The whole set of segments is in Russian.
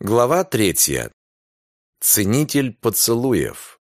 Глава третья. Ценитель поцелуев.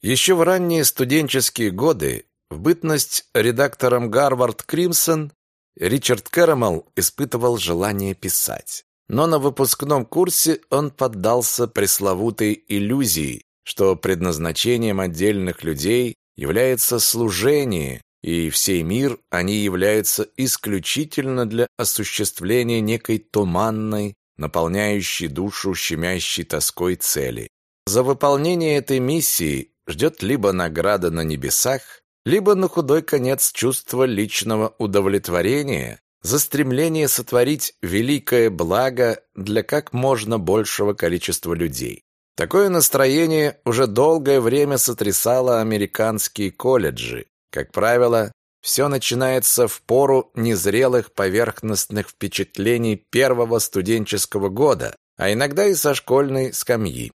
Еще в ранние студенческие годы, в бытность редактором Гарвард Кримсон, Ричард Кэрэмэл испытывал желание писать. Но на выпускном курсе он поддался пресловутой иллюзии, что предназначением отдельных людей является служение, и всей мир они являются исключительно для осуществления некой туманной, наполняющей душу щемящей тоской цели. За выполнение этой миссии ждет либо награда на небесах, либо на худой конец чувство личного удовлетворения за стремление сотворить великое благо для как можно большего количества людей. Такое настроение уже долгое время сотрясало американские колледжи, как правило, все начинается в пору незрелых поверхностных впечатлений первого студенческого года, а иногда и со школьной скамьи.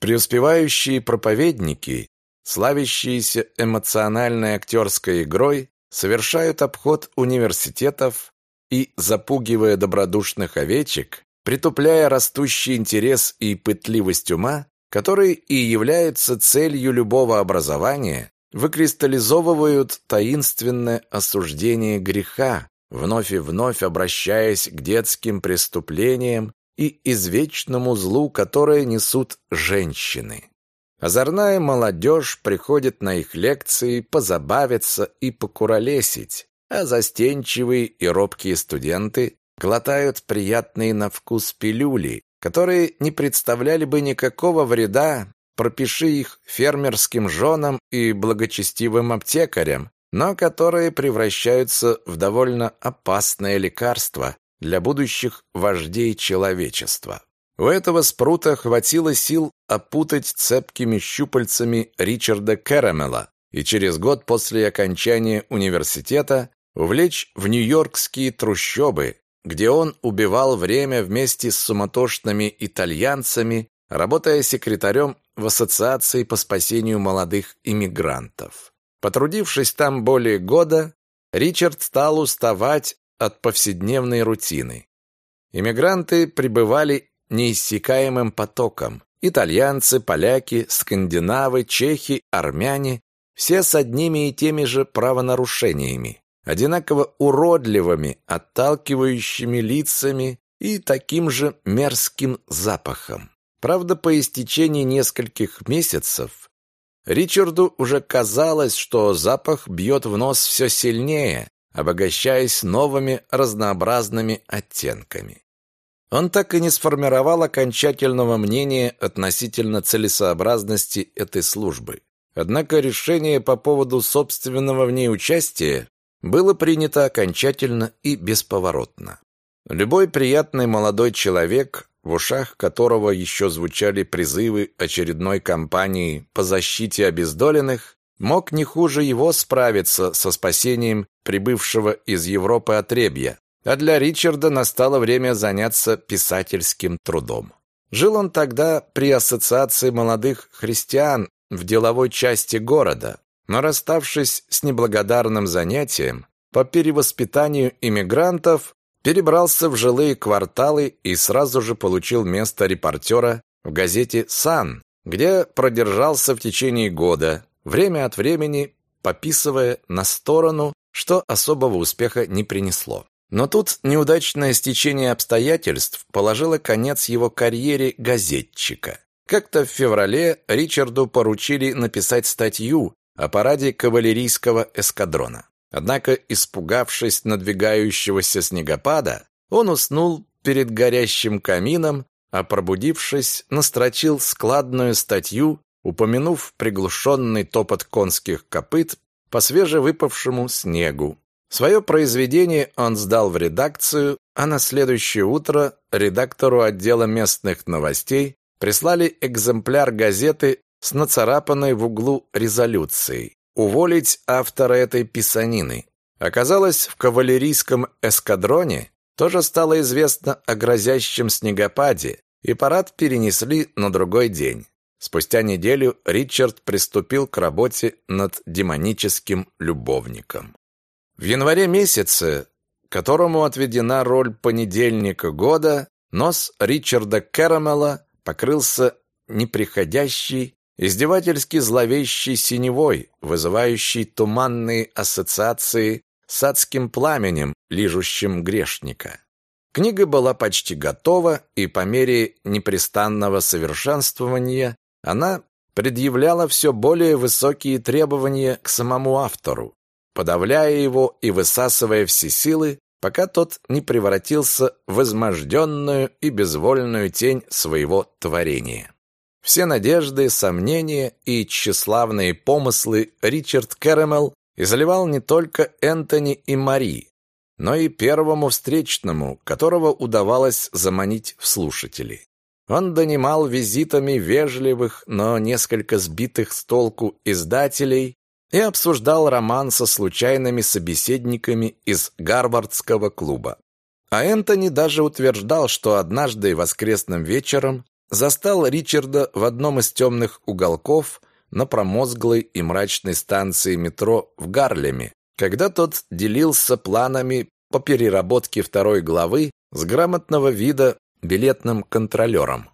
Преуспевающие проповедники, славящиеся эмоциональной актерской игрой, совершают обход университетов и, запугивая добродушных овечек, притупляя растущий интерес и пытливость ума, которые и являются целью любого образования, выкристаллизовывают таинственное осуждение греха, вновь и вновь обращаясь к детским преступлениям и извечному злу, которое несут женщины. Озорная молодежь приходит на их лекции позабавиться и покуролесить, а застенчивые и робкие студенты глотают приятные на вкус пилюли, которые не представляли бы никакого вреда пропиши их фермерским женам и благочестивым аптекарям, но которые превращаются в довольно опасное лекарство для будущих вождей человечества. У этого спрута хватило сил опутать цепкими щупальцами Ричарда Кэрэмела и через год после окончания университета увлечь в нью-йоркские трущобы, где он убивал время вместе с суматошными итальянцами, работая секретарем в Ассоциации по спасению молодых иммигрантов. Потрудившись там более года, Ричард стал уставать от повседневной рутины. Иммигранты прибывали неиссякаемым потоком. Итальянцы, поляки, скандинавы, чехи, армяне – все с одними и теми же правонарушениями, одинаково уродливыми, отталкивающими лицами и таким же мерзким запахом. Правда, по истечении нескольких месяцев Ричарду уже казалось, что запах бьет в нос все сильнее, обогащаясь новыми разнообразными оттенками. Он так и не сформировал окончательного мнения относительно целесообразности этой службы. Однако решение по поводу собственного в ней участия было принято окончательно и бесповоротно. Любой приятный молодой человек в ушах которого еще звучали призывы очередной кампании по защите обездоленных, мог не хуже его справиться со спасением прибывшего из Европы отребья, а для Ричарда настало время заняться писательским трудом. Жил он тогда при Ассоциации молодых христиан в деловой части города, но расставшись с неблагодарным занятием по перевоспитанию иммигрантов, перебрался в жилые кварталы и сразу же получил место репортера в газете «Сан», где продержался в течение года, время от времени пописывая на сторону, что особого успеха не принесло. Но тут неудачное стечение обстоятельств положило конец его карьере газетчика. Как-то в феврале Ричарду поручили написать статью о параде кавалерийского эскадрона. Однако, испугавшись надвигающегося снегопада, он уснул перед горящим камином, а пробудившись, настрочил складную статью, упомянув приглушенный топот конских копыт по свежевыпавшему снегу. Свое произведение он сдал в редакцию, а на следующее утро редактору отдела местных новостей прислали экземпляр газеты с нацарапанной в углу резолюцией уволить автора этой писанины. Оказалось, в кавалерийском эскадроне тоже стало известно о грозящем снегопаде, и парад перенесли на другой день. Спустя неделю Ричард приступил к работе над демоническим любовником. В январе месяце, которому отведена роль понедельника года, Нос Ричарда Кэрэмела покрылся неприходящей, издевательски зловещей синевой, вызывающей туманные ассоциации с адским пламенем, лижущим грешника. Книга была почти готова, и по мере непрестанного совершенствования она предъявляла все более высокие требования к самому автору, подавляя его и высасывая все силы, пока тот не превратился в изможденную и безвольную тень своего творения. Все надежды, сомнения и тщеславные помыслы Ричард Кэрэмэл изливал не только Энтони и Мари, но и первому встречному, которого удавалось заманить в слушатели. Он донимал визитами вежливых, но несколько сбитых с толку издателей и обсуждал роман со случайными собеседниками из Гарвардского клуба. А Энтони даже утверждал, что однажды воскресным вечером застал Ричарда в одном из темных уголков на промозглой и мрачной станции метро в Гарлеме, когда тот делился планами по переработке второй главы с грамотного вида билетным контролером.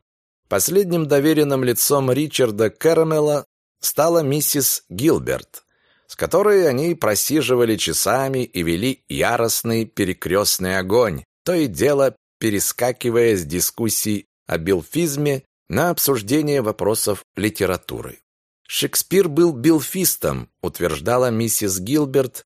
Последним доверенным лицом Ричарда Кэрмела стала миссис Гилберт, с которой они просиживали часами и вели яростный перекрестный огонь, то и дело перескакивая с дискуссий о билфизме на обсуждение вопросов литературы. Шекспир был билфистом, утверждала миссис Гилберт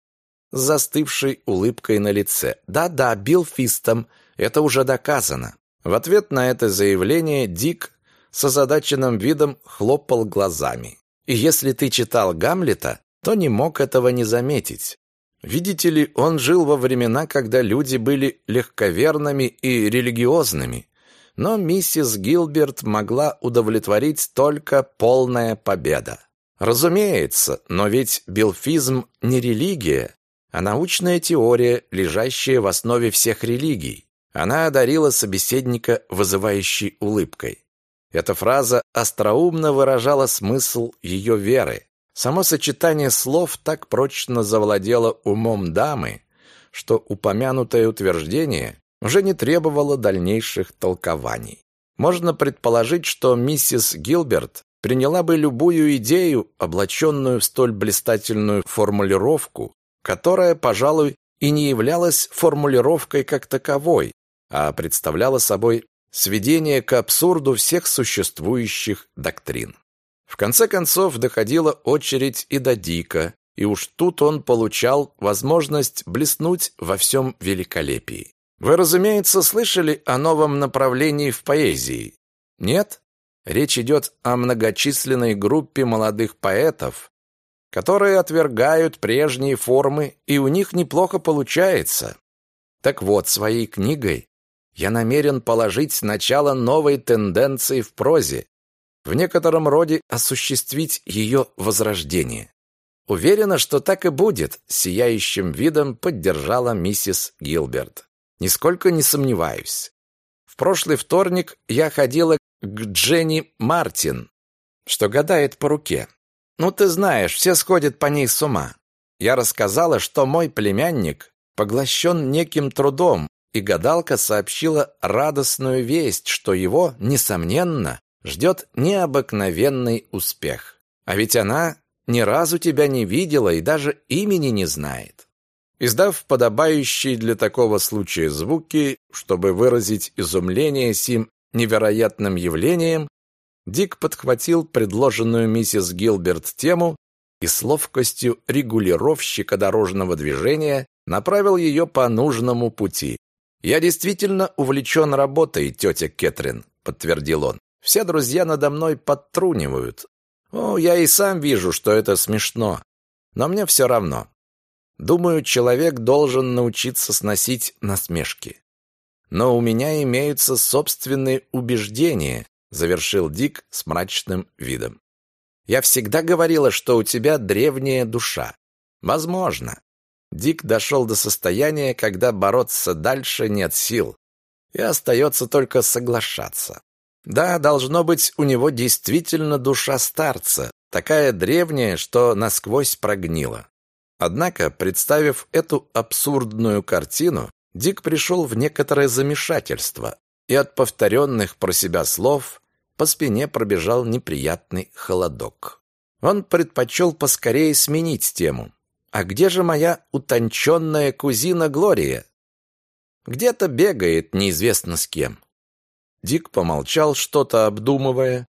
с застывшей улыбкой на лице. Да-да, билфистом, это уже доказано. В ответ на это заявление Дик с озадаченным видом хлопал глазами. И если ты читал Гамлета, то не мог этого не заметить. Видите ли, он жил во времена, когда люди были легковерными и религиозными, но миссис Гилберт могла удовлетворить только полная победа. Разумеется, но ведь билфизм не религия, а научная теория, лежащая в основе всех религий. Она одарила собеседника вызывающей улыбкой. Эта фраза остроумно выражала смысл ее веры. Само сочетание слов так прочно завладело умом дамы, что упомянутое утверждение уже не требовало дальнейших толкований. Можно предположить, что миссис Гилберт приняла бы любую идею, облаченную в столь блистательную формулировку, которая, пожалуй, и не являлась формулировкой как таковой, а представляла собой сведение к абсурду всех существующих доктрин. В конце концов доходила очередь и до Дика, и уж тут он получал возможность блеснуть во всем великолепии. Вы, разумеется, слышали о новом направлении в поэзии? Нет? Речь идет о многочисленной группе молодых поэтов, которые отвергают прежние формы, и у них неплохо получается. Так вот, своей книгой я намерен положить начало новой тенденции в прозе, в некотором роде осуществить ее возрождение. Уверена, что так и будет, сияющим видом поддержала миссис Гилберт. Нисколько не сомневаюсь. В прошлый вторник я ходила к Дженни Мартин, что гадает по руке. Ну, ты знаешь, все сходят по ней с ума. Я рассказала, что мой племянник поглощен неким трудом, и гадалка сообщила радостную весть, что его, несомненно, ждет необыкновенный успех. А ведь она ни разу тебя не видела и даже имени не знает. Издав подобающие для такого случая звуки, чтобы выразить изумление сим невероятным явлением, Дик подхватил предложенную миссис Гилберт тему и с ловкостью регулировщика дорожного движения направил ее по нужному пути. «Я действительно увлечен работой, тетя Кэтрин», — подтвердил он. «Все друзья надо мной подтрунивают. О, я и сам вижу, что это смешно. Но мне все равно. Думаю, человек должен научиться сносить насмешки. Но у меня имеются собственные убеждения, завершил Дик с мрачным видом. Я всегда говорила, что у тебя древняя душа. Возможно. Дик дошел до состояния, когда бороться дальше нет сил, и остается только соглашаться. Да, должно быть, у него действительно душа старца, такая древняя, что насквозь прогнила. Однако, представив эту абсурдную картину, Дик пришел в некоторое замешательство. и от повторенных про себя слов по спине пробежал неприятный холодок. Он предпочел поскорее сменить тему. «А где же моя утонченная кузина Глория?» «Где-то бегает, неизвестно с кем». Дик помолчал, что-то обдумывая,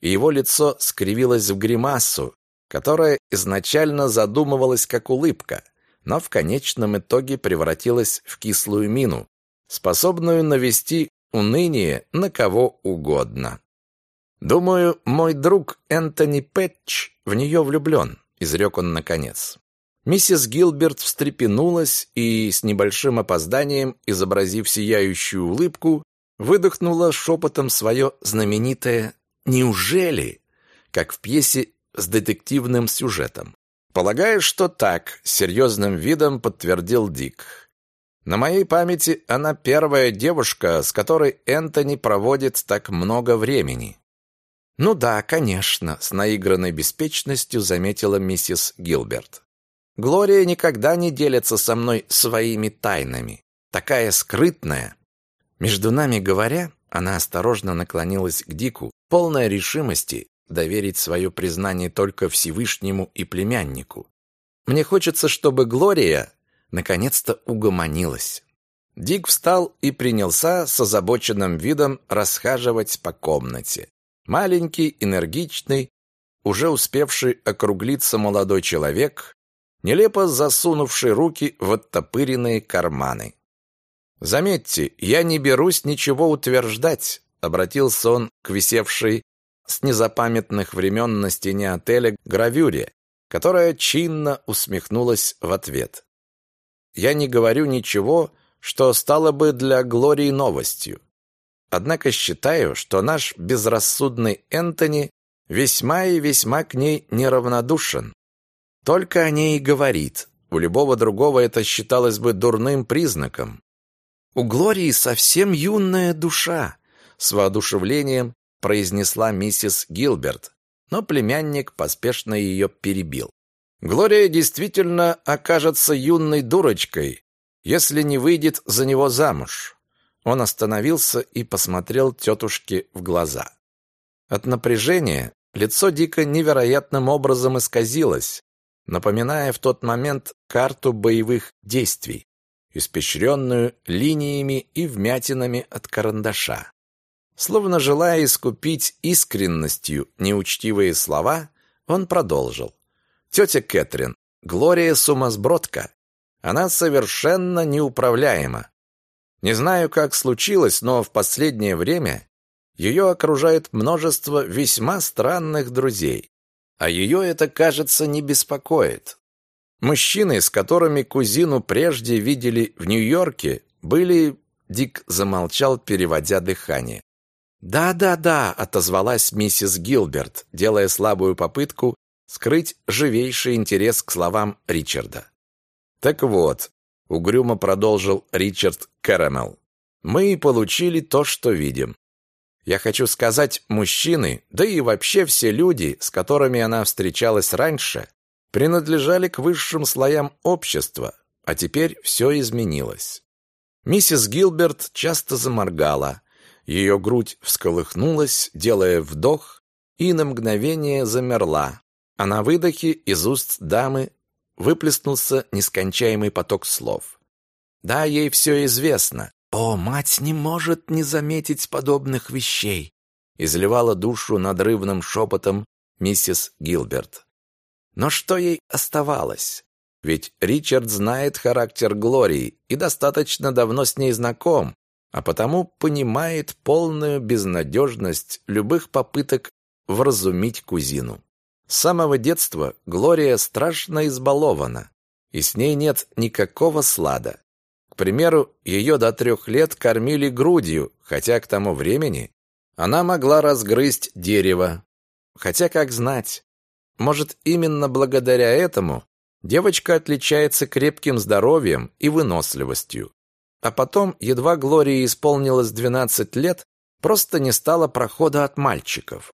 и его лицо скривилось в гримасу, которая изначально задумывалась как улыбка, но в конечном итоге превратилась в кислую мину, способную навести уныние на кого угодно. «Думаю, мой друг Энтони Пэтч в нее влюблен», — изрек он наконец. Миссис Гилберт встрепенулась и, с небольшим опозданием, изобразив сияющую улыбку, выдохнула шепотом свое знаменитое «Неужели?», как в пьесе с детективным сюжетом. «Полагаю, что так», — серьезным видом подтвердил Дик. «На моей памяти она первая девушка, с которой Энтони проводит так много времени. «Ну да, конечно», — с наигранной беспечностью заметила миссис Гилберт. «Глория никогда не делится со мной своими тайнами. Такая скрытная». Между нами говоря, она осторожно наклонилась к Дику, полная решимости доверить свое признание только Всевышнему и племяннику. «Мне хочется, чтобы Глория наконец-то угомонилась». Дик встал и принялся с озабоченным видом расхаживать по комнате. Маленький, энергичный, уже успевший округлиться молодой человек, нелепо засунувший руки в оттопыренные карманы. «Заметьте, я не берусь ничего утверждать», — обратился он к висевшей с незапамятных времен на стене отеля гравюре, которая чинно усмехнулась в ответ. «Я не говорю ничего, что стало бы для Глории новостью. Однако считаю, что наш безрассудный Энтони весьма и весьма к ней неравнодушен. Только о ней и говорит. У любого другого это считалось бы дурным признаком. У Глории совсем юная душа, с воодушевлением произнесла миссис Гилберт, но племянник поспешно ее перебил. Глория действительно окажется юной дурочкой, если не выйдет за него замуж. Он остановился и посмотрел тетушке в глаза. От напряжения лицо Дика невероятным образом исказилось, напоминая в тот момент карту боевых действий, испещренную линиями и вмятинами от карандаша. Словно желая искупить искренностью неучтивые слова, он продолжил. «Тетя Кэтрин, Глория сумасбродка. Она совершенно неуправляема. Не знаю, как случилось, но в последнее время ее окружает множество весьма странных друзей. А ее это, кажется, не беспокоит. Мужчины, с которыми кузину прежде видели в Нью-Йорке, были... Дик замолчал, переводя дыхание. «Да-да-да», — отозвалась миссис Гилберт, делая слабую попытку скрыть живейший интерес к словам Ричарда. «Так вот, угрюмо продолжил Ричард Кэрэмэл. Мы получили то, что видим. Я хочу сказать, мужчины, да и вообще все люди, с которыми она встречалась раньше, принадлежали к высшим слоям общества, а теперь все изменилось. Миссис Гилберт часто заморгала, ее грудь всколыхнулась, делая вдох, и на мгновение замерла, а на выдохе из уст дамы выплеснулся нескончаемый поток слов. Да, ей все известно. О, мать не может не заметить подобных вещей, изливала душу надрывным шепотом миссис Гилберт. Но что ей оставалось? Ведь Ричард знает характер Глории и достаточно давно с ней знаком, а потому понимает полную безнадежность любых попыток вразумить кузину. С самого детства Глория страшно избалована, и с ней нет никакого слада. К примеру, ее до трех лет кормили грудью, хотя к тому времени она могла разгрызть дерево. Хотя, как знать, может, именно благодаря этому девочка отличается крепким здоровьем и выносливостью. А потом, едва Глории исполнилось 12 лет, просто не стало прохода от мальчиков.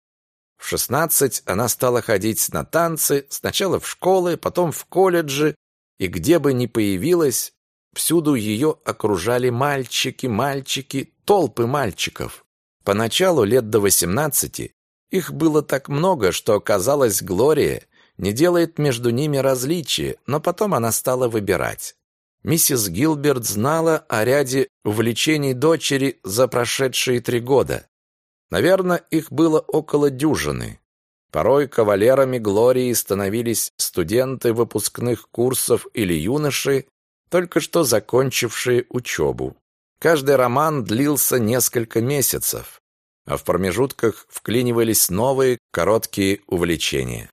В 16 она стала ходить на танцы, сначала в школы, потом в колледжи, и где бы ни появилась, всюду ее окружали мальчики, мальчики, толпы мальчиков. Поначалу, лет до восемнадцати, их было так много, что, казалось, Глория не делает между ними различия, но потом она стала выбирать. Миссис Гилберт знала о ряде увлечений дочери за прошедшие три года. Наверное, их было около дюжины. Порой кавалерами Глории становились студенты выпускных курсов или юноши, только что закончившие учебу. Каждый роман длился несколько месяцев, а в промежутках вклинивались новые короткие увлечения.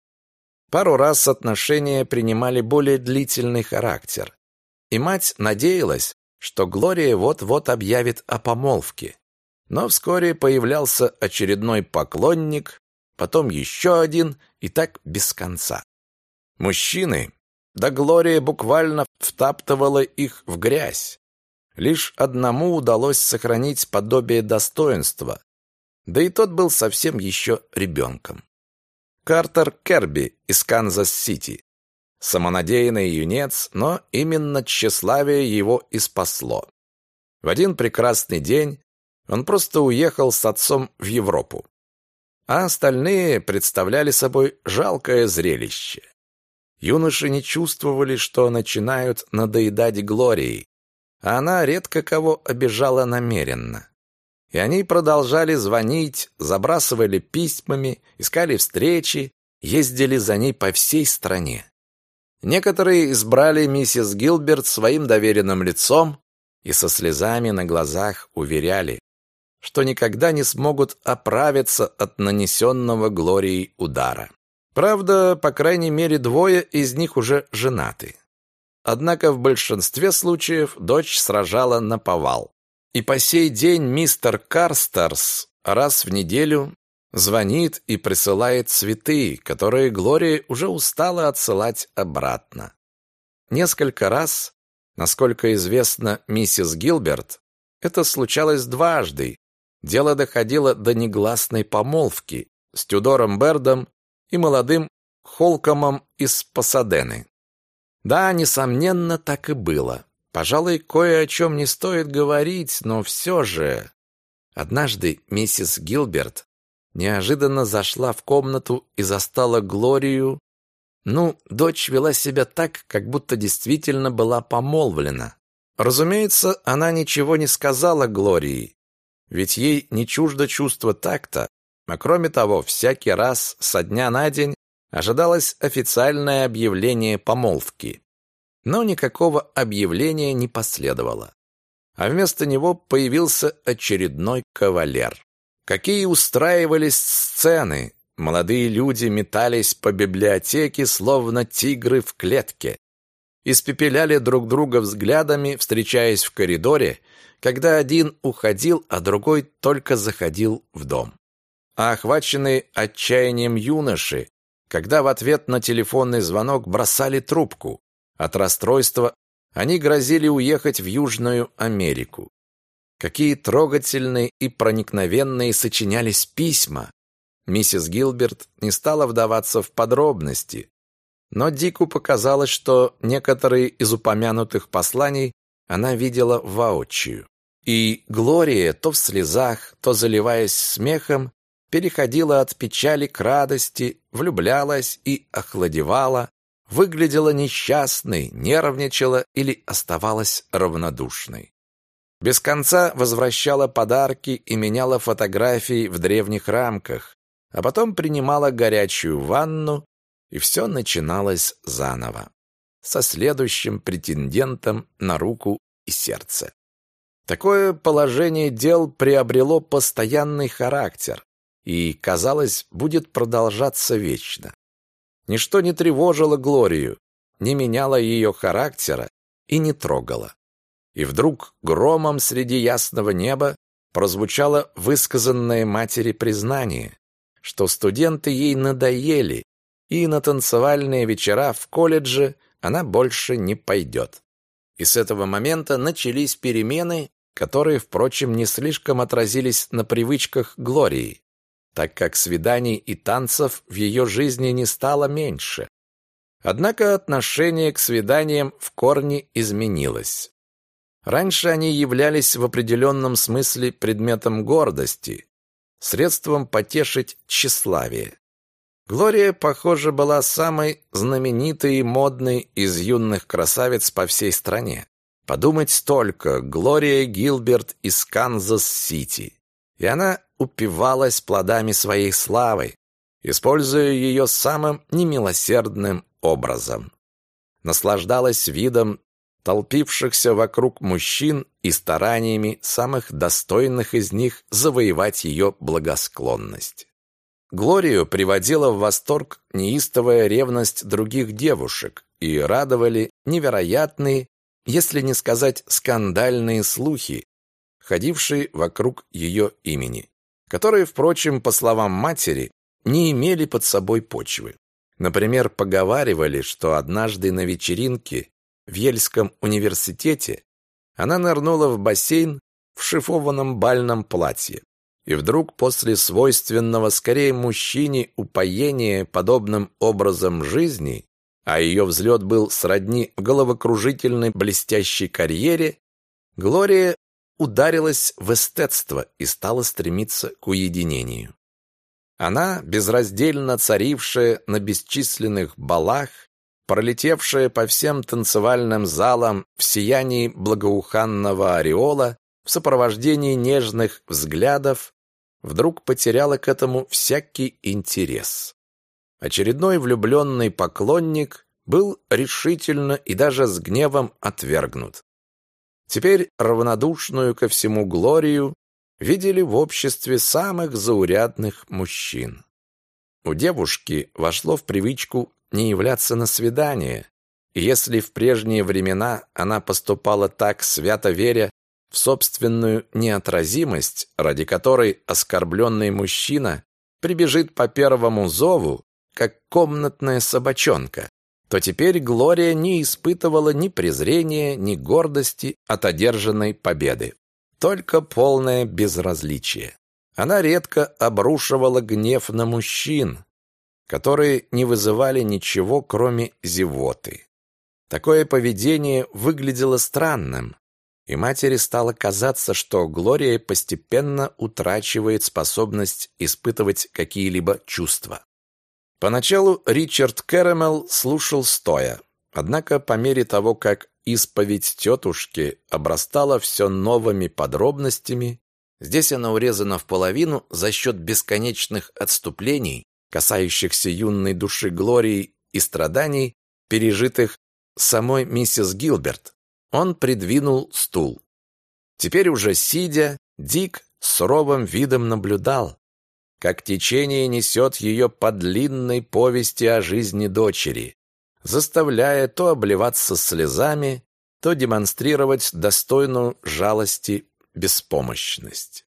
Пару раз отношения принимали более длительный характер, и мать надеялась, что Глория вот-вот объявит о помолвке. Но вскоре появлялся очередной поклонник, потом еще один, и так без конца. Мужчины, да Глория буквально втаптывала их в грязь. Лишь одному удалось сохранить подобие достоинства, да и тот был совсем еще ребенком. Картер Керби из Канзас-Сити. Самонадеянный юнец, но именно тщеславие его и спасло. В один прекрасный день он просто уехал с отцом в Европу а остальные представляли собой жалкое зрелище. Юноши не чувствовали, что начинают надоедать Глории, а она редко кого обижала намеренно. И они продолжали звонить, забрасывали письмами, искали встречи, ездили за ней по всей стране. Некоторые избрали миссис Гилберт своим доверенным лицом и со слезами на глазах уверяли, что никогда не смогут оправиться от нанесенного Глорией удара. Правда, по крайней мере, двое из них уже женаты. Однако в большинстве случаев дочь сражала на повал. И по сей день мистер Карстерс раз в неделю звонит и присылает цветы, которые Глория уже устала отсылать обратно. Несколько раз, насколько известно миссис Гилберт, это случалось дважды, дело доходило до негласной помолвки с Тюдором Бердом и молодым Холкомом из Пасадены. Да, несомненно, так и было. Пожалуй, кое о чем не стоит говорить, но все же... Однажды миссис Гилберт неожиданно зашла в комнату и застала Глорию. Ну, дочь вела себя так, как будто действительно была помолвлена. Разумеется, она ничего не сказала Глории, ведь ей не чуждо чувство такта, а кроме того, всякий раз со дня на день ожидалось официальное объявление помолвки. Но никакого объявления не последовало. А вместо него появился очередной кавалер. Какие устраивались сцены! Молодые люди метались по библиотеке, словно тигры в клетке. Испепеляли друг друга взглядами, встречаясь в коридоре, когда один уходил, а другой только заходил в дом. А охваченные отчаянием юноши, когда в ответ на телефонный звонок бросали трубку, от расстройства они грозили уехать в Южную Америку. Какие трогательные и проникновенные сочинялись письма. Миссис Гилберт не стала вдаваться в подробности, но Дику показалось, что некоторые из упомянутых посланий она видела воочию. И Глория, то в слезах, то заливаясь смехом, переходила от печали к радости, влюблялась и охладевала, выглядела несчастной, нервничала или оставалась равнодушной. Без конца возвращала подарки и меняла фотографии в древних рамках, а потом принимала горячую ванну, и все начиналось заново, со следующим претендентом на руку и сердце. Такое положение дел приобрело постоянный характер и, казалось, будет продолжаться вечно. Ничто не тревожило Глорию, не меняло ее характера и не трогало. И вдруг громом среди ясного неба прозвучало высказанное матери признание, что студенты ей надоели, и на танцевальные вечера в колледже она больше не пойдет. И с этого момента начались перемены, которые, впрочем, не слишком отразились на привычках Глории, так как свиданий и танцев в ее жизни не стало меньше. Однако отношение к свиданиям в корне изменилось. Раньше они являлись в определенном смысле предметом гордости, средством потешить тщеславие. Глория, похоже, была самой знаменитой и модной из юных красавиц по всей стране. Подумать только, Глория Гилберт из Канзас-Сити. И она упивалась плодами своей славы, используя ее самым немилосердным образом. Наслаждалась видом толпившихся вокруг мужчин и стараниями самых достойных из них завоевать ее благосклонность. Глорию приводила в восторг неистовая ревность других девушек и радовали невероятные, если не сказать скандальные слухи, ходившие вокруг ее имени, которые, впрочем, по словам матери, не имели под собой почвы. Например, поговаривали, что однажды на вечеринке в Ельском университете она нырнула в бассейн в шифованном бальном платье. И вдруг после свойственного скорее мужчине упоения подобным образом жизни, а ее взлет был сродни головокружительной блестящей карьере, Глория ударилась в эстетство и стала стремиться к уединению. Она, безраздельно царившая на бесчисленных балах, пролетевшая по всем танцевальным залам в сиянии благоуханного ореола, в сопровождении нежных взглядов, вдруг потеряла к этому всякий интерес. Очередной влюбленный поклонник был решительно и даже с гневом отвергнут. Теперь равнодушную ко всему Глорию видели в обществе самых заурядных мужчин. У девушки вошло в привычку не являться на свидание, если в прежние времена она поступала так, свято веря в собственную неотразимость, ради которой оскорбленный мужчина прибежит по первому зову, как комнатная собачонка, то теперь Глория не испытывала ни презрения, ни гордости от одержанной победы, только полное безразличие. Она редко обрушивала гнев на мужчин, которые не вызывали ничего, кроме зевоты. Такое поведение выглядело странным, и матери стало казаться, что Глория постепенно утрачивает способность испытывать какие-либо чувства. Поначалу Ричард Кэрэмэл слушал стоя. Однако по мере того, как исповедь тетушки обрастала все новыми подробностями, здесь она урезана в половину за счет бесконечных отступлений, касающихся юной души Глории и страданий, пережитых самой миссис Гилберт, он придвинул стул. Теперь уже сидя, Дик с суровым видом наблюдал, как течение несет ее по длинной повести о жизни дочери, заставляя то обливаться слезами, то демонстрировать достойную жалости беспомощность.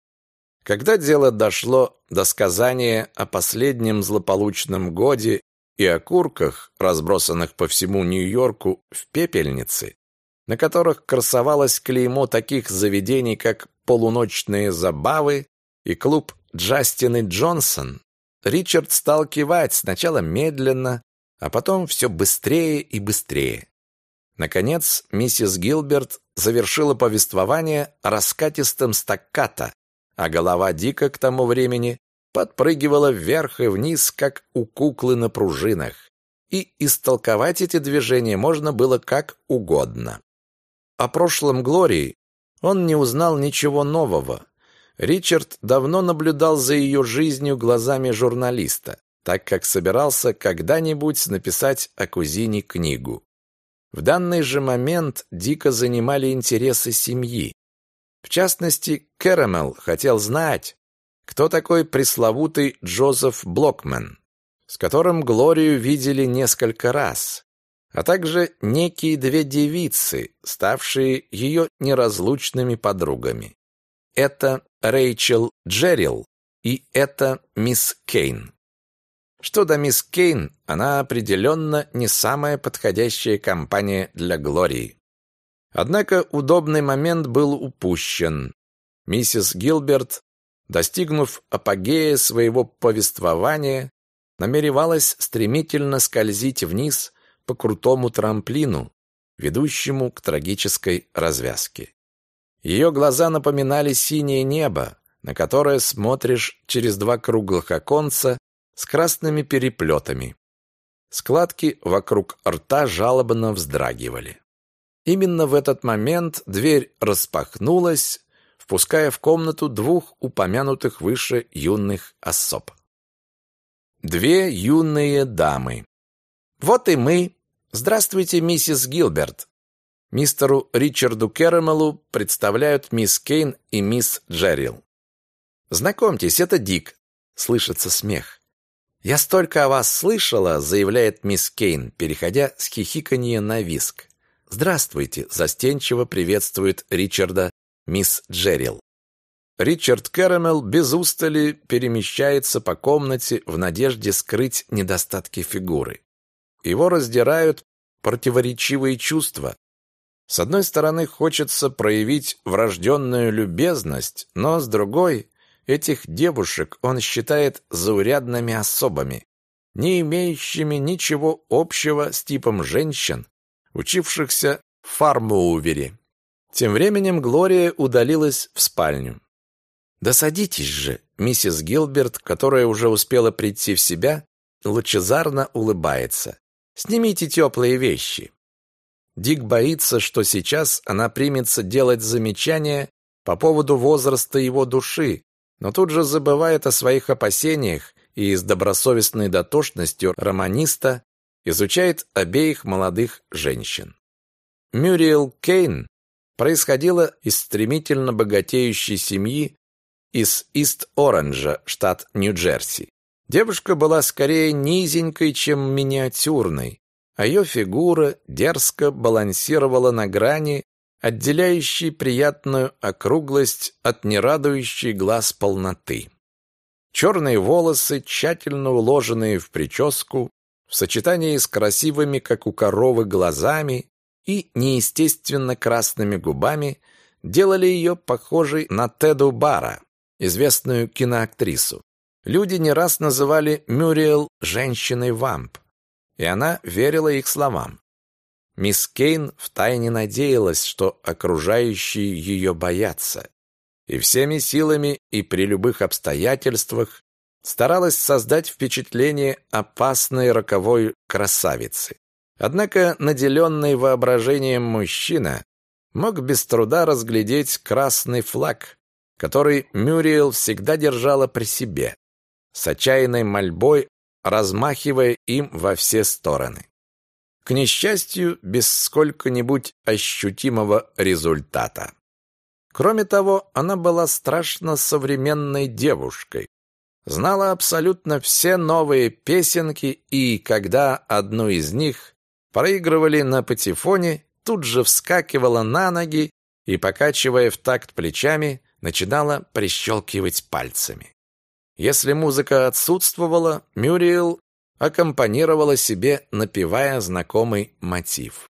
Когда дело дошло до сказания о последнем злополучном годе и о курках, разбросанных по всему Нью-Йорку в пепельнице, на которых красовалось клеймо таких заведений, как «Полуночные забавы» и клуб Джастин и Джонсон, Ричард стал кивать сначала медленно, а потом все быстрее и быстрее. Наконец, миссис Гилберт завершила повествование раскатистым стаккато, а голова Дика к тому времени подпрыгивала вверх и вниз, как у куклы на пружинах. И истолковать эти движения можно было как угодно. О прошлом Глории он не узнал ничего нового, Ричард давно наблюдал за ее жизнью глазами журналиста, так как собирался когда-нибудь написать о кузине книгу. В данный же момент дико занимали интересы семьи. В частности, Кэрэмэл хотел знать, кто такой пресловутый Джозеф Блокмен, с которым Глорию видели несколько раз, а также некие две девицы, ставшие ее неразлучными подругами. Это Рэйчел Джеррилл и это мисс Кейн. Что до мисс Кейн, она определенно не самая подходящая компания для Глории. Однако удобный момент был упущен. Миссис Гилберт, достигнув апогея своего повествования, намеревалась стремительно скользить вниз по крутому трамплину, ведущему к трагической развязке. Ее глаза напоминали синее небо, на которое смотришь через два круглых оконца с красными переплетами. Складки вокруг рта жалобно вздрагивали. Именно в этот момент дверь распахнулась, впуская в комнату двух упомянутых выше юных особ. Две юные дамы. «Вот и мы. Здравствуйте, миссис Гилберт». Мистеру Ричарду Керамелу представляют мисс Кейн и мисс Джеррил. «Знакомьтесь, это Дик», — слышится смех. «Я столько о вас слышала», — заявляет мисс Кейн, переходя с хихиканья на виск. «Здравствуйте», — застенчиво приветствует Ричарда мисс Джеррил. Ричард Кэрэмэл без устали перемещается по комнате в надежде скрыть недостатки фигуры. Его раздирают противоречивые чувства. С одной стороны, хочется проявить врожденную любезность, но с другой, этих девушек он считает заурядными особами, не имеющими ничего общего с типом женщин, учившихся в Фармоувере. Тем временем Глория удалилась в спальню. «Да садитесь же!» Миссис Гилберт, которая уже успела прийти в себя, лучезарно улыбается. «Снимите теплые вещи!» Дик боится, что сейчас она примется делать замечания по поводу возраста его души, но тут же забывает о своих опасениях и с добросовестной дотошностью романиста изучает обеих молодых женщин. Мюриел Кейн происходила из стремительно богатеющей семьи из Ист-Оранжа, штат Нью-Джерси. Девушка была скорее низенькой, чем миниатюрной, а ее фигура дерзко балансировала на грани, отделяющей приятную округлость от нерадующей глаз полноты. Черные волосы, тщательно уложенные в прическу, в сочетании с красивыми, как у коровы, глазами и неестественно красными губами, делали ее похожей на Теду Бара, известную киноактрису. Люди не раз называли Мюриэл «женщиной-вамп», и она верила их словам. Мисс Кейн втайне надеялась, что окружающие ее боятся, и всеми силами и при любых обстоятельствах старалась создать впечатление опасной роковой красавицы. Однако наделенный воображением мужчина мог без труда разглядеть красный флаг, который Мюриел всегда держала при себе, с отчаянной мольбой размахивая им во все стороны. К несчастью, без сколько-нибудь ощутимого результата. Кроме того, она была страшно современной девушкой, знала абсолютно все новые песенки и, когда одну из них проигрывали на патефоне, тут же вскакивала на ноги и, покачивая в такт плечами, начинала прищелкивать пальцами. Если музыка отсутствовала, Мюриел аккомпанировала себе, напевая знакомый мотив.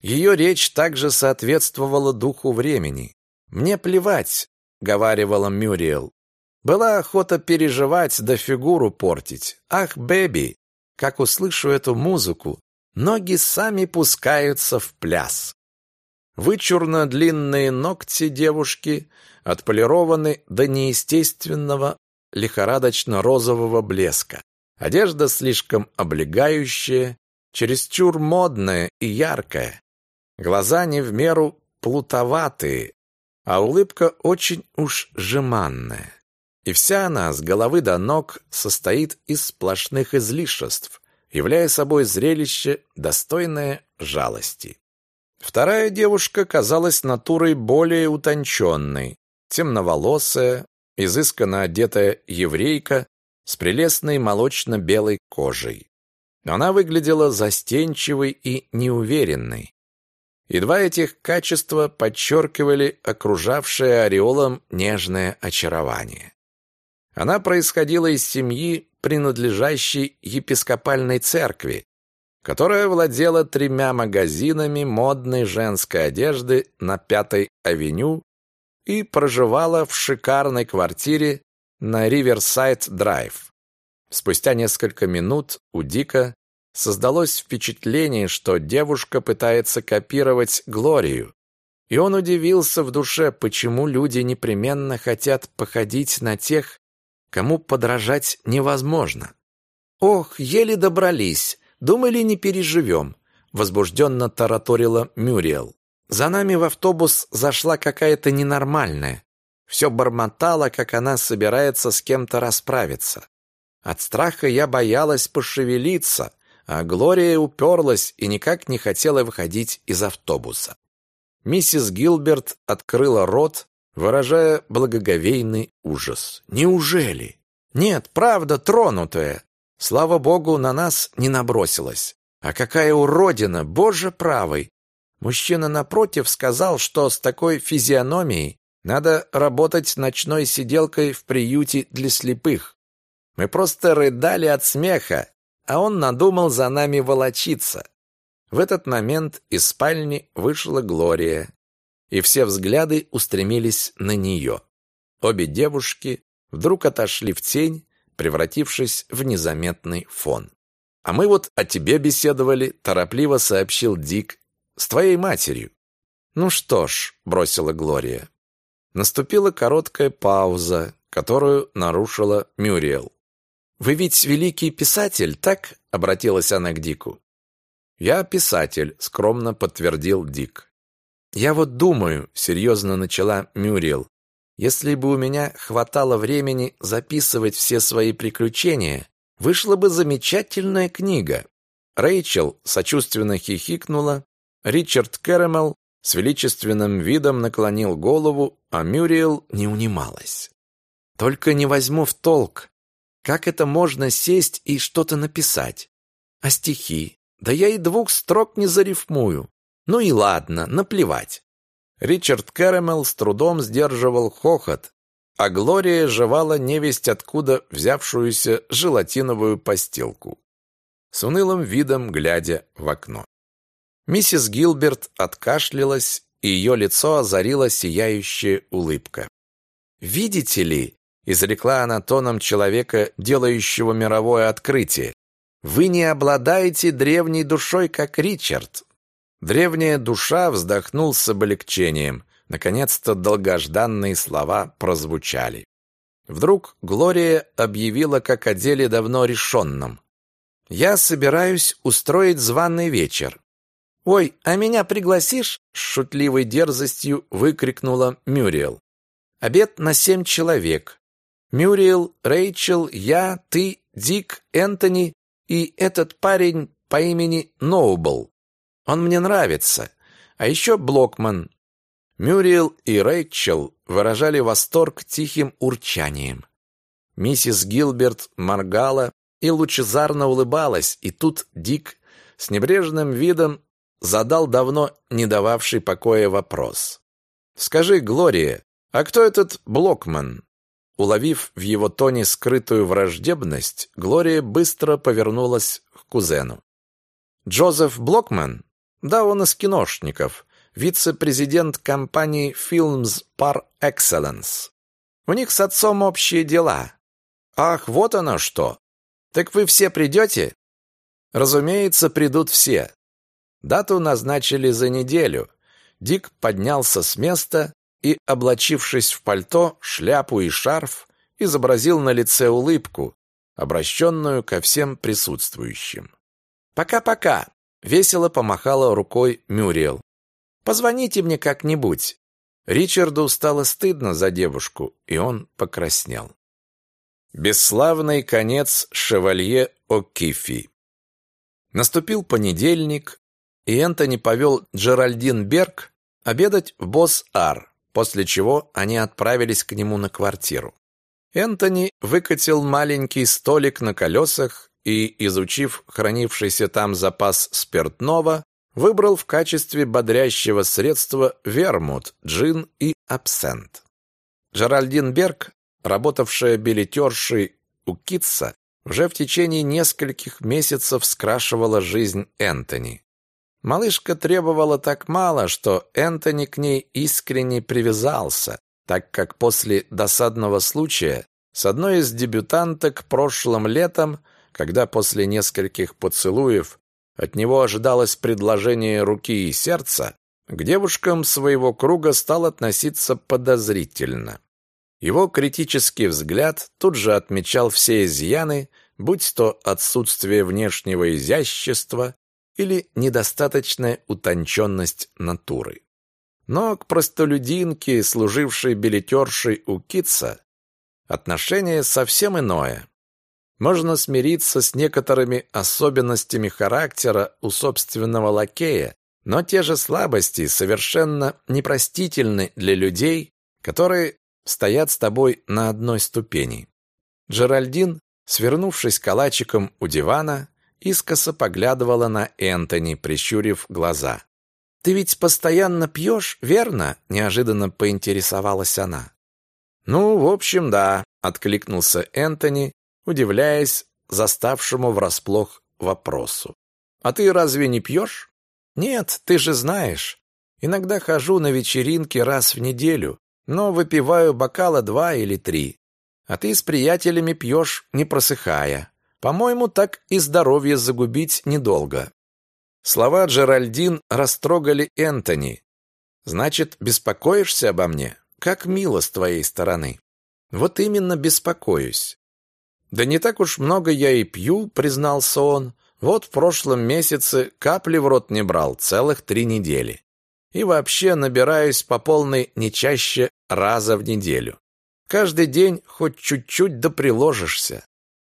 Ее речь также соответствовала духу времени. «Мне плевать», — говаривала Мюриел. Была охота переживать да фигуру портить. «Ах, бэби!» Как услышу эту музыку, ноги сами пускаются в пляс. Вычурно длинные ногти девушки отполированы до неестественного лихорадочно-розового блеска. Одежда слишком облегающая, чересчур модная и яркая. Глаза не в меру плутоватые, а улыбка очень уж жеманная. И вся она с головы до ног состоит из сплошных излишеств, являя собой зрелище, достойное жалости. Вторая девушка казалась натурой более утонченной, темноволосая, изысканно одетая еврейка с прелестной молочно-белой кожей. Она выглядела застенчивой и неуверенной. И два этих качества подчеркивали окружавшее ореолом нежное очарование. Она происходила из семьи, принадлежащей епископальной церкви, которая владела тремя магазинами модной женской одежды на Пятой авеню и проживала в шикарной квартире на Риверсайд-драйв. Спустя несколько минут у Дика создалось впечатление, что девушка пытается копировать Глорию, И он удивился в душе, почему люди непременно хотят походить на тех, кому подражать невозможно. «Ох, еле добрались, думали, не переживем», возбужденно тараторила Мюриел. «За нами в автобус зашла какая-то ненормальная. Все бормотала, как она собирается с кем-то расправиться. От страха я боялась пошевелиться, а Глория уперлась и никак не хотела выходить из автобуса. Миссис Гилберт открыла рот, выражая благоговейный ужас. «Неужели?» «Нет, правда, тронутая. Слава богу, на нас не набросилась. А какая уродина, боже правый!» Мужчина напротив сказал, что с такой физиономией надо работать ночной сиделкой в приюте для слепых. Мы просто рыдали от смеха, а он надумал за нами волочиться. В этот момент из спальни вышла Глория, и все взгляды устремились на нее. Обе девушки вдруг отошли в тень, превратившись в незаметный фон. «А мы вот о тебе беседовали», — торопливо сообщил Дик, — «с твоей матерью». «Ну что ж», — бросила Глория. Наступила короткая пауза, которую нарушила Мюриел. «Вы ведь великий писатель, так?» — обратилась она к Дику. «Я писатель», — скромно подтвердил Дик. «Я вот думаю», — серьезно начала Мюрриел, «если бы у меня хватало времени записывать все свои приключения, вышла бы замечательная книга». Рэйчел сочувственно хихикнула, Ричард Кэрэмэл с величественным видом наклонил голову, а Мюрриел не унималась. «Только не возьму в толк, как это можно сесть и что-то написать? А стихи? Да я и двух строк не зарифмую. Ну и ладно, наплевать. Ричард Кэрэмэл с трудом сдерживал хохот, а Глория жевала невесть откуда взявшуюся желатиновую постилку, с унылым видом глядя в окно. Миссис Гилберт откашлялась, и ее лицо озарила сияющая улыбка. «Видите ли, изрекла она тоном человека, делающего мировое открытие. Вы не обладаете древней душой, как Ричард. Древняя душа вздохнул с облегчением. Наконец-то долгожданные слова прозвучали. Вдруг Глория объявила как о деле давно решенном. «Я собираюсь устроить званый вечер». «Ой, а меня пригласишь?» с шутливой дерзостью выкрикнула Мюриел. «Обед на семь человек. Мюриел, Рэйчел, я, ты, Дик, Энтони и этот парень по имени Ноубл. Он мне нравится. А еще Блокман. Мюриел и Рэйчел выражали восторг тихим урчанием. Миссис Гилберт моргала и лучезарно улыбалась, и тут Дик с небрежным видом задал давно не дававший покоя вопрос. «Скажи, Глория, а кто этот Блокман?» Уловив в его тоне скрытую враждебность, Глория быстро повернулась к кузену. «Джозеф Блокман? Да, он из киношников, вице-президент компании Films Par Excellence. У них с отцом общие дела. Ах, вот оно что! Так вы все придете?» «Разумеется, придут все. Дату назначили за неделю». Дик поднялся с места и, облачившись в пальто, шляпу и шарф, изобразил на лице улыбку, обращенную ко всем присутствующим. «Пока-пока!» — весело помахала рукой Мюриел. «Позвоните мне как-нибудь». Ричарду стало стыдно за девушку, и он покраснел. Бесславный конец шевалье О'Кифи. Наступил понедельник, и Энтони повел Джеральдин Берг обедать в Босс-Ар после чего они отправились к нему на квартиру. Энтони выкатил маленький столик на колесах и, изучив хранившийся там запас спиртного, выбрал в качестве бодрящего средства вермут, джин и абсент. Жеральдин Берг, работавшая билетершей у Китса, уже в течение нескольких месяцев скрашивала жизнь Энтони. Малышка требовала так мало, что Энтони к ней искренне привязался, так как после досадного случая с одной из дебютанток прошлым летом, когда после нескольких поцелуев от него ожидалось предложение руки и сердца, к девушкам своего круга стал относиться подозрительно. Его критический взгляд тут же отмечал все изъяны, будь то отсутствие внешнего изящества или недостаточная утонченность натуры. Но к простолюдинке, служившей билетершей у Китса, отношение совсем иное. Можно смириться с некоторыми особенностями характера у собственного лакея, но те же слабости совершенно непростительны для людей, которые стоят с тобой на одной ступени. Джеральдин, свернувшись калачиком у дивана, искоса поглядывала на Энтони, прищурив глаза. «Ты ведь постоянно пьешь, верно?» – неожиданно поинтересовалась она. «Ну, в общем, да», – откликнулся Энтони, удивляясь заставшему врасплох вопросу. «А ты разве не пьешь?» «Нет, ты же знаешь. Иногда хожу на вечеринки раз в неделю, но выпиваю бокала два или три. А ты с приятелями пьешь, не просыхая. По-моему, так и здоровье загубить недолго. Слова Джеральдин растрогали Энтони. Значит, беспокоишься обо мне? Как мило с твоей стороны. Вот именно беспокоюсь. Да не так уж много я и пью, признался он. Вот в прошлом месяце капли в рот не брал целых три недели. И вообще набираюсь по полной не чаще раза в неделю. Каждый день хоть чуть-чуть да приложишься.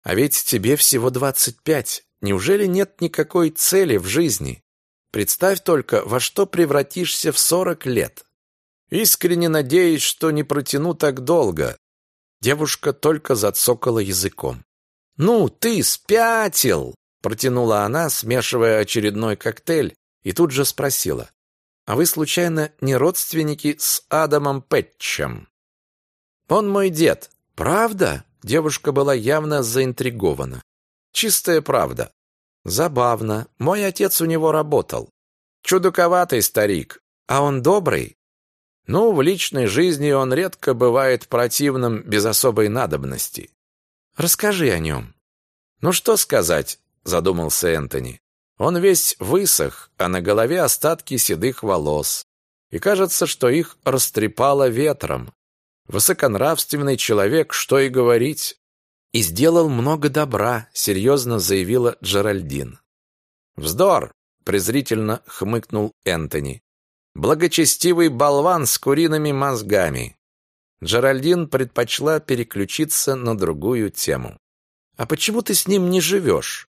А ведь тебе всего двадцать пять. Неужели нет никакой цели в жизни? Представь только, во что превратишься в сорок лет. Искренне надеюсь, что не протяну так долго. Девушка только зацокала языком. «Ну, ты спятил!» Протянула она, смешивая очередной коктейль, и тут же спросила. «А вы, случайно, не родственники с Адамом Пэтчем?» «Он мой дед». «Правда?» Девушка была явно заинтригована. «Чистая правда». «Забавно. Мой отец у него работал. Чудаковатый старик. А он добрый?» «Ну, в личной жизни он редко бывает противным без особой надобности. Расскажи о нем». «Ну что сказать?» — задумался Энтони. «Он весь высох, а на голове остатки седых волос. И кажется, что их растрепало ветром. Высоконравственный человек, что и говорить. И сделал много добра, серьезно заявила Джеральдин. Вздор, презрительно хмыкнул Энтони. Благочестивый болван с куриными мозгами. Джеральдин предпочла переключиться на другую тему. А почему ты с ним не живешь?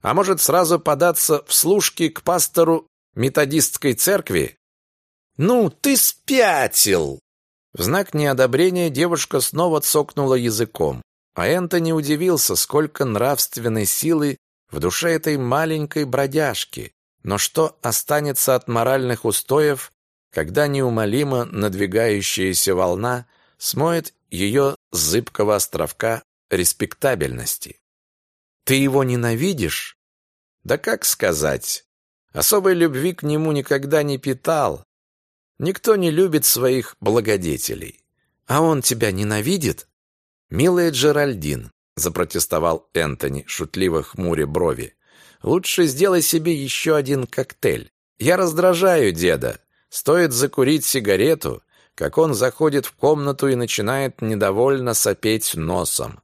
А может, сразу податься в служки к пастору методистской церкви? Ну, ты спятил, в знак неодобрения девушка снова цокнула языком, а Энтони удивился, сколько нравственной силы в душе этой маленькой бродяжки. Но что останется от моральных устоев, когда неумолимо надвигающаяся волна смоет ее с зыбкого островка респектабельности? Ты его ненавидишь? Да как сказать? Особой любви к нему никогда не питал, Никто не любит своих благодетелей. А он тебя ненавидит? Милая Джеральдин, запротестовал Энтони, шутливо хмуря брови. Лучше сделай себе еще один коктейль. Я раздражаю деда. Стоит закурить сигарету, как он заходит в комнату и начинает недовольно сопеть носом.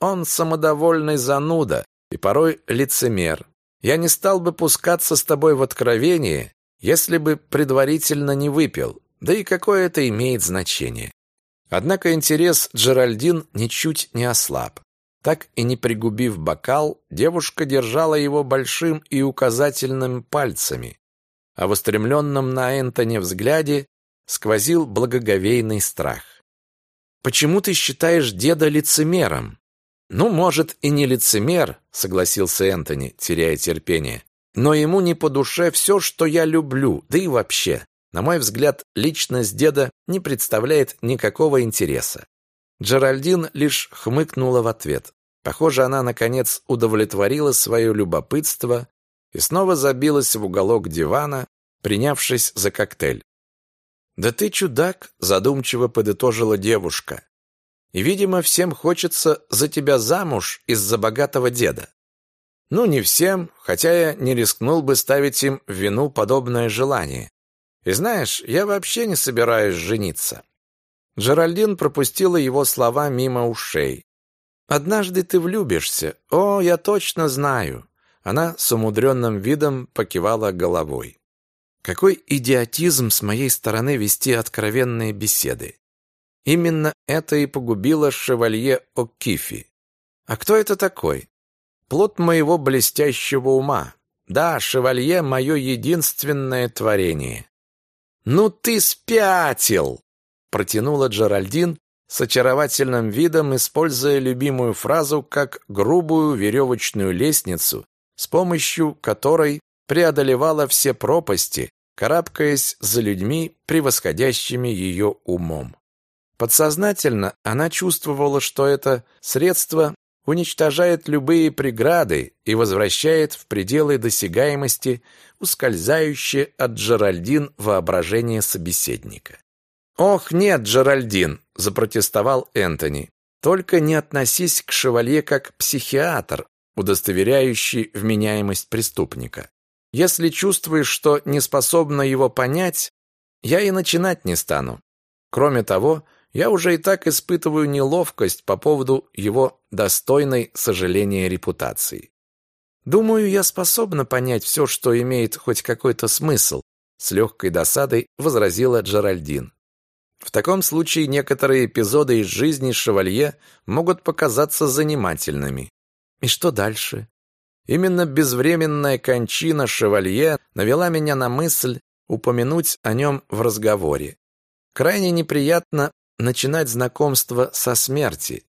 Он самодовольный зануда и порой лицемер. Я не стал бы пускаться с тобой в откровение, если бы предварительно не выпил, да и какое это имеет значение. Однако интерес Джеральдин ничуть не ослаб. Так и не пригубив бокал, девушка держала его большим и указательным пальцами, а в устремленном на Энтони взгляде сквозил благоговейный страх. «Почему ты считаешь деда лицемером?» «Ну, может, и не лицемер», — согласился Энтони, теряя терпение. Но ему не по душе все, что я люблю, да и вообще. На мой взгляд, личность деда не представляет никакого интереса. Джеральдин лишь хмыкнула в ответ. Похоже, она, наконец, удовлетворила свое любопытство и снова забилась в уголок дивана, принявшись за коктейль. «Да ты чудак», — задумчиво подытожила девушка. «И, видимо, всем хочется за тебя замуж из-за богатого деда. Ну, не всем, хотя я не рискнул бы ставить им в вину подобное желание. И знаешь, я вообще не собираюсь жениться. Джеральдин пропустила его слова мимо ушей. Однажды ты влюбишься. О, я точно знаю. Она с умудренным видом покивала головой. Какой идиотизм с моей стороны вести откровенные беседы. Именно это и погубило шевалье О'Кифи. А кто это такой? Плод моего блестящего ума. Да, шевалье — мое единственное творение. «Ну ты спятил!» — протянула Джеральдин с очаровательным видом, используя любимую фразу как грубую веревочную лестницу, с помощью которой преодолевала все пропасти, карабкаясь за людьми, превосходящими ее умом. Подсознательно она чувствовала, что это средство уничтожает любые преграды и возвращает в пределы досягаемости ускользающее от Джеральдин воображение собеседника. «Ох, нет, Джеральдин!» – запротестовал Энтони. «Только не относись к шевалье как психиатр, удостоверяющий вменяемость преступника. Если чувствуешь, что не способна его понять, я и начинать не стану. Кроме того, я уже и так испытываю неловкость по поводу его достойной сожаления репутации. Думаю, я способна понять все, что имеет хоть какой-то смысл, с легкой досадой возразила Джеральдин. В таком случае некоторые эпизоды из жизни шевалье могут показаться занимательными. И что дальше? Именно безвременная кончина шевалье навела меня на мысль упомянуть о нем в разговоре. Крайне неприятно начинать знакомство со смерти.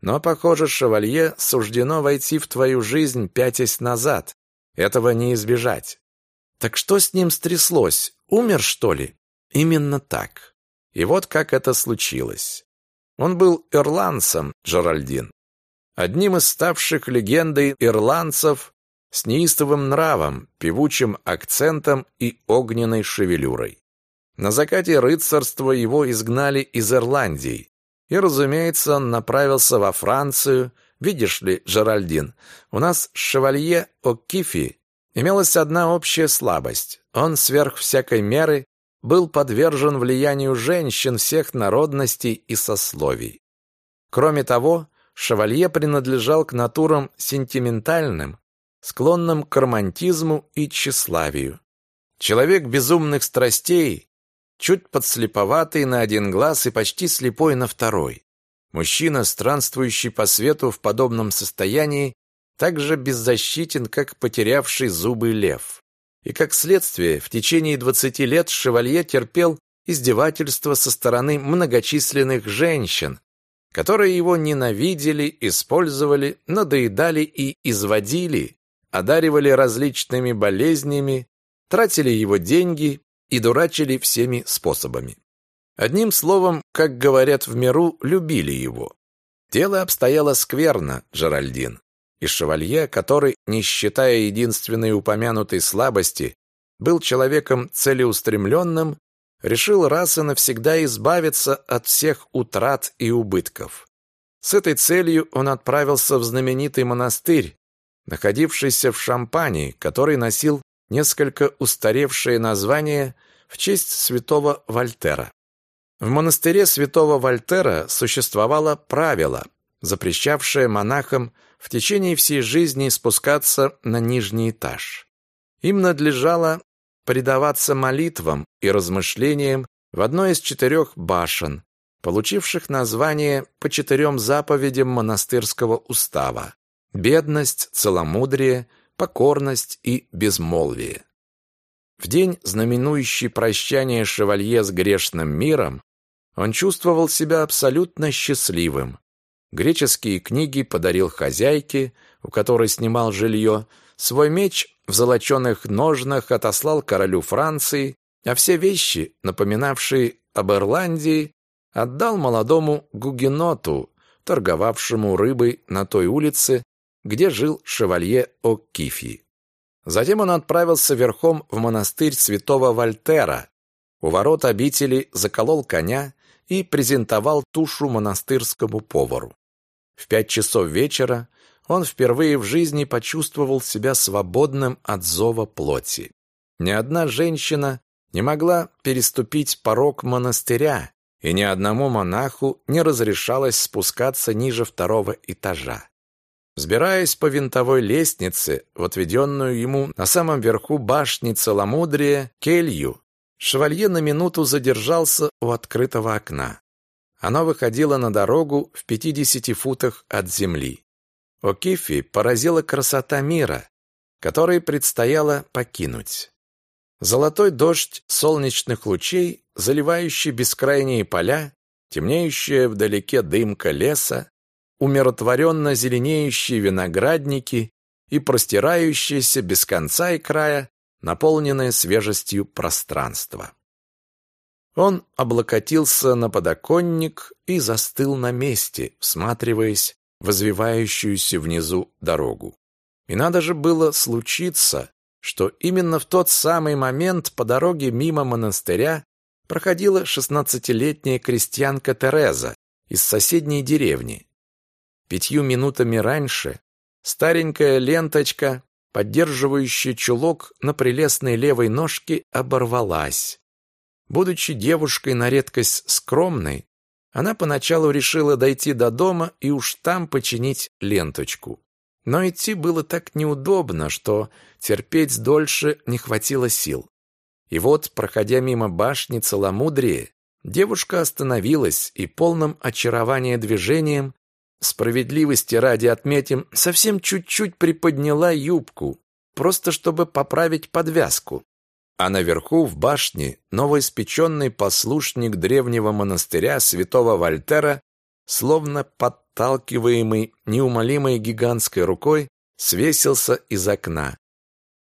Но, похоже, шевалье суждено войти в твою жизнь пятясь назад. Этого не избежать. Так что с ним стряслось? Умер, что ли? Именно так. И вот как это случилось. Он был ирландцем, Джеральдин. Одним из ставших легендой ирландцев с неистовым нравом, певучим акцентом и огненной шевелюрой. На закате рыцарства его изгнали из Ирландии. И, разумеется, он направился во Францию. Видишь ли, Жеральдин, у нас шевалье О'Кифи имелась одна общая слабость. Он сверх всякой меры был подвержен влиянию женщин всех народностей и сословий. Кроме того, шевалье принадлежал к натурам сентиментальным, склонным к романтизму и тщеславию. Человек безумных страстей, чуть подслеповатый на один глаз и почти слепой на второй. Мужчина, странствующий по свету в подобном состоянии, так же беззащитен, как потерявший зубы лев. И как следствие, в течение двадцати лет шевалье терпел издевательства со стороны многочисленных женщин, которые его ненавидели, использовали, надоедали и изводили, одаривали различными болезнями, тратили его деньги, и дурачили всеми способами. Одним словом, как говорят в миру, любили его. Дело обстояло скверно, Джеральдин. И шевалье, который, не считая единственной упомянутой слабости, был человеком целеустремленным, решил раз и навсегда избавиться от всех утрат и убытков. С этой целью он отправился в знаменитый монастырь, находившийся в Шампании, который носил несколько устаревшее название в честь святого Вольтера. В монастыре святого Вольтера существовало правило, запрещавшее монахам в течение всей жизни спускаться на нижний этаж. Им надлежало предаваться молитвам и размышлениям в одной из четырех башен, получивших название по четырем заповедям монастырского устава – бедность, целомудрие, покорность и безмолвие. В день, знаменующий прощание шевалье с грешным миром, он чувствовал себя абсолютно счастливым. Греческие книги подарил хозяйке, у которой снимал жилье, свой меч в золоченых ножнах отослал королю Франции, а все вещи, напоминавшие об Ирландии, отдал молодому гугеноту, торговавшему рыбой на той улице, где жил шевалье О'Кифи. Затем он отправился верхом в монастырь святого Вольтера. У ворот обители заколол коня и презентовал тушу монастырскому повару. В пять часов вечера он впервые в жизни почувствовал себя свободным от зова плоти. Ни одна женщина не могла переступить порог монастыря, и ни одному монаху не разрешалось спускаться ниже второго этажа. Взбираясь по винтовой лестнице в отведенную ему на самом верху башни целомудрия келью, шевалье на минуту задержался у открытого окна. Оно выходило на дорогу в пятидесяти футах от земли. О'Кифи поразила красота мира, который предстояло покинуть. Золотой дождь солнечных лучей, заливающий бескрайние поля, темнеющая вдалеке дымка леса, умиротворенно зеленеющие виноградники и простирающееся без конца и края, наполненное свежестью пространство. Он облокотился на подоконник и застыл на месте, всматриваясь в извивающуюся внизу дорогу. И надо же было случиться, что именно в тот самый момент по дороге мимо монастыря проходила шестнадцатилетняя крестьянка Тереза из соседней деревни, Пятью минутами раньше старенькая ленточка, поддерживающая чулок на прелестной левой ножке, оборвалась. Будучи девушкой на редкость скромной, она поначалу решила дойти до дома и уж там починить ленточку. Но идти было так неудобно, что терпеть дольше не хватило сил. И вот, проходя мимо башни целомудрия, девушка остановилась и полным очарования движением Справедливости ради отметим, совсем чуть-чуть приподняла юбку, просто чтобы поправить подвязку. А наверху, в башне, новоиспеченный послушник древнего монастыря святого Вольтера, словно подталкиваемый неумолимой гигантской рукой, свесился из окна.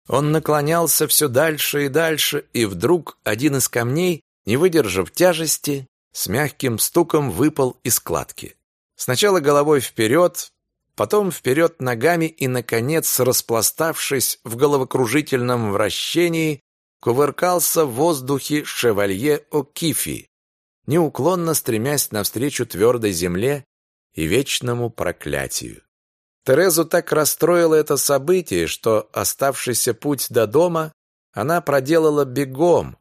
Он наклонялся все дальше и дальше, и вдруг один из камней, не выдержав тяжести, с мягким стуком выпал из кладки. Сначала головой вперед, потом вперед ногами и, наконец, распластавшись в головокружительном вращении, кувыркался в воздухе шевалье О'Кифи, неуклонно стремясь навстречу твердой земле и вечному проклятию. Терезу так расстроило это событие, что оставшийся путь до дома она проделала бегом,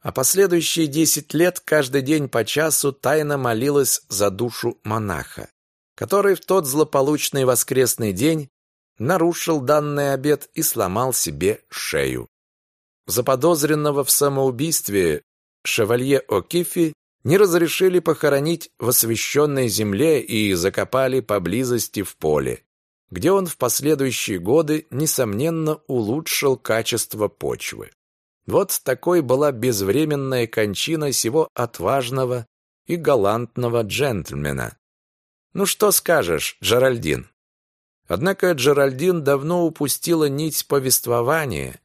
а последующие десять лет каждый день по часу тайно молилась за душу монаха, который в тот злополучный воскресный день нарушил данный обет и сломал себе шею. Заподозренного в самоубийстве шевалье О'Кифи не разрешили похоронить в освященной земле и закопали поблизости в поле, где он в последующие годы, несомненно, улучшил качество почвы. Вот такой была безвременная кончина сего отважного и галантного джентльмена. Ну что скажешь, Джеральдин? Однако Джеральдин давно упустила нить повествования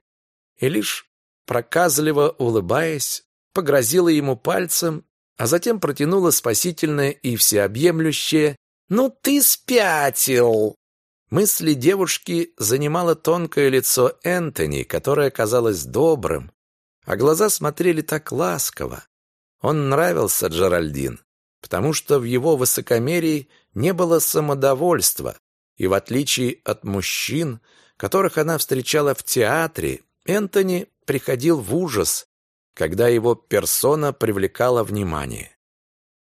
и лишь проказливо улыбаясь, погрозила ему пальцем, а затем протянула спасительное и всеобъемлющее «Ну ты спятил!» Мысли девушки занимало тонкое лицо Энтони, которое казалось добрым, а глаза смотрели так ласково. Он нравился Джеральдин, потому что в его высокомерии не было самодовольства, и в отличие от мужчин, которых она встречала в театре, Энтони приходил в ужас, когда его персона привлекала внимание.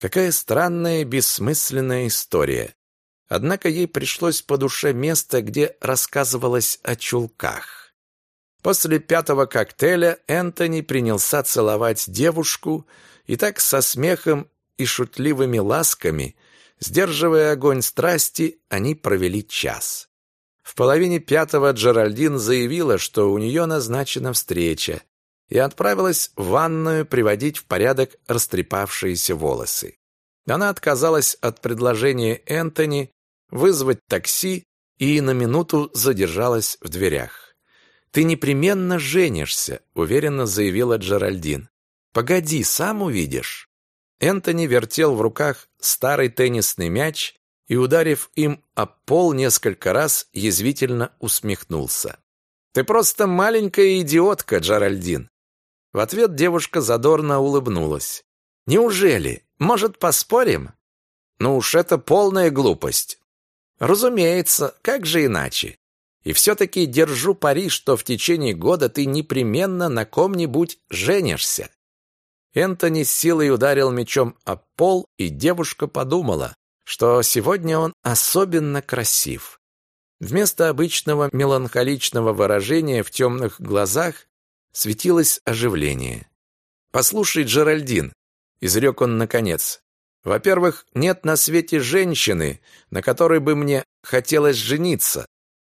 Какая странная, бессмысленная история. Однако ей пришлось по душе место, где рассказывалось о чулках. После пятого коктейля Энтони принялся целовать девушку, и так со смехом и шутливыми ласками, сдерживая огонь страсти, они провели час. В половине пятого Джеральдин заявила, что у нее назначена встреча, и отправилась в ванную приводить в порядок растрепавшиеся волосы. Она отказалась от предложения Энтони вызвать такси и на минуту задержалась в дверях. «Ты непременно женишься», — уверенно заявила Джеральдин. «Погоди, сам увидишь». Энтони вертел в руках старый теннисный мяч и, ударив им об пол несколько раз, язвительно усмехнулся. «Ты просто маленькая идиотка, Джеральдин!» В ответ девушка задорно улыбнулась. «Неужели? Может, поспорим?» «Ну уж это полная глупость. Разумеется, как же иначе? И все-таки держу пари, что в течение года ты непременно на ком-нибудь женишься. Энтони с силой ударил мечом о пол, и девушка подумала, что сегодня он особенно красив. Вместо обычного меланхоличного выражения в темных глазах светилось оживление. «Послушай, Джеральдин», — изрек он наконец, «во-первых, нет на свете женщины, на которой бы мне хотелось жениться.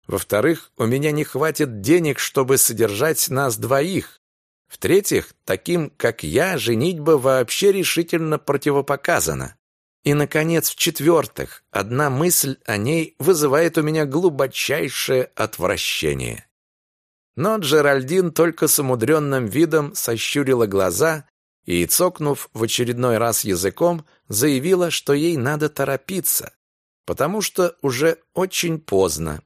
Во-вторых, у меня не хватит денег, чтобы содержать нас двоих. В-третьих, таким, как я, женитьба вообще решительно противопоказана. И, наконец, в-четвертых, одна мысль о ней вызывает у меня глубочайшее отвращение. Но Джеральдин только с умудренным видом сощурила глаза и, цокнув в очередной раз языком, заявила, что ей надо торопиться, потому что уже очень поздно.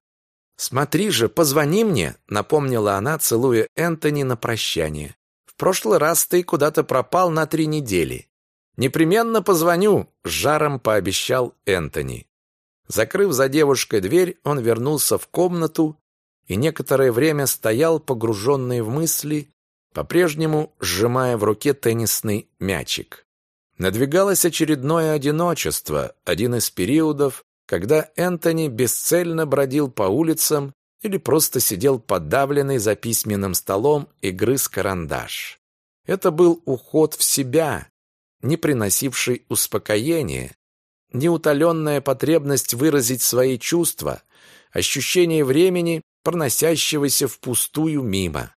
«Смотри же, позвони мне», — напомнила она, целуя Энтони на прощание. «В прошлый раз ты куда-то пропал на три недели». «Непременно позвоню», — жаром пообещал Энтони. Закрыв за девушкой дверь, он вернулся в комнату и некоторое время стоял, погруженный в мысли, по-прежнему сжимая в руке теннисный мячик. Надвигалось очередное одиночество, один из периодов, когда Энтони бесцельно бродил по улицам или просто сидел подавленный за письменным столом и грыз карандаш. Это был уход в себя, не приносивший успокоения, неутоленная потребность выразить свои чувства, ощущение времени, проносящегося впустую мимо.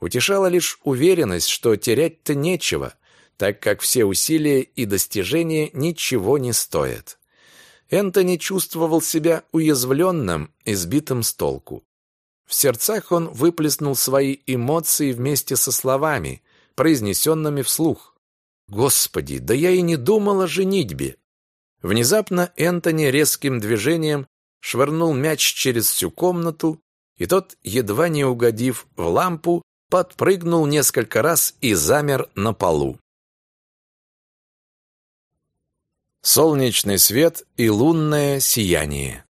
Утешала лишь уверенность, что терять-то нечего, так как все усилия и достижения ничего не стоят. Энтони чувствовал себя уязвленным и сбитым с толку. В сердцах он выплеснул свои эмоции вместе со словами, произнесенными вслух. «Господи, да я и не думал о женитьбе!» Внезапно Энтони резким движением швырнул мяч через всю комнату, и тот, едва не угодив в лампу, подпрыгнул несколько раз и замер на полу. солнечный свет и лунное сияние.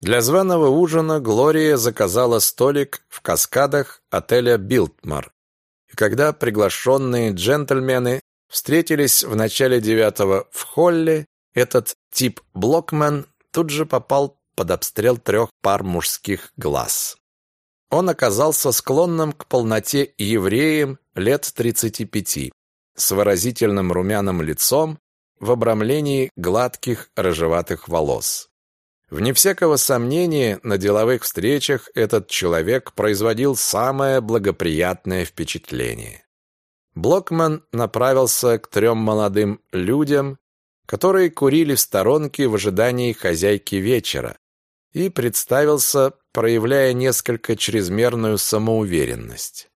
Для званого ужина Глория заказала столик в каскадах отеля «Билтмар». И когда приглашенные джентльмены встретились в начале девятого в холле, этот тип Блокман тут же попал под обстрел трех пар мужских глаз. Он оказался склонным к полноте евреем лет 35, с выразительным румяным лицом в обрамлении гладких рыжеватых волос. Вне всякого сомнения, на деловых встречах этот человек производил самое благоприятное впечатление. Блокман направился к трем молодым людям, которые курили в сторонке в ожидании хозяйки вечера, и представился, проявляя несколько чрезмерную самоуверенность.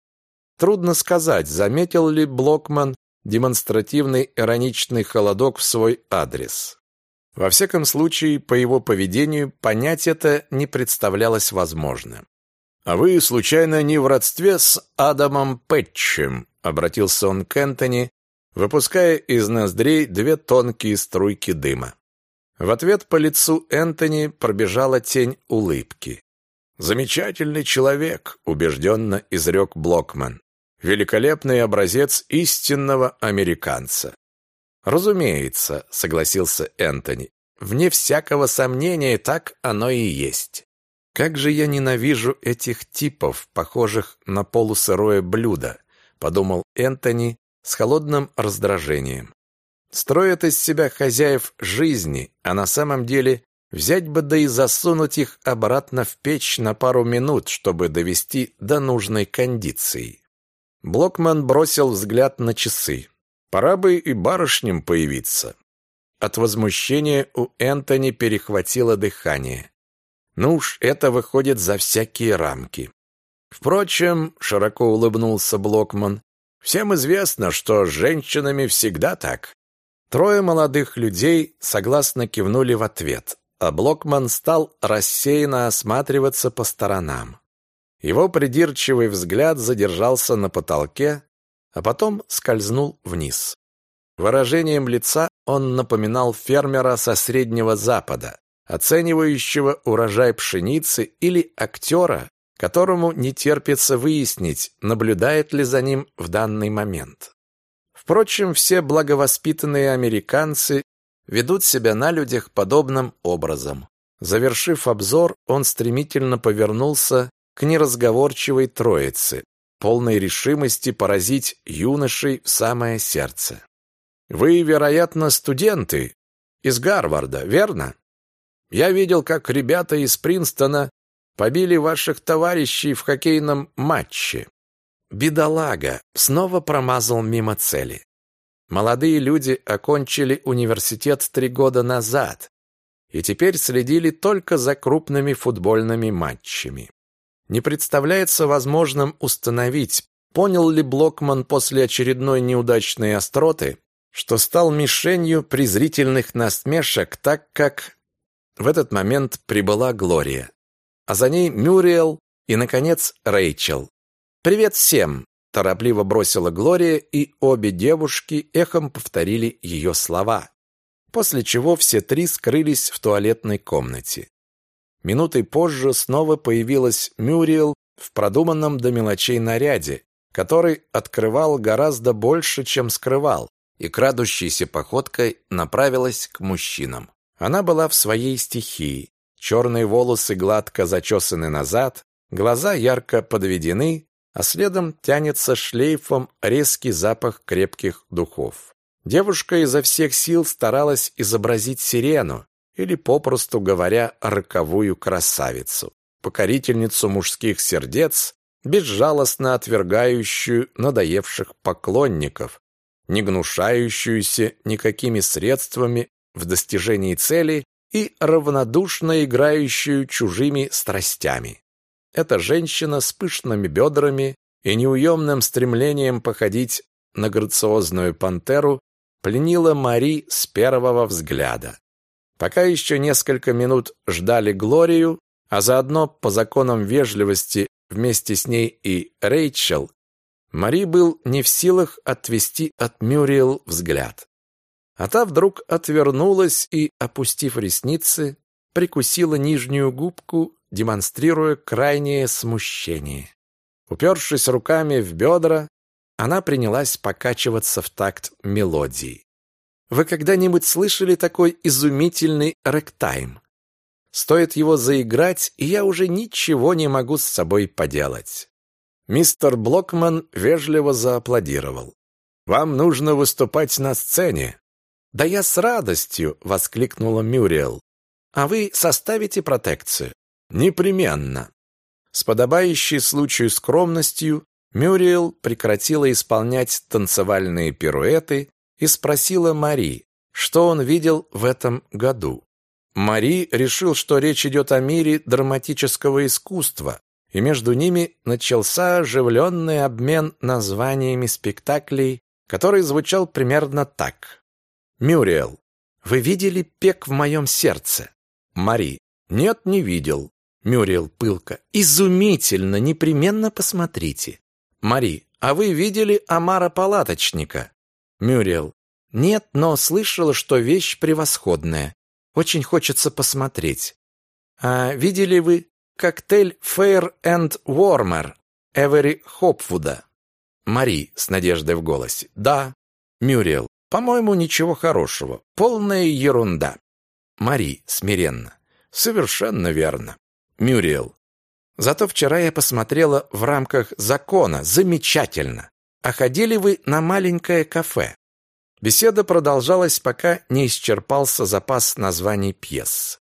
Трудно сказать, заметил ли Блокман демонстративный ироничный холодок в свой адрес. Во всяком случае, по его поведению понять это не представлялось возможным. «А вы, случайно, не в родстве с Адамом Пэтчем?» — обратился он к Энтони, выпуская из ноздрей две тонкие струйки дыма. В ответ по лицу Энтони пробежала тень улыбки. «Замечательный человек», — убежденно изрек Блокман великолепный образец истинного американца. Разумеется, согласился Энтони. Вне всякого сомнения, так оно и есть. Как же я ненавижу этих типов, похожих на полусырое блюдо, подумал Энтони с холодным раздражением. Строят из себя хозяев жизни, а на самом деле взять бы да и засунуть их обратно в печь на пару минут, чтобы довести до нужной кондиции. Блокман бросил взгляд на часы. Пора бы и барышням появиться. От возмущения у Энтони перехватило дыхание. Ну уж это выходит за всякие рамки. Впрочем, широко улыбнулся Блокман, всем известно, что с женщинами всегда так. Трое молодых людей согласно кивнули в ответ, а Блокман стал рассеянно осматриваться по сторонам. Его придирчивый взгляд задержался на потолке, а потом скользнул вниз. Выражением лица он напоминал фермера со Среднего Запада, оценивающего урожай пшеницы или актера, которому не терпится выяснить, наблюдает ли за ним в данный момент. Впрочем, все благовоспитанные американцы ведут себя на людях подобным образом. Завершив обзор, он стремительно повернулся к неразговорчивой троице, полной решимости поразить юношей в самое сердце. «Вы, вероятно, студенты из Гарварда, верно? Я видел, как ребята из Принстона побили ваших товарищей в хоккейном матче. Бедолага снова промазал мимо цели. Молодые люди окончили университет три года назад и теперь следили только за крупными футбольными матчами. Не представляется возможным установить, понял ли Блокман после очередной неудачной остроты, что стал мишенью презрительных насмешек, так как в этот момент прибыла Глория, а за ней Мюриэл и, наконец, Рэйчел. «Привет всем!» – торопливо бросила Глория, и обе девушки эхом повторили ее слова, после чего все три скрылись в туалетной комнате. Минутой позже снова появилась Мюриэл в продуманном до мелочей наряде, который открывал гораздо больше, чем скрывал, и крадущейся походкой направилась к мужчинам. Она была в своей стихии. Черные волосы гладко зачесаны назад, глаза ярко подведены, а следом тянется шлейфом резкий запах крепких духов. Девушка изо всех сил старалась изобразить сирену, или, попросту говоря, роковую красавицу, покорительницу мужских сердец, безжалостно отвергающую надоевших поклонников, не гнушающуюся никакими средствами в достижении цели и равнодушно играющую чужими страстями. Эта женщина с пышными бедрами и неуемным стремлением походить на грациозную пантеру пленила Мари с первого взгляда. Пока еще несколько минут ждали Глорию, а заодно по законам вежливости вместе с ней и Рэйчел, Мари был не в силах отвести от Мюриэл взгляд. А та вдруг отвернулась и, опустив ресницы, прикусила нижнюю губку, демонстрируя крайнее смущение. Упершись руками в бедра, она принялась покачиваться в такт мелодии. Вы когда-нибудь слышали такой изумительный рэктайм? Стоит его заиграть, и я уже ничего не могу с собой поделать. Мистер Блокман вежливо зааплодировал. «Вам нужно выступать на сцене». «Да я с радостью!» — воскликнула Мюриэл. «А вы составите протекцию?» «Непременно». С подобающей случаю скромностью Мюриэл прекратила исполнять танцевальные пируэты и спросила Мари, что он видел в этом году. Мари решил, что речь идет о мире драматического искусства, и между ними начался оживленный обмен названиями спектаклей, который звучал примерно так. «Мюриэл, вы видели пек в моем сердце?» «Мари, нет, не видел». Мюриэл пылко. «Изумительно, непременно посмотрите». «Мари, а вы видели Амара Палаточника?» Мюриэл. «Нет, но слышала, что вещь превосходная. Очень хочется посмотреть». «А видели вы коктейль Fair and Warmer Эвери Хопвуда. Мари с надеждой в голосе. Да. Мюрриел. По-моему, ничего хорошего. Полная ерунда. Мари смиренно. Совершенно верно. Мюрриел. Зато вчера я посмотрела в рамках закона. Замечательно. А ходили вы на маленькое кафе? Беседа продолжалась, пока не исчерпался запас названий пьес.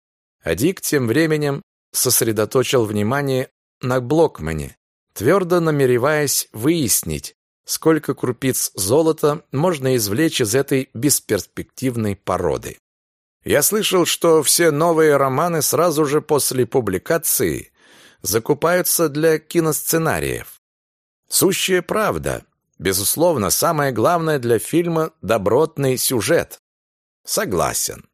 А Дик тем временем сосредоточил внимание на Блокмане, твердо намереваясь выяснить, сколько крупиц золота можно извлечь из этой бесперспективной породы. Я слышал, что все новые романы сразу же после публикации закупаются для киносценариев. Сущая правда. Безусловно, самое главное для фильма – добротный сюжет. Согласен.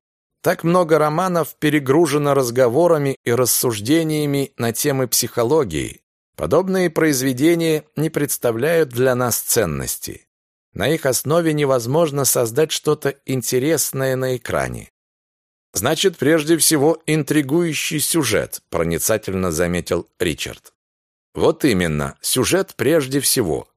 Так много романов перегружено разговорами и рассуждениями на темы психологии. Подобные произведения не представляют для нас ценности. На их основе невозможно создать что-то интересное на экране. Значит, прежде всего, интригующий сюжет, проницательно заметил Ричард. Вот именно, сюжет прежде всего.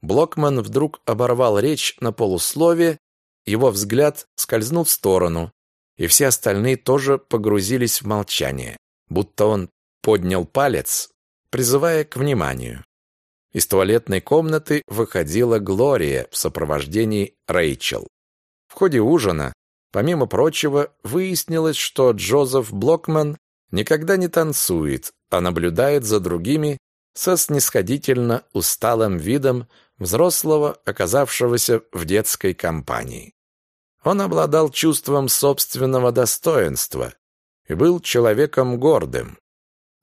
Блокман вдруг оборвал речь на полуслове, его взгляд скользнул в сторону, и все остальные тоже погрузились в молчание, будто он поднял палец, призывая к вниманию. Из туалетной комнаты выходила Глория в сопровождении Рэйчел. В ходе ужина Помимо прочего, выяснилось, что Джозеф Блокман никогда не танцует, а наблюдает за другими со снисходительно усталым видом взрослого, оказавшегося в детской компании. Он обладал чувством собственного достоинства и был человеком гордым.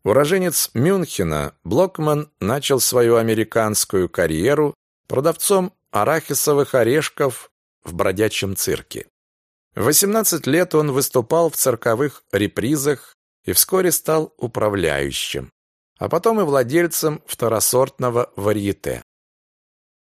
Уроженец Мюнхена, Блокман начал свою американскую карьеру продавцом арахисовых орешков в бродячем цирке. В 18 лет он выступал в цирковых репризах и вскоре стал управляющим, а потом и владельцем второсортного варьете.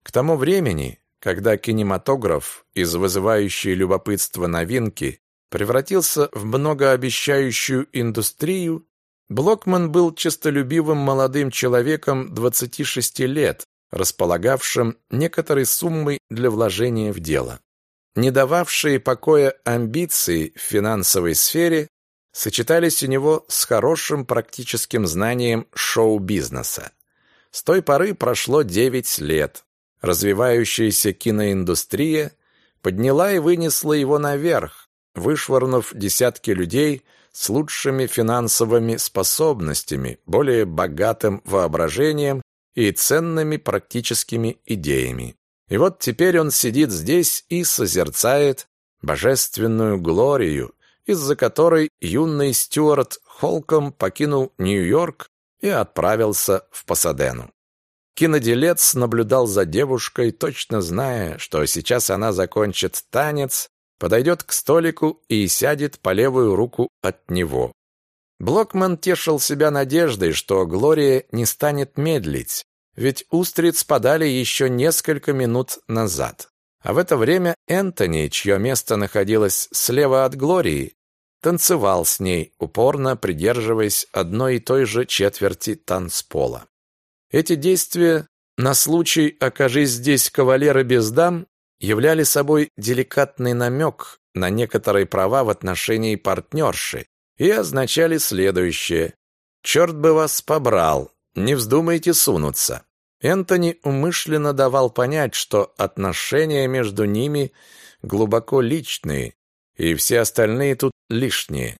К тому времени, когда кинематограф из вызывающей любопытство новинки превратился в многообещающую индустрию, Блокман был честолюбивым молодым человеком 26 лет, располагавшим некоторой суммой для вложения в дело. Не дававшие покоя амбиции в финансовой сфере сочетались у него с хорошим практическим знанием шоу-бизнеса. С той поры прошло 9 лет. Развивающаяся киноиндустрия подняла и вынесла его наверх, вышвырнув десятки людей с лучшими финансовыми способностями, более богатым воображением и ценными практическими идеями. И вот теперь он сидит здесь и созерцает божественную глорию, из-за которой юный Стюарт Холком покинул Нью-Йорк и отправился в Пасадену. Киноделец наблюдал за девушкой, точно зная, что сейчас она закончит танец, подойдет к столику и сядет по левую руку от него. Блокман тешил себя надеждой, что Глория не станет медлить, ведь устриц подали еще несколько минут назад. А в это время Энтони, чье место находилось слева от Глории, танцевал с ней, упорно придерживаясь одной и той же четверти танцпола. Эти действия на случай «окажись здесь кавалеры без дам» являли собой деликатный намек на некоторые права в отношении партнерши и означали следующее «Черт бы вас побрал, не вздумайте сунуться. Энтони умышленно давал понять, что отношения между ними глубоко личные, и все остальные тут лишние.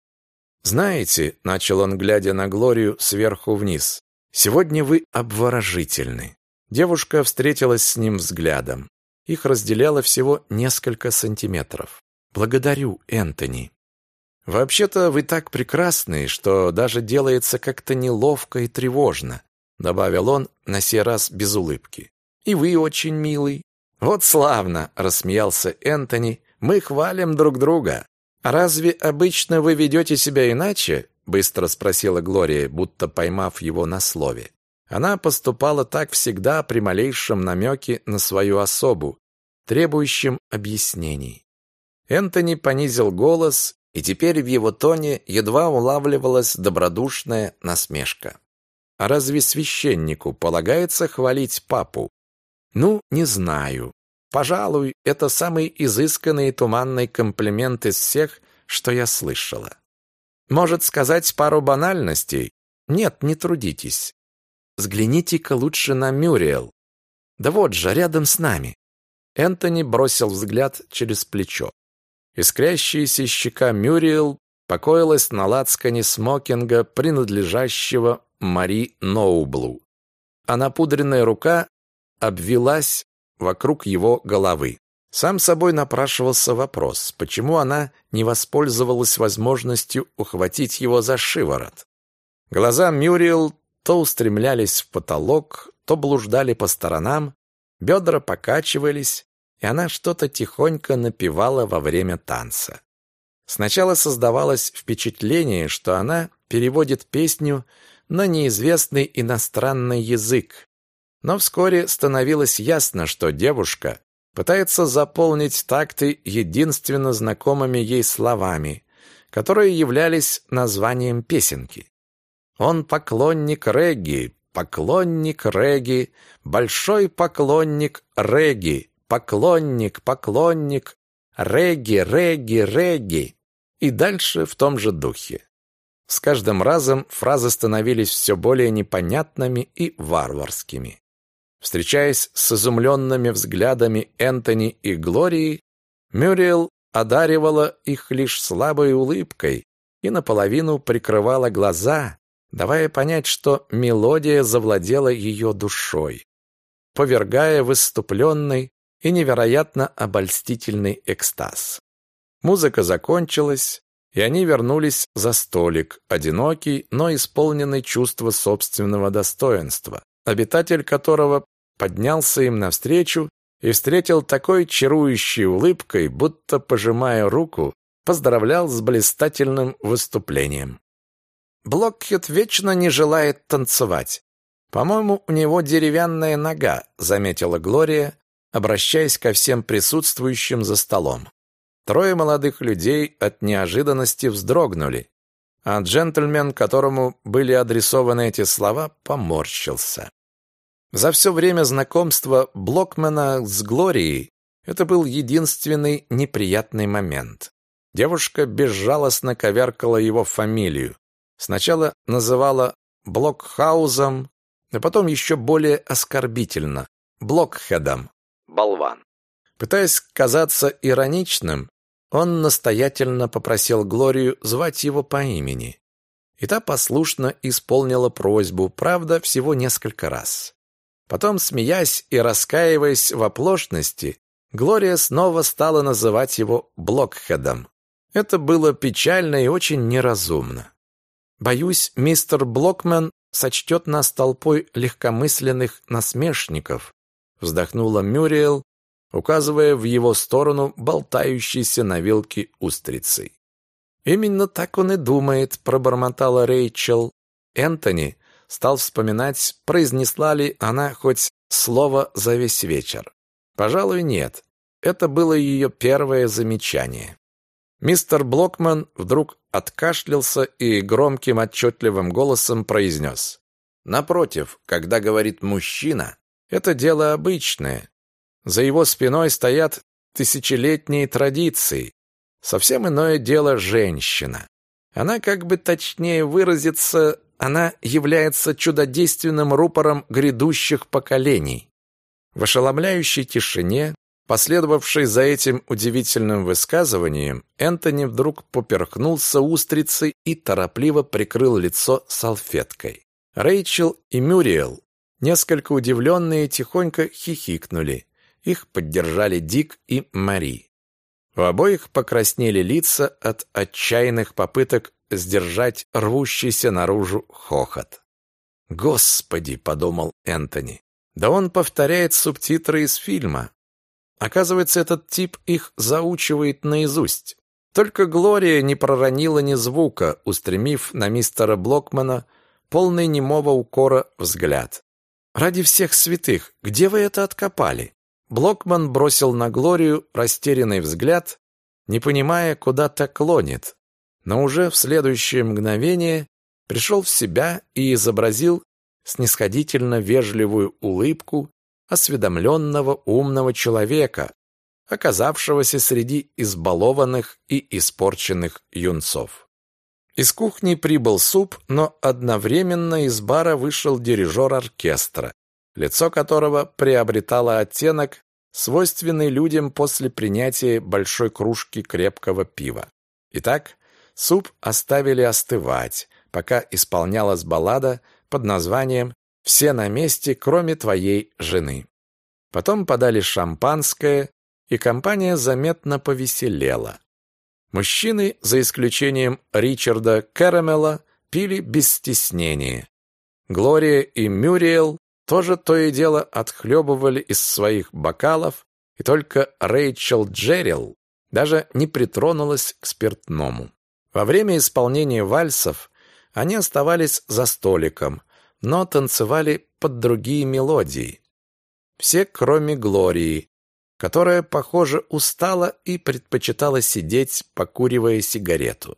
«Знаете», — начал он, глядя на Глорию сверху вниз, «сегодня вы обворожительны». Девушка встретилась с ним взглядом. Их разделяло всего несколько сантиметров. «Благодарю, Энтони». «Вообще-то вы так прекрасны, что даже делается как-то неловко и тревожно», добавил он на сей раз без улыбки. «И вы очень милый». «Вот славно!» — рассмеялся Энтони. «Мы хвалим друг друга». «А разве обычно вы ведете себя иначе?» — быстро спросила Глория, будто поймав его на слове. Она поступала так всегда при малейшем намеке на свою особу, требующем объяснений. Энтони понизил голос и теперь в его тоне едва улавливалась добродушная насмешка. «А разве священнику полагается хвалить папу?» «Ну, не знаю. Пожалуй, это самый изысканный и туманный комплимент из всех, что я слышала. Может сказать пару банальностей? Нет, не трудитесь. Взгляните-ка лучше на Мюриэл. Да вот же, рядом с нами». Энтони бросил взгляд через плечо. Искрящаяся щека Мюриэл покоилась на лацкане смокинга, принадлежащего Мари Ноублу, а напудренная рука обвелась вокруг его головы. Сам собой напрашивался вопрос, почему она не воспользовалась возможностью ухватить его за шиворот. Глаза Мюриел то устремлялись в потолок, то блуждали по сторонам, бедра покачивались, и она что-то тихонько напевала во время танца. Сначала создавалось впечатление, что она переводит песню на неизвестный иностранный язык. Но вскоре становилось ясно, что девушка пытается заполнить такты единственно знакомыми ей словами, которые являлись названием песенки. Он поклонник регги, поклонник регги, большой поклонник регги, поклонник, поклонник, регги, регги, регги. И дальше в том же духе. С каждым разом фразы становились все более непонятными и варварскими. Встречаясь с изумленными взглядами Энтони и Глории, Мюриел одаривала их лишь слабой улыбкой и наполовину прикрывала глаза, давая понять, что мелодия завладела ее душой, повергая в иступленный и невероятно обольстительный экстаз. Музыка закончилась, и они вернулись за столик, одинокий, но исполненный чувства собственного достоинства, обитатель которого поднялся им навстречу и встретил такой чарующей улыбкой, будто, пожимая руку, поздравлял с блистательным выступлением. Блокхед вечно не желает танцевать. По-моему, у него деревянная нога, заметила Глория, обращаясь ко всем присутствующим за столом. Трое молодых людей от неожиданности вздрогнули, а джентльмен, которому были адресованы эти слова, поморщился. За все время знакомства Блокмена с Глорией это был единственный неприятный момент. Девушка безжалостно коверкала его фамилию. Сначала называла Блокхаузом, а потом еще более оскорбительно – Блокхедом. Болван. Пытаясь казаться ироничным, он настоятельно попросил Глорию звать его по имени. И та послушно исполнила просьбу, правда, всего несколько раз. Потом, смеясь и раскаиваясь в оплошности, Глория снова стала называть его Блокхедом. Это было печально и очень неразумно. Боюсь, мистер Блокмен сочтет нас толпой легкомысленных насмешников, вздохнула Мюриел, указывая в его сторону болтающейся на вилке устрицей. Именно так он и думает, пробормотала Рейчел. Энтони стал вспоминать, произнесла ли она хоть слово за весь вечер. Пожалуй, нет. Это было ее первое замечание. Мистер Блокман вдруг откашлялся и громким отчетливым голосом произнес. Напротив, когда говорит мужчина, это дело обычное. За его спиной стоят тысячелетние традиции. Совсем иное дело женщина. Она, как бы точнее выразиться, она является чудодейственным рупором грядущих поколений. В ошеломляющей тишине Последовавший за этим удивительным высказыванием, Энтони вдруг поперхнулся устрицей и торопливо прикрыл лицо салфеткой. Рэйчел и Мюриел, несколько удивленные, тихонько хихикнули. Их поддержали Дик и Мари. У обоих покраснели лица от отчаянных попыток сдержать рвущийся наружу хохот. «Господи!» — подумал Энтони. «Да он повторяет субтитры из фильма. Оказывается, этот тип их заучивает наизусть. Только Глория не проронила ни звука, устремив на мистера Блокмана полный немого укора взгляд. «Ради всех святых, где вы это откопали?» Блокман бросил на Глорию растерянный взгляд, не понимая, куда так клонит, но уже в следующее мгновение пришел в себя и изобразил снисходительно вежливую улыбку осведомленного умного человека, оказавшегося среди избалованных и испорченных юнцов. Из кухни прибыл суп, но одновременно из бара вышел дирижер оркестра, лицо которого приобретало оттенок, свойственный людям после принятия большой кружки крепкого пива. Итак, суп оставили остывать, пока исполнялась баллада под названием все на месте, кроме твоей жены. Потом подали шампанское, и компания заметно повеселела. Мужчины, за исключением Ричарда Кэрэмела, пили без стеснения. Глория и Мюриел тоже то и дело отхлебывали из своих бокалов, и только Рэйчел Джеррилл даже не притронулась к спиртному. Во время исполнения вальсов они оставались за столиком, но танцевали под другие мелодии. Все, кроме Глории, которая, похоже, устала и предпочитала сидеть, покуривая сигарету.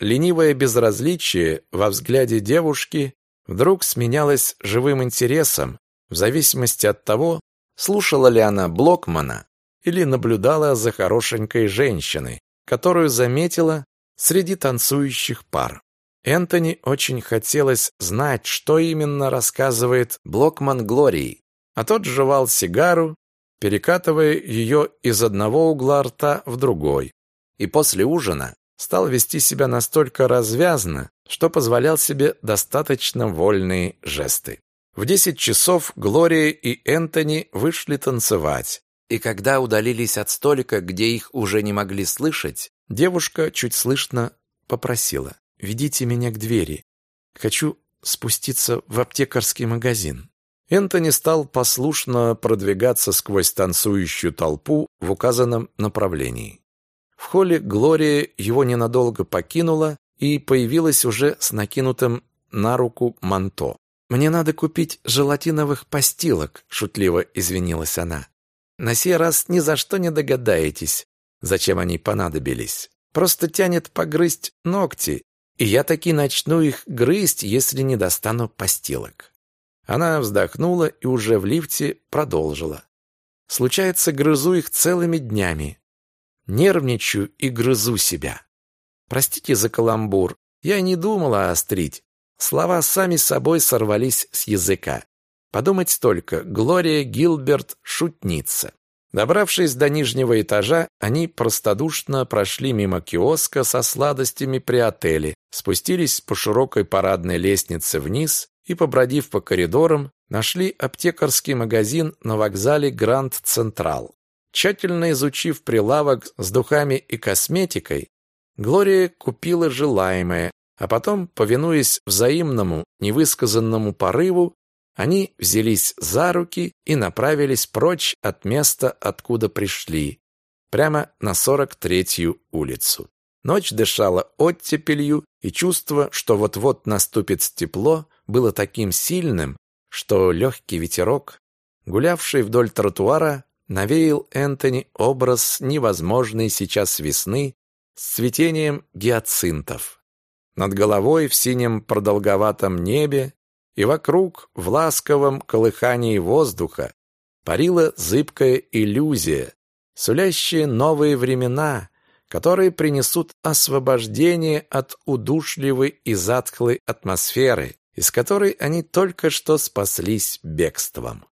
ленивое безразличие во взгляде девушки вдруг сменялось живым интересом в зависимости от того, слушала ли она Блокмана или наблюдала за хорошенькой женщиной, которую заметила среди танцующих пар. Энтони очень хотелось знать, что именно рассказывает Блокман Глории, а тот жевал сигару, перекатывая ее из одного угла рта в другой. И после ужина стал вести себя настолько развязно, что позволял себе достаточно вольные жесты. В десять часов Глория и Энтони вышли танцевать, и когда удалились от столика, где их уже не могли слышать, девушка чуть слышно попросила «Ведите меня к двери. Хочу спуститься в аптекарский магазин». Энтони стал послушно продвигаться сквозь танцующую толпу в указанном направлении. В холле Глория его ненадолго покинула и появилась уже с накинутым на руку манто. «Мне надо купить желатиновых постилок», — шутливо извинилась она. «На сей раз ни за что не догадаетесь, зачем они понадобились. Просто тянет погрызть ногти, и я таки начну их грызть, если не достану постилок». Она вздохнула и уже в лифте продолжила. «Случается, грызу их целыми днями. Нервничаю и грызу себя. Простите за каламбур, я не думала острить. Слова сами собой сорвались с языка. Подумать только, Глория Гилберт – шутница. Добравшись до нижнего этажа, они простодушно прошли мимо киоска со сладостями при отеле, спустились по широкой парадной лестнице вниз и, побродив по коридорам, нашли аптекарский магазин на вокзале Гранд Централ. Тщательно изучив прилавок с духами и косметикой, Глория купила желаемое, а потом, повинуясь взаимному невысказанному порыву, они взялись за руки и направились прочь от места, откуда пришли, прямо на 43-ю улицу. Ночь дышала оттепелью, и чувство, что вот-вот наступит тепло, было таким сильным, что легкий ветерок, гулявший вдоль тротуара, навеял Энтони образ невозможной сейчас весны с цветением гиацинтов. Над головой в синем продолговатом небе и вокруг в ласковом колыхании воздуха парила зыбкая иллюзия, сулящая новые времена, которые принесут освобождение от удушливой и затхлой атмосферы, из которой они только что спаслись бегством.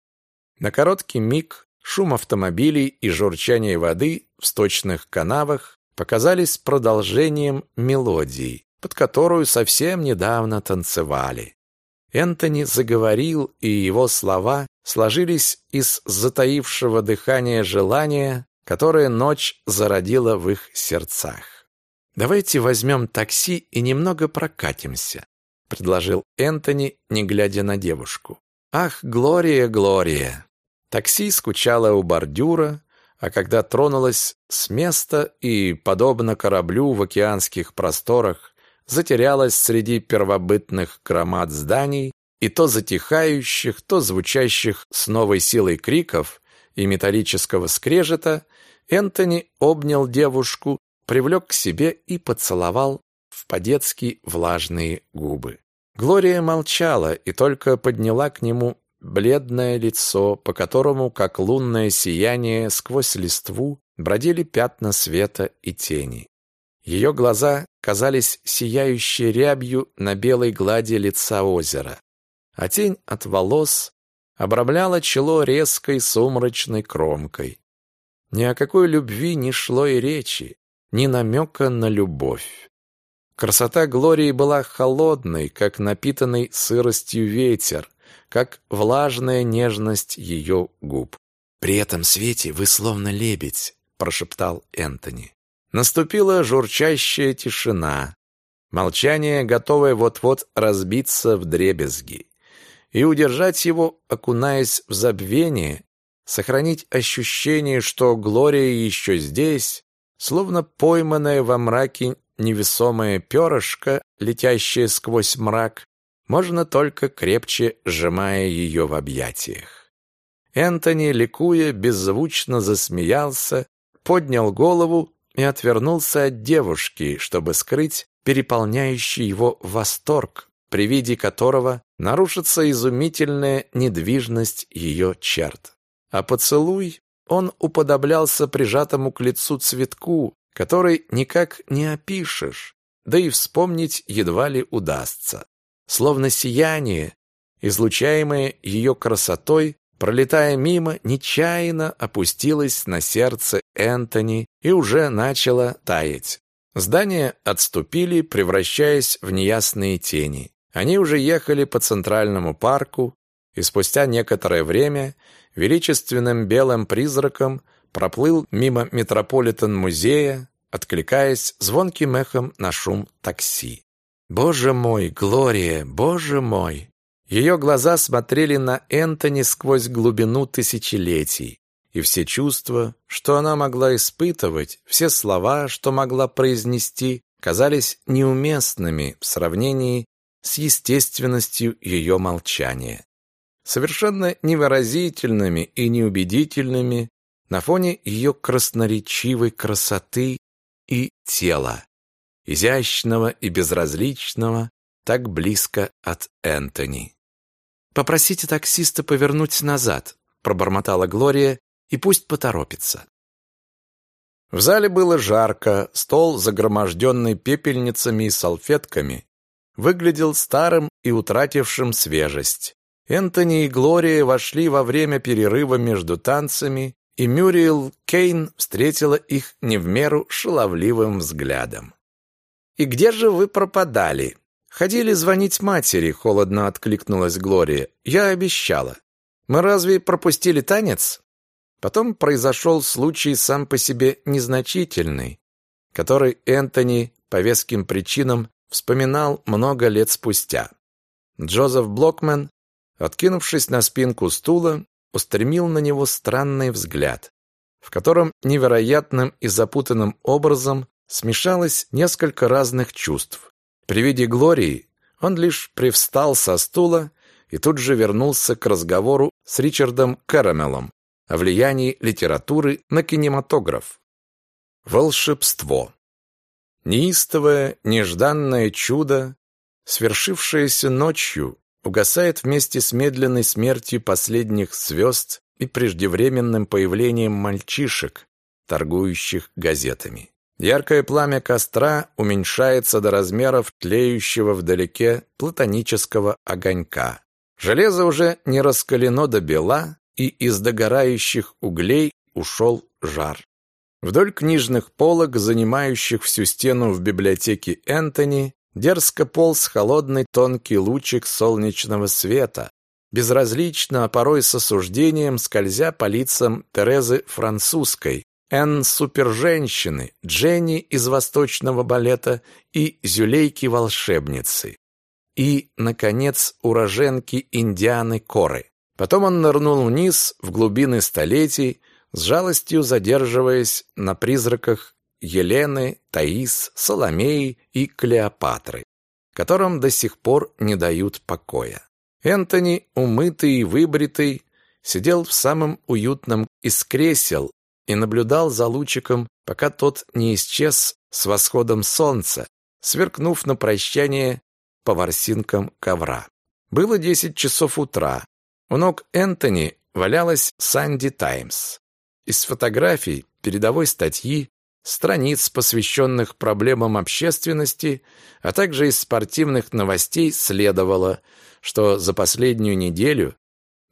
На короткий миг Шум автомобилей и журчание воды в сточных канавах показались продолжением мелодии, под которую совсем недавно танцевали. Энтони заговорил, и его слова сложились из затаившего дыхания желания, которое ночь зародила в их сердцах. «Давайте возьмем такси и немного прокатимся», — предложил Энтони, не глядя на девушку. «Ах, Глория, Глория! Такси скучало у бордюра, а когда тронулось с места и, подобно кораблю в океанских просторах, затерялось среди первобытных громад зданий и то затихающих, то звучащих с новой силой криков и металлического скрежета, Энтони обнял девушку, привлек к себе и поцеловал в по-детски влажные губы. Глория молчала и только подняла к нему бледное лицо, по которому, как лунное сияние сквозь листву, бродили пятна света и тени. Ее глаза казались сияющей рябью на белой глади лица озера, а тень от волос обрамляла чело резкой сумрачной кромкой. Ни о какой любви не шло и речи, ни намека на любовь. Красота Глории была холодной, как напитанный сыростью ветер, как влажная нежность ее губ. «При этом свете вы словно лебедь», — прошептал Энтони. Наступила журчащая тишина, молчание, готовое вот-вот разбиться в дребезги. И удержать его, окунаясь в забвение, сохранить ощущение, что Глория еще здесь, словно пойманная во мраке невесомое перышко, летящее сквозь мрак, можно только крепче сжимая ее в объятиях. Энтони, ликуя, беззвучно засмеялся, поднял голову и отвернулся от девушки, чтобы скрыть переполняющий его восторг, при виде которого нарушится изумительная недвижность ее черт. А поцелуй он уподоблялся прижатому к лицу цветку, который никак не опишешь, да и вспомнить едва ли удастся. Словно сияние, излучаемое ее красотой, пролетая мимо, нечаянно опустилось на сердце Энтони и уже начало таять. Здания отступили, превращаясь в неясные тени. Они уже ехали по центральному парку, и спустя некоторое время величественным белым призраком проплыл мимо Метрополитен-музея, откликаясь звонким эхом на шум такси. «Боже мой, Глория, боже мой!» Ее глаза смотрели на Энтони сквозь глубину тысячелетий, и все чувства, что она могла испытывать, все слова, что могла произнести, казались неуместными в сравнении с естественностью ее молчания. Совершенно невыразительными и неубедительными на фоне ее красноречивой красоты и тела, изящного и безразличного, так близко от Энтони. «Попросите таксиста повернуть назад», пробормотала Глория, «и пусть поторопится». В зале было жарко, стол, загроможденный пепельницами и салфетками, выглядел старым и утратившим свежесть. Энтони и Глория вошли во время перерыва между танцами, и Мюриел Кейн встретила их не в меру шаловливым взглядом. «И где же вы пропадали?» «Ходили звонить матери», — холодно откликнулась Глория. «Я обещала. Мы разве пропустили танец?» Потом произошел случай сам по себе незначительный, который Энтони по веским причинам вспоминал много лет спустя. Джозеф Блокмен, откинувшись на спинку стула, устремил на него странный взгляд, в котором невероятным и запутанным образом смешалось несколько разных чувств. При виде Глории он лишь привстал со стула и тут же вернулся к разговору с Ричардом Кэрэмелом о влиянии литературы на кинематограф. Волшебство. Неистовое, нежданное чудо, свершившееся ночью, угасает вместе с медленной смертью последних звезд и преждевременным появлением мальчишек, торгующих газетами. Яркое пламя костра уменьшается до размеров тлеющего вдалеке платонического огонька. Железо уже не раскалено до бела, и из догорающих углей ушел жар. Вдоль книжных полок, занимающих всю стену в библиотеке Энтони, дерзко полз холодный тонкий лучик солнечного света, безразлично, а порой с осуждением скользя по лицам Терезы Французской, Энн Суперженщины, Дженни из восточного балета и Зюлейки-волшебницы. И, наконец, уроженки Индианы Коры. Потом он нырнул вниз, в глубины столетий, с жалостью задерживаясь на призраках Елены, Таис, Соломеи и Клеопатры, которым до сих пор не дают покоя. Энтони, умытый и выбритый, сидел в самом уютном из кресел и наблюдал за лучиком, пока тот не исчез с восходом солнца, сверкнув на прощание по ворсинкам ковра. Было десять часов утра. У ног Энтони валялась «Санди Таймс». Из фотографий, передовой статьи, страниц, посвященных проблемам общественности, а также из спортивных новостей следовало, что за последнюю неделю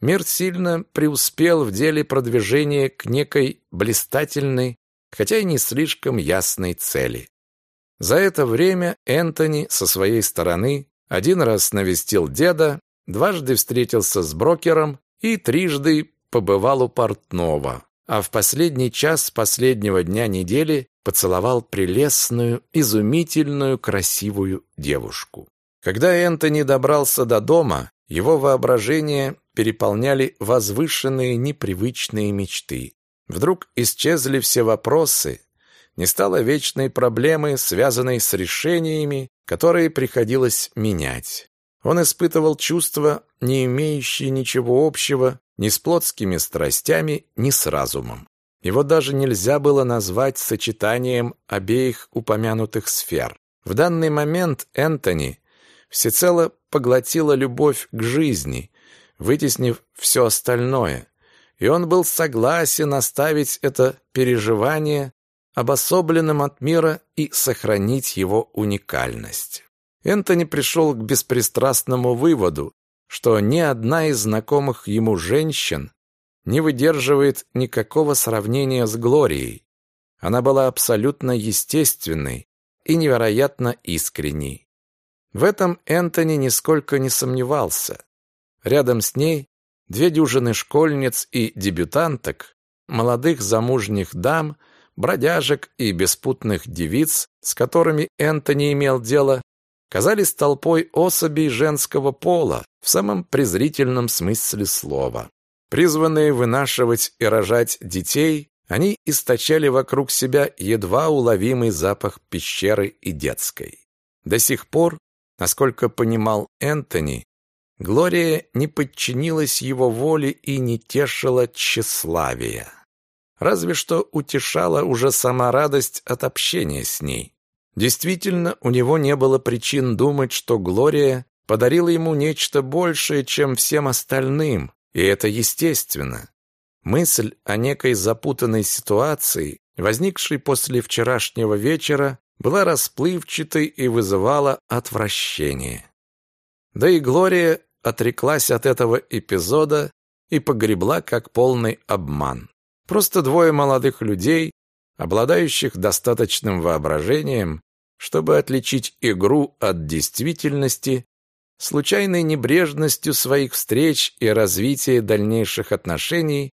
мир сильно преуспел в деле продвижения к некой блистательной, хотя и не слишком ясной цели. За это время Энтони со своей стороны один раз навестил деда, дважды встретился с брокером и трижды побывал у портного а в последний час последнего дня недели поцеловал прелестную, изумительную, красивую девушку. Когда Энтони добрался до дома, его воображение переполняли возвышенные непривычные мечты. Вдруг исчезли все вопросы, не стало вечной проблемы, связанной с решениями, которые приходилось менять. Он испытывал чувства, не имеющие ничего общего ни с плотскими страстями, ни с разумом. Его даже нельзя было назвать сочетанием обеих упомянутых сфер. В данный момент Энтони всецело поглотила любовь к жизни, вытеснив все остальное, и он был согласен оставить это переживание обособленным от мира и сохранить его уникальность. Энтони пришел к беспристрастному выводу, что ни одна из знакомых ему женщин не выдерживает никакого сравнения с Глорией. Она была абсолютно естественной и невероятно искренней. В этом Энтони нисколько не сомневался. Рядом с ней две дюжины школьниц и дебютанток, молодых замужних дам, бродяжек и беспутных девиц, с которыми Энтони имел дело, казались толпой особей женского пола в самом презрительном смысле слова. Призванные вынашивать и рожать детей, они источали вокруг себя едва уловимый запах пещеры и детской. До сих пор Насколько понимал Энтони, Глория не подчинилась его воле и не тешила тщеславия. Разве что утешала уже сама радость от общения с ней. Действительно, у него не было причин думать, что Глория подарила ему нечто большее, чем всем остальным, и это естественно. Мысль о некой запутанной ситуации, возникшей после вчерашнего вечера, была расплывчатой и вызывала отвращение. Да и Глория отреклась от этого эпизода и погребла как полный обман. Просто двое молодых людей, обладающих достаточным воображением, чтобы отличить игру от действительности, случайной небрежностью своих встреч и развития дальнейших отношений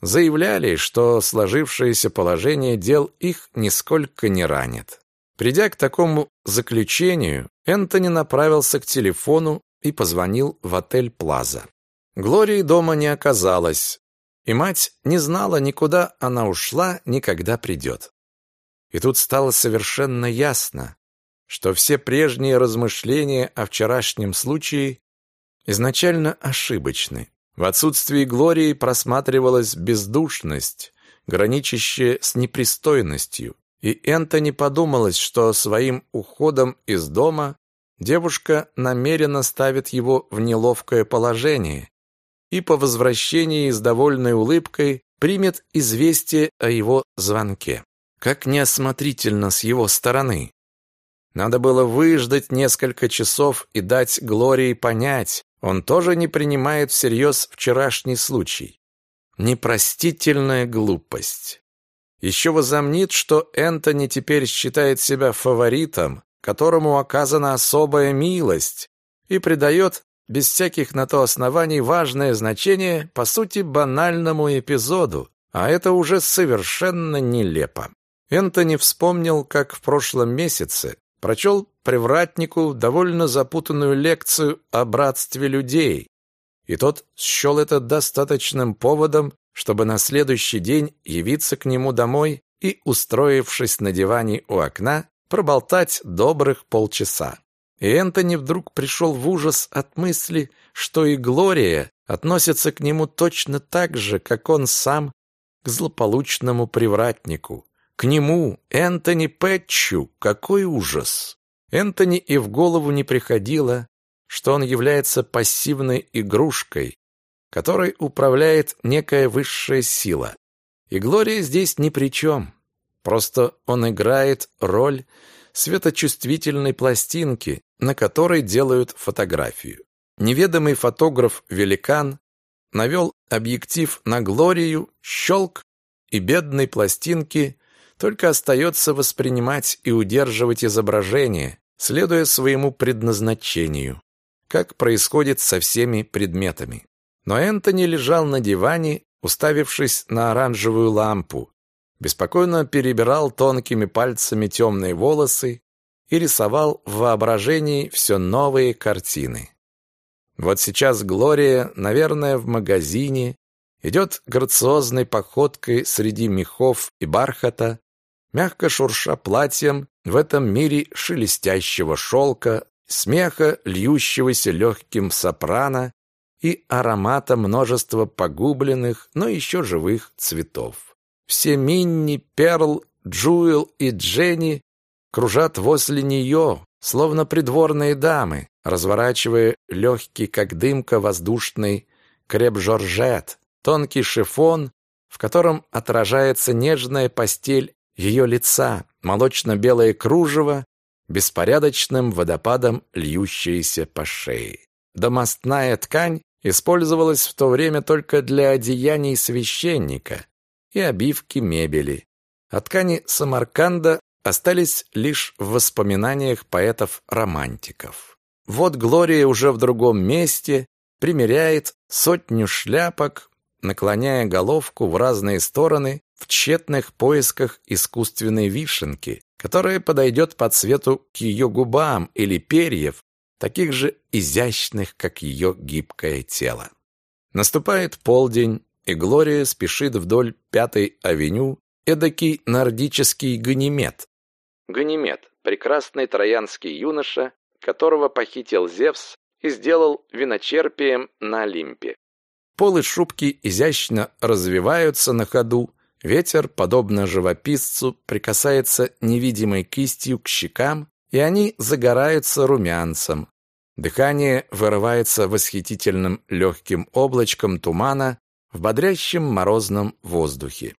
заявляли, что сложившееся положение дел их нисколько не ранит. Придя к такому заключению, Энтони направился к телефону и позвонил в отель «Плаза». Глории дома не оказалось, и мать не знала, никуда она ушла, никогда придет. И тут стало совершенно ясно, что все прежние размышления о вчерашнем случае изначально ошибочны. В отсутствии Глории просматривалась бездушность, граничащая с непристойностью, и Энтони подумалось, что своим уходом из дома девушка намеренно ставит его в неловкое положение и по возвращении с довольной улыбкой примет известие о его звонке. Как неосмотрительно с его стороны. Надо было выждать несколько часов и дать Глории понять, он тоже не принимает всерьез вчерашний случай. Непростительная глупость. Еще возомнит, что Энтони теперь считает себя фаворитом, которому оказана особая милость, и придает без всяких на то оснований важное значение, по сути, банальному эпизоду, а это уже совершенно нелепо. Энтони вспомнил, как в прошлом месяце прочел привратнику довольно запутанную лекцию о братстве людей, и тот счел это достаточным поводом чтобы на следующий день явиться к нему домой и, устроившись на диване у окна, проболтать добрых полчаса. И Энтони вдруг пришел в ужас от мысли, что и Глория относится к нему точно так же, как он сам к злополучному привратнику. К нему, Энтони Пэтчу, какой ужас! Энтони и в голову не приходило, что он является пассивной игрушкой, которой управляет некая высшая сила. И Глория здесь ни при чем. Просто он играет роль светочувствительной пластинки, на которой делают фотографию. Неведомый фотограф-великан навел объектив на Глорию, щелк, и бедной пластинки только остается воспринимать и удерживать изображение, следуя своему предназначению, как происходит со всеми предметами. Но Энтони лежал на диване, уставившись на оранжевую лампу, беспокойно перебирал тонкими пальцами темные волосы и рисовал в воображении все новые картины. Вот сейчас Глория, наверное, в магазине, идет грациозной походкой среди мехов и бархата, мягко шурша платьем в этом мире шелестящего шелка, смеха, льющегося легким сопрано и аромата множества погубленных, но еще живых цветов. Все Минни, Перл, Джуэл и Дженни кружат возле нее, словно придворные дамы, разворачивая легкий, как дымка, воздушный креп-жоржет, тонкий шифон, в котором отражается нежная постель ее лица, молочно-белое кружево, беспорядочным водопадом льющееся по шее. Домостная ткань использовалась в то время только для одеяний священника и обивки мебели. А ткани Самарканда остались лишь в воспоминаниях поэтов-романтиков. Вот Глория уже в другом месте примеряет сотню шляпок, наклоняя головку в разные стороны в тщетных поисках искусственной вишенки, которая подойдет по цвету к ее губам или перьев, таких же изящных, как ее гибкое тело. Наступает полдень, и Глория спешит вдоль Пятой авеню, эдакий нордический ганимед. Ганимед – прекрасный троянский юноша, которого похитил Зевс и сделал виночерпием на Олимпе. Полы шубки изящно развиваются на ходу, ветер, подобно живописцу, прикасается невидимой кистью к щекам, и они загораются румянцем. Дыхание вырывается восхитительным легким облачком тумана в бодрящем морозном воздухе.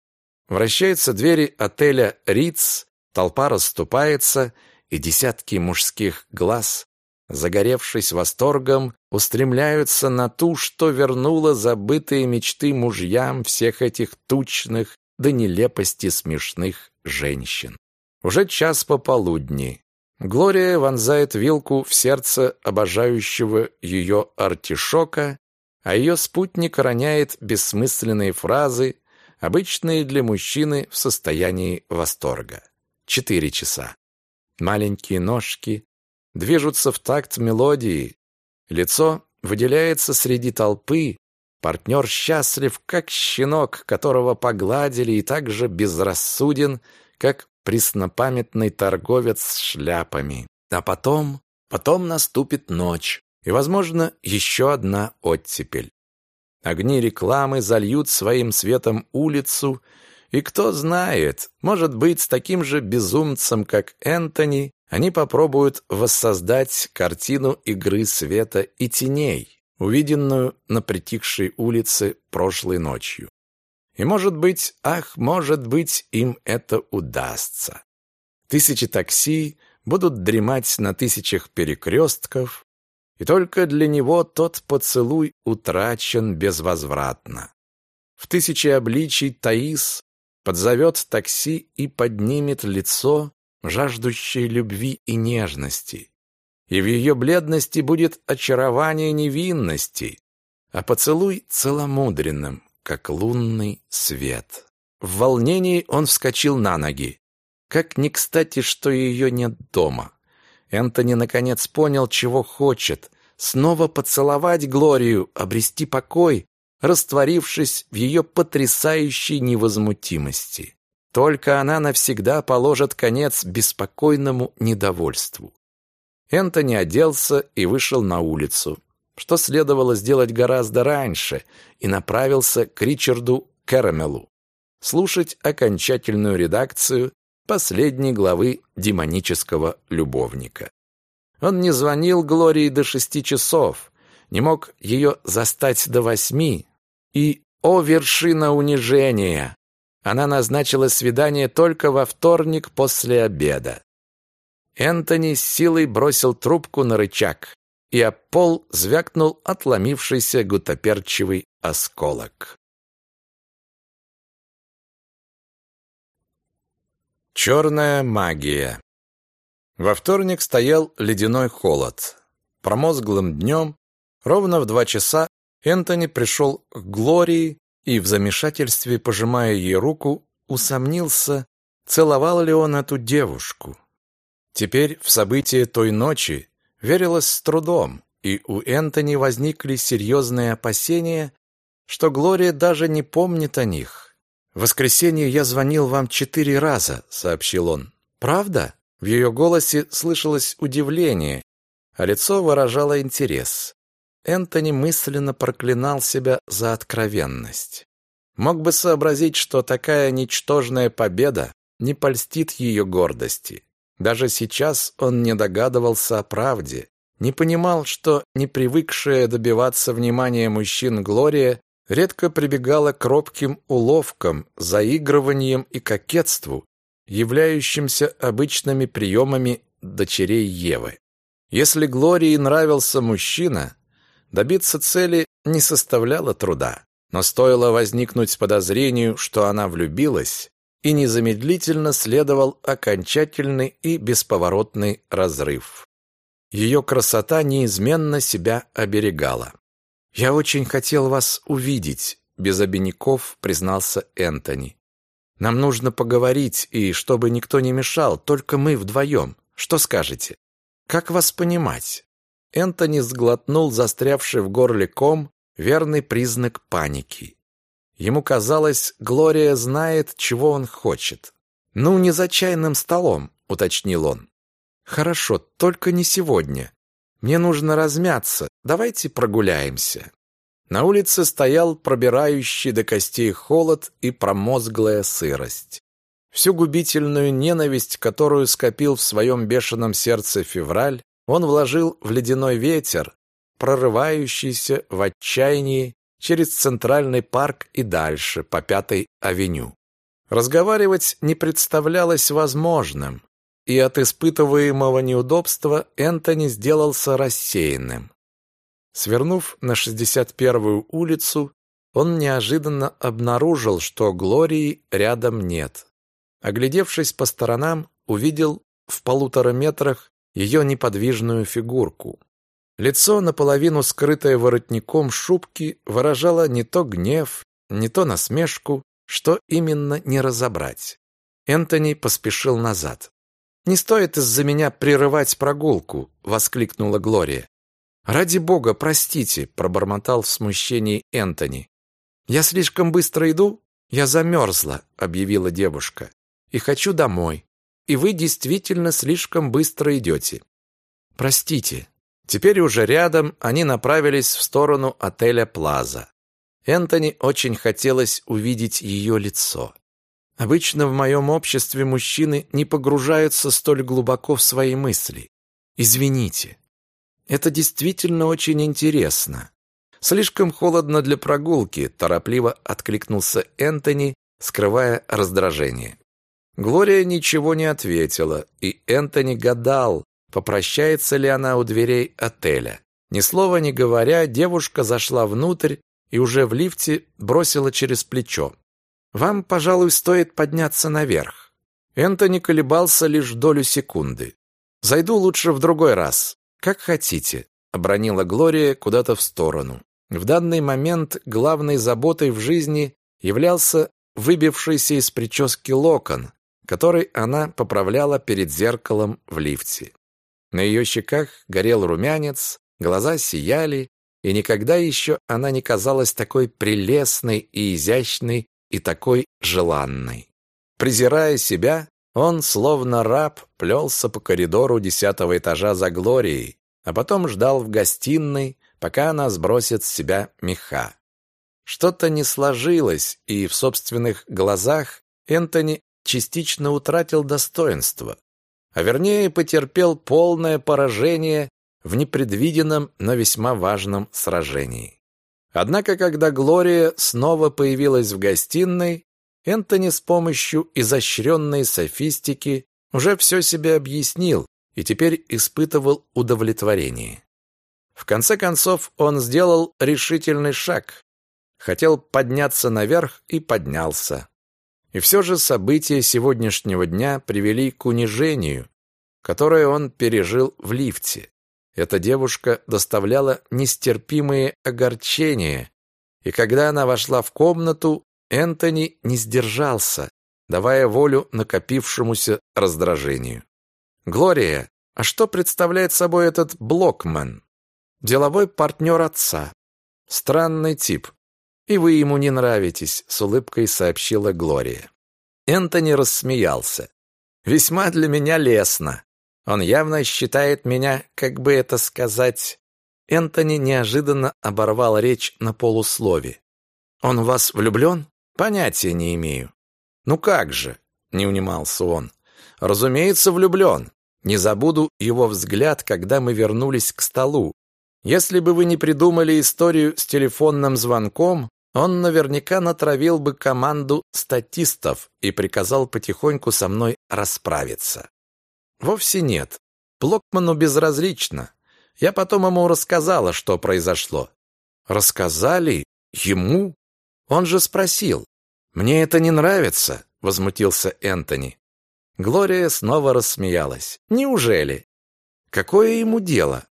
Вращаются двери отеля «Риц», толпа расступается, и десятки мужских глаз, загоревшись восторгом, устремляются на ту, что вернула забытые мечты мужьям всех этих тучных до нелепости смешных женщин. Уже час пополудни. Глория вонзает вилку в сердце обожающего ее артишока, а ее спутник роняет бессмысленные фразы, обычные для мужчины в состоянии восторга. Четыре часа. Маленькие ножки движутся в такт мелодии, лицо выделяется среди толпы, партнер счастлив, как щенок, которого погладили, и так же безрассуден, как преснопамятный торговец с шляпами. А потом, потом наступит ночь, и, возможно, еще одна оттепель. Огни рекламы зальют своим светом улицу, и кто знает, может быть, с таким же безумцем, как Энтони, они попробуют воссоздать картину игры света и теней, увиденную на притихшей улице прошлой ночью. И, может быть, ах, может быть, им это удастся. Тысячи такси будут дремать на тысячах перекрестков, и только для него тот поцелуй утрачен безвозвратно. В тысячи обличий Таис подзовет такси и поднимет лицо, жаждущее любви и нежности. И в ее бледности будет очарование невинности, а поцелуй целомудренным, как лунный свет. В волнении он вскочил на ноги. Как не кстати, что ее нет дома. Энтони наконец понял, чего хочет. Снова поцеловать Глорию, обрести покой, растворившись в ее потрясающей невозмутимости. Только она навсегда положит конец беспокойному недовольству. Энтони оделся и вышел на улицу что следовало сделать гораздо раньше, и направился к Ричарду Кэрэмелу слушать окончательную редакцию последней главы «Демонического любовника». Он не звонил Глории до шести часов, не мог ее застать до восьми, и, о вершина унижения, она назначила свидание только во вторник после обеда. Энтони с силой бросил трубку на рычаг и об пол звякнул отломившийся гутоперчивый осколок. Черная магия Во вторник стоял ледяной холод. Промозглым днем, ровно в два часа, Энтони пришел к Глории и в замешательстве, пожимая ей руку, усомнился, целовал ли он эту девушку. Теперь в события той ночи верилось с трудом, и у Энтони возникли серьезные опасения, что Глория даже не помнит о них. «В воскресенье я звонил вам четыре раза», — сообщил он. «Правда?» В ее голосе слышалось удивление, а лицо выражало интерес. Энтони мысленно проклинал себя за откровенность. Мог бы сообразить, что такая ничтожная победа не польстит ее гордости. Даже сейчас он не догадывался о правде, не понимал, что не привыкшая добиваться внимания мужчин Глория редко прибегала к робким уловкам, заигрываниям и кокетству, являющимся обычными приемами дочерей Евы. Если Глории нравился мужчина, добиться цели не составляло труда. Но стоило возникнуть подозрению, что она влюбилась, и незамедлительно следовал окончательный и бесповоротный разрыв. Ее красота неизменно себя оберегала. «Я очень хотел вас увидеть», — без обиняков признался Энтони. «Нам нужно поговорить, и чтобы никто не мешал, только мы вдвоем. Что скажете? Как вас понимать?» Энтони сглотнул застрявший в горле ком, верный признак паники. Ему казалось, Глория знает, чего он хочет. «Ну, не за чайным столом», — уточнил он. «Хорошо, только не сегодня. Мне нужно размяться. Давайте прогуляемся». На улице стоял пробирающий до костей холод и промозглая сырость. Всю губительную ненависть, которую скопил в своем бешеном сердце февраль, он вложил в ледяной ветер, прорывающийся в отчаянии через Центральный парк и дальше, по Пятой авеню. Разговаривать не представлялось возможным, и от испытываемого неудобства Энтони сделался рассеянным. Свернув на 61-ю улицу, он неожиданно обнаружил, что Глории рядом нет. Оглядевшись по сторонам, увидел в полутора метрах ее неподвижную фигурку. Лицо, наполовину скрытое воротником шубки, выражало не то гнев, не то насмешку, что именно не разобрать. Энтони поспешил назад. «Не стоит из-за меня прерывать прогулку!» — воскликнула Глория. «Ради бога, простите!» — пробормотал в смущении Энтони. «Я слишком быстро иду?» «Я замерзла», — объявила девушка. «И хочу домой. И вы действительно слишком быстро идете». «Простите», Теперь уже рядом они направились в сторону отеля Плаза. Энтони очень хотелось увидеть ее лицо. Обычно в моем обществе мужчины не погружаются столь глубоко в свои мысли. Извините. Это действительно очень интересно. Слишком холодно для прогулки, торопливо откликнулся Энтони, скрывая раздражение. Глория ничего не ответила, и Энтони гадал, попрощается ли она у дверей отеля. Ни слова не говоря, девушка зашла внутрь и уже в лифте бросила через плечо. «Вам, пожалуй, стоит подняться наверх». Энтони колебался лишь долю секунды. «Зайду лучше в другой раз. Как хотите», — обронила Глория куда-то в сторону. В данный момент главной заботой в жизни являлся выбившийся из прически локон, который она поправляла перед зеркалом в лифте. На ее щеках горел румянец, глаза сияли, и никогда еще она не казалась такой прелестной и изящной и такой желанной. Презирая себя, он, словно раб, плелся по коридору десятого этажа за Глорией, а потом ждал в гостиной, пока она сбросит с себя меха. Что-то не сложилось, и в собственных глазах Энтони частично утратил достоинство а вернее потерпел полное поражение в непредвиденном, но весьма важном сражении. Однако, когда Глория снова появилась в гостиной, Энтони с помощью изощренной софистики уже все себе объяснил и теперь испытывал удовлетворение. В конце концов, он сделал решительный шаг. Хотел подняться наверх и поднялся. И все же события сегодняшнего дня привели к унижению, которое он пережил в лифте. Эта девушка доставляла нестерпимые огорчения, и когда она вошла в комнату, Энтони не сдержался, давая волю накопившемуся раздражению. «Глория, а что представляет собой этот Блокман?» «Деловой партнер отца. Странный тип. «И вы ему не нравитесь», — с улыбкой сообщила Глория. Энтони рассмеялся. «Весьма для меня лестно. Он явно считает меня, как бы это сказать...» Энтони неожиданно оборвал речь на полуслове. «Он в вас влюблен? Понятия не имею». «Ну как же?» — не унимался он. Разумеется, влюблен. Не забуду его взгляд, когда мы вернулись к столу. Если бы вы не придумали историю с телефонным звонком, он наверняка натравил бы команду статистов и приказал потихоньку со мной расправиться. Вовсе нет. Блокману безразлично. Я потом ему рассказала, что произошло. Рассказали? Ему? Он же спросил. Мне это не нравится, возмутился Энтони. Глория снова рассмеялась. Неужели? Какое ему дело?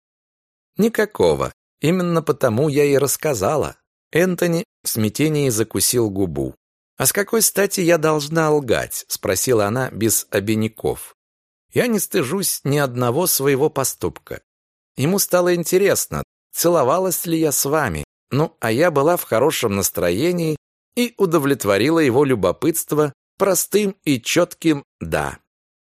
Никакого. Именно потому я и рассказала. Энтони в смятении закусил губу. «А с какой стати я должна лгать?» — спросила она без обиняков. «Я не стыжусь ни одного своего поступка. Ему стало интересно, целовалась ли я с вами, ну, а я была в хорошем настроении и удовлетворила его любопытство простым и четким «да».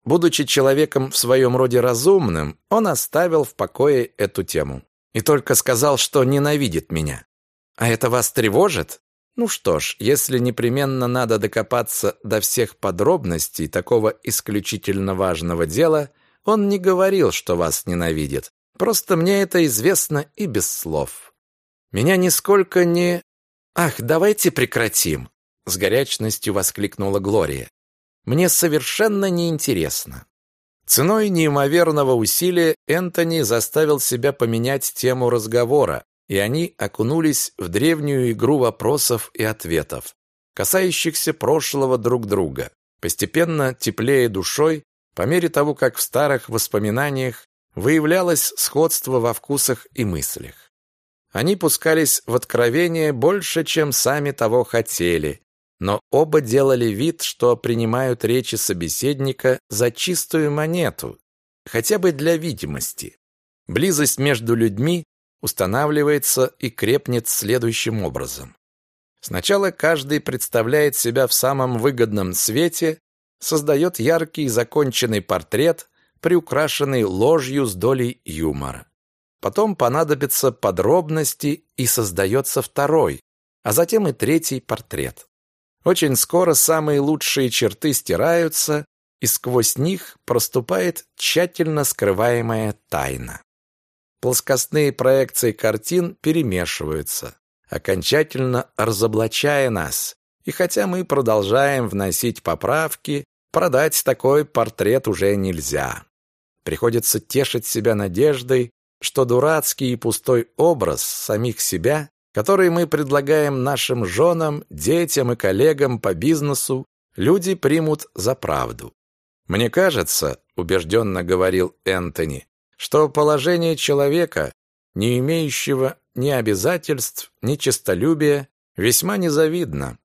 Будучи человеком в своем роде разумным, он оставил в покое эту тему и только сказал, что ненавидит меня. А это вас тревожит? Ну что ж, если непременно надо докопаться до всех подробностей такого исключительно важного дела, он не говорил, что вас ненавидит. Просто мне это известно и без слов. Меня нисколько не... Ах, давайте прекратим, с горячностью воскликнула Глория. Мне совершенно неинтересно. Ценой неимоверного усилия Энтони заставил себя поменять тему разговора, и они окунулись в древнюю игру вопросов и ответов, касающихся прошлого друг друга, постепенно теплее душой по мере того, как в старых воспоминаниях выявлялось сходство во вкусах и мыслях. Они пускались в откровение больше, чем сами того хотели, но оба делали вид, что принимают речи собеседника за чистую монету, хотя бы для видимости. Близость между людьми устанавливается и крепнет следующим образом. Сначала каждый представляет себя в самом выгодном свете, создает яркий законченный портрет, приукрашенный ложью с долей юмора. Потом понадобятся подробности и создается второй, а затем и третий портрет. Очень скоро самые лучшие черты стираются, и сквозь них проступает тщательно скрываемая тайна. Плоскостные проекции картин перемешиваются, окончательно разоблачая нас. И хотя мы продолжаем вносить поправки, продать такой портрет уже нельзя. Приходится тешить себя надеждой, что дурацкий и пустой образ самих себя, который мы предлагаем нашим женам, детям и коллегам по бизнесу, люди примут за правду. Мне кажется, убежденно говорил Энтони, что положение человека, не имеющего ни обязательств, ни честолюбия, весьма незавидно.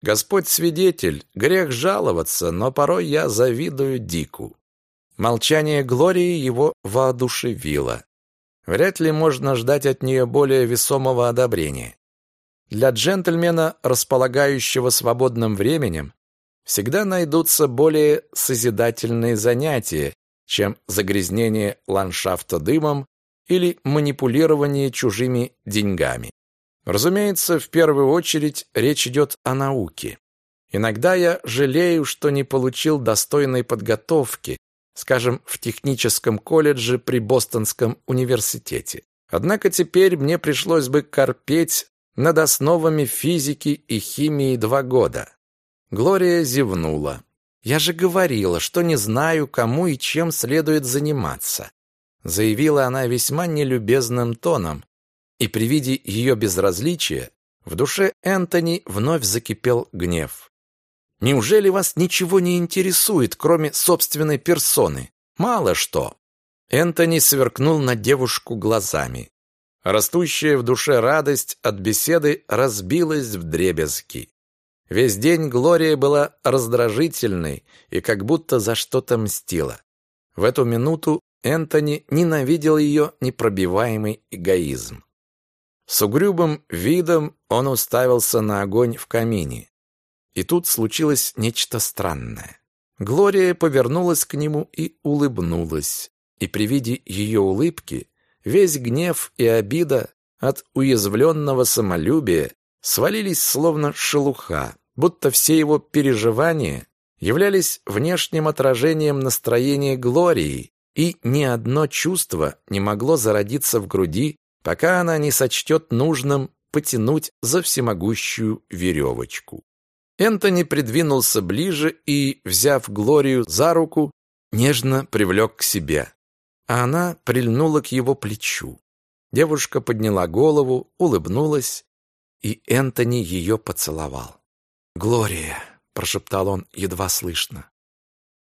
Господь свидетель, грех жаловаться, но порой я завидую Дику. Молчание Глории его воодушевило. Вряд ли можно ждать от нее более весомого одобрения. Для джентльмена, располагающего свободным временем, всегда найдутся более созидательные занятия, чем загрязнение ландшафта дымом или манипулирование чужими деньгами. Разумеется, в первую очередь речь идет о науке. Иногда я жалею, что не получил достойной подготовки, скажем, в техническом колледже при Бостонском университете. Однако теперь мне пришлось бы корпеть над основами физики и химии два года. Глория зевнула. «Я же говорила, что не знаю, кому и чем следует заниматься», заявила она весьма нелюбезным тоном, и при виде ее безразличия в душе Энтони вновь закипел гнев. «Неужели вас ничего не интересует, кроме собственной персоны? Мало что!» Энтони сверкнул на девушку глазами. Растущая в душе радость от беседы разбилась в дребезги. Весь день Глория была раздражительной и как будто за что-то мстила. В эту минуту Энтони ненавидел ее непробиваемый эгоизм. С угрюбым видом он уставился на огонь в камине. И тут случилось нечто странное. Глория повернулась к нему и улыбнулась. И при виде ее улыбки весь гнев и обида от уязвленного самолюбия свалились словно шелуха, будто все его переживания являлись внешним отражением настроения Глории, и ни одно чувство не могло зародиться в груди, пока она не сочтет нужным потянуть за всемогущую веревочку. Энтони придвинулся ближе и, взяв Глорию за руку, нежно привлек к себе, а она прильнула к его плечу. Девушка подняла голову, улыбнулась, и Энтони ее поцеловал. «Глория!» — прошептал он едва слышно.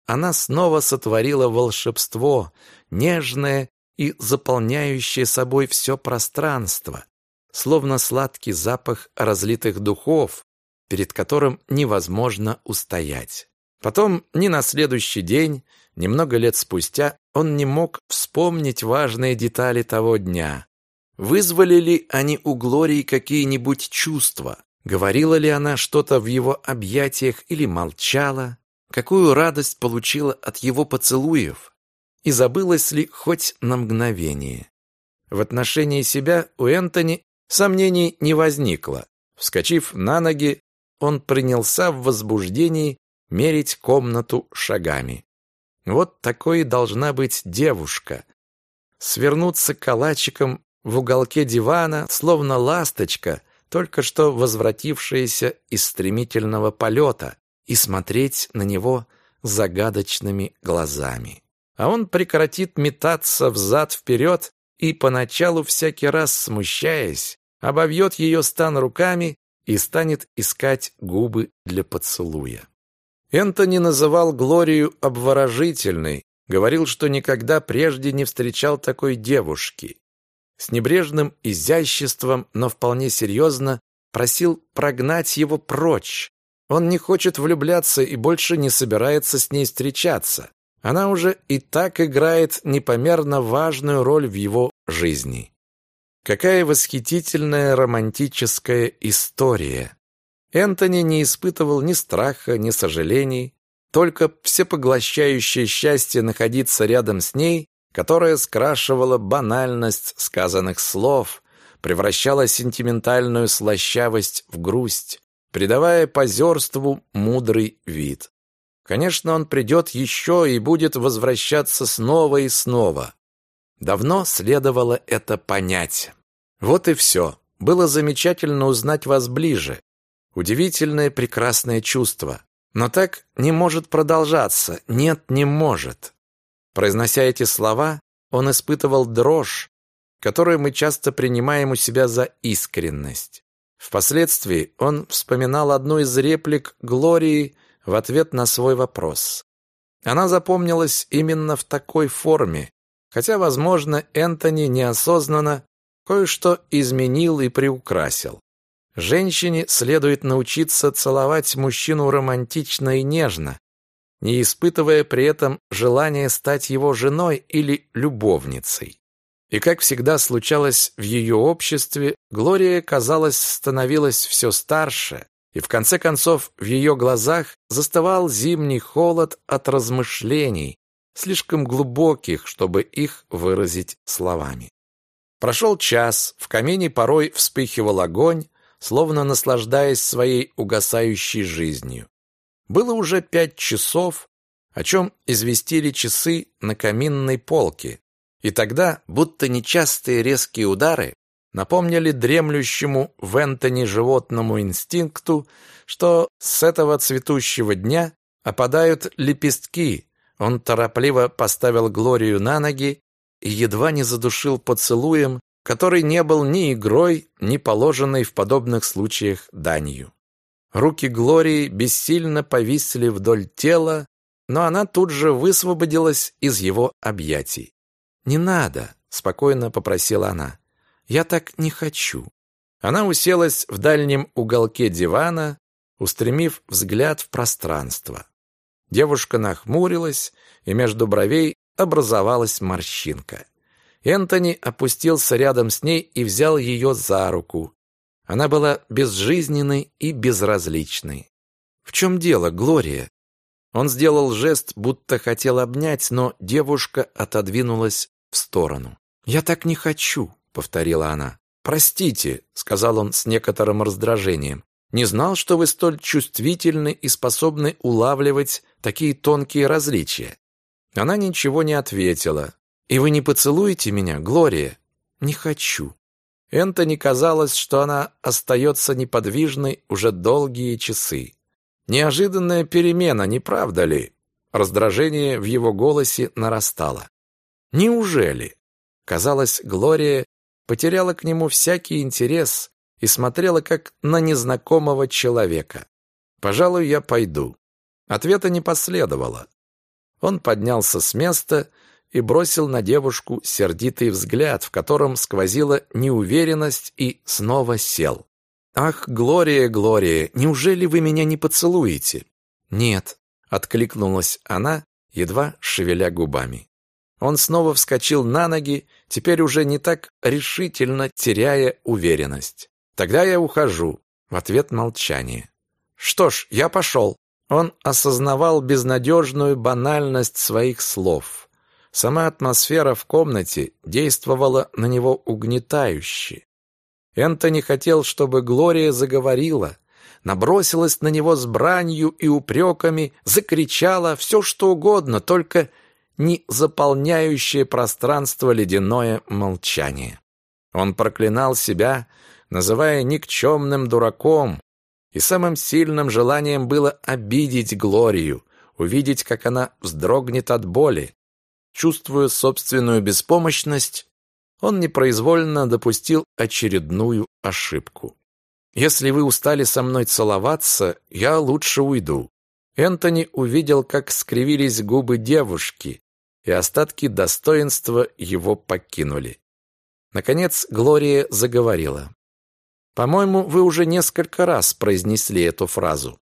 Она снова сотворила волшебство, нежное и заполняющее собой все пространство, словно сладкий запах разлитых духов, перед которым невозможно устоять. Потом, ни на следующий день, немного лет спустя, он не мог вспомнить важные детали того дня. Вызвали ли они у Глории какие-нибудь чувства? Говорила ли она что-то в его объятиях или молчала? Какую радость получила от его поцелуев? И забылась ли хоть на мгновение? В отношении себя у Энтони сомнений не возникло. Вскочив на ноги, он принялся в возбуждении мерить комнату шагами. Вот такой должна быть девушка. Свернуться калачиком в уголке дивана, словно ласточка, только что возвратившаяся из стремительного полета, и смотреть на него загадочными глазами. А он прекратит метаться взад-вперед и, поначалу всякий раз смущаясь, обовьет ее стан руками и станет искать губы для поцелуя. Энтони называл Глорию обворожительной, говорил, что никогда прежде не встречал такой девушки. С небрежным изяществом, но вполне серьезно просил прогнать его прочь. Он не хочет влюбляться и больше не собирается с ней встречаться. Она уже и так играет непомерно важную роль в его жизни. Какая восхитительная романтическая история! Энтони не испытывал ни страха, ни сожалений, только всепоглощающее счастье находиться рядом с ней, которое скрашивало банальность сказанных слов, превращало сентиментальную слащавость в грусть, придавая позерству мудрый вид. Конечно, он придет еще и будет возвращаться снова и снова. Давно следовало это понять. Вот и все. Было замечательно узнать вас ближе. Удивительное прекрасное чувство. Но так не может продолжаться. Нет, не может. Произнося эти слова, он испытывал дрожь, которую мы часто принимаем у себя за искренность. Впоследствии он вспоминал одну из реплик Глории в ответ на свой вопрос. Она запомнилась именно в такой форме, хотя, возможно, Энтони неосознанно кое-что изменил и приукрасил. Женщине следует научиться целовать мужчину романтично и нежно, не испытывая при этом желания стать его женой или любовницей. И, как всегда случалось в ее обществе, Глория, казалось, становилась все старше, и в конце концов в ее глазах застывал зимний холод от размышлений, слишком глубоких, чтобы их выразить словами. Прошел час, в камине порой вспыхивал огонь, словно наслаждаясь своей угасающей жизнью. Было уже пять часов, о чем известили часы на каминной полке, и тогда, будто нечастые резкие удары, напомнили дремлющему в Энтони животному инстинкту, что с этого цветущего дня опадают лепестки. Он торопливо поставил Глорию на ноги и едва не задушил поцелуем, который не был ни игрой, ни положенной в подобных случаях данью. Руки Глории бессильно повисли вдоль тела, но она тут же высвободилась из его объятий. «Не надо», — спокойно попросила она. «Я так не хочу». Она уселась в дальнем уголке дивана, устремив взгляд в пространство. Девушка нахмурилась, и между бровей образовалась морщинка. Энтони опустился рядом с ней и взял ее за руку. Она была безжизненной и безразличной. «В чем дело, Глория?» Он сделал жест, будто хотел обнять, но девушка отодвинулась в сторону. «Я так не хочу», — повторила она. «Простите», — сказал он с некоторым раздражением. Не знал, что вы столь чувствительны и способны улавливать такие тонкие различия. Она ничего не ответила. «И вы не поцелуете меня, Глория?» «Не хочу». Энтони казалось, что она остается неподвижной уже долгие часы. Неожиданная перемена, не правда ли? Раздражение в его голосе нарастало. Неужели? Казалось, Глория потеряла к нему всякий интерес и смотрела как на незнакомого человека. «Пожалуй, я пойду». Ответа не последовало. Он поднялся с места и бросил на девушку сердитый взгляд, в котором сквозила неуверенность, и снова сел. «Ах, Глория, Глория, неужели вы меня не поцелуете?» «Нет», — откликнулась она, едва шевеля губами. Он снова вскочил на ноги, теперь уже не так решительно теряя уверенность. «Тогда я ухожу», — в ответ молчание. «Что ж, я пошел». Он осознавал безнадежную банальность своих слов. Сама атмосфера в комнате действовала на него угнетающе. Энтони хотел, чтобы Глория заговорила, набросилась на него с бранью и упреками, закричала все, что угодно, только не заполняющее пространство ледяное молчание. Он проклинал себя, называя никчемным дураком, и самым сильным желанием было обидеть Глорию, увидеть, как она вздрогнет от боли. Чувствуя собственную беспомощность, он непроизвольно допустил очередную ошибку. «Если вы устали со мной целоваться, я лучше уйду». Энтони увидел, как скривились губы девушки, и остатки достоинства его покинули. Наконец Глория заговорила. «По-моему, вы уже несколько раз произнесли эту фразу».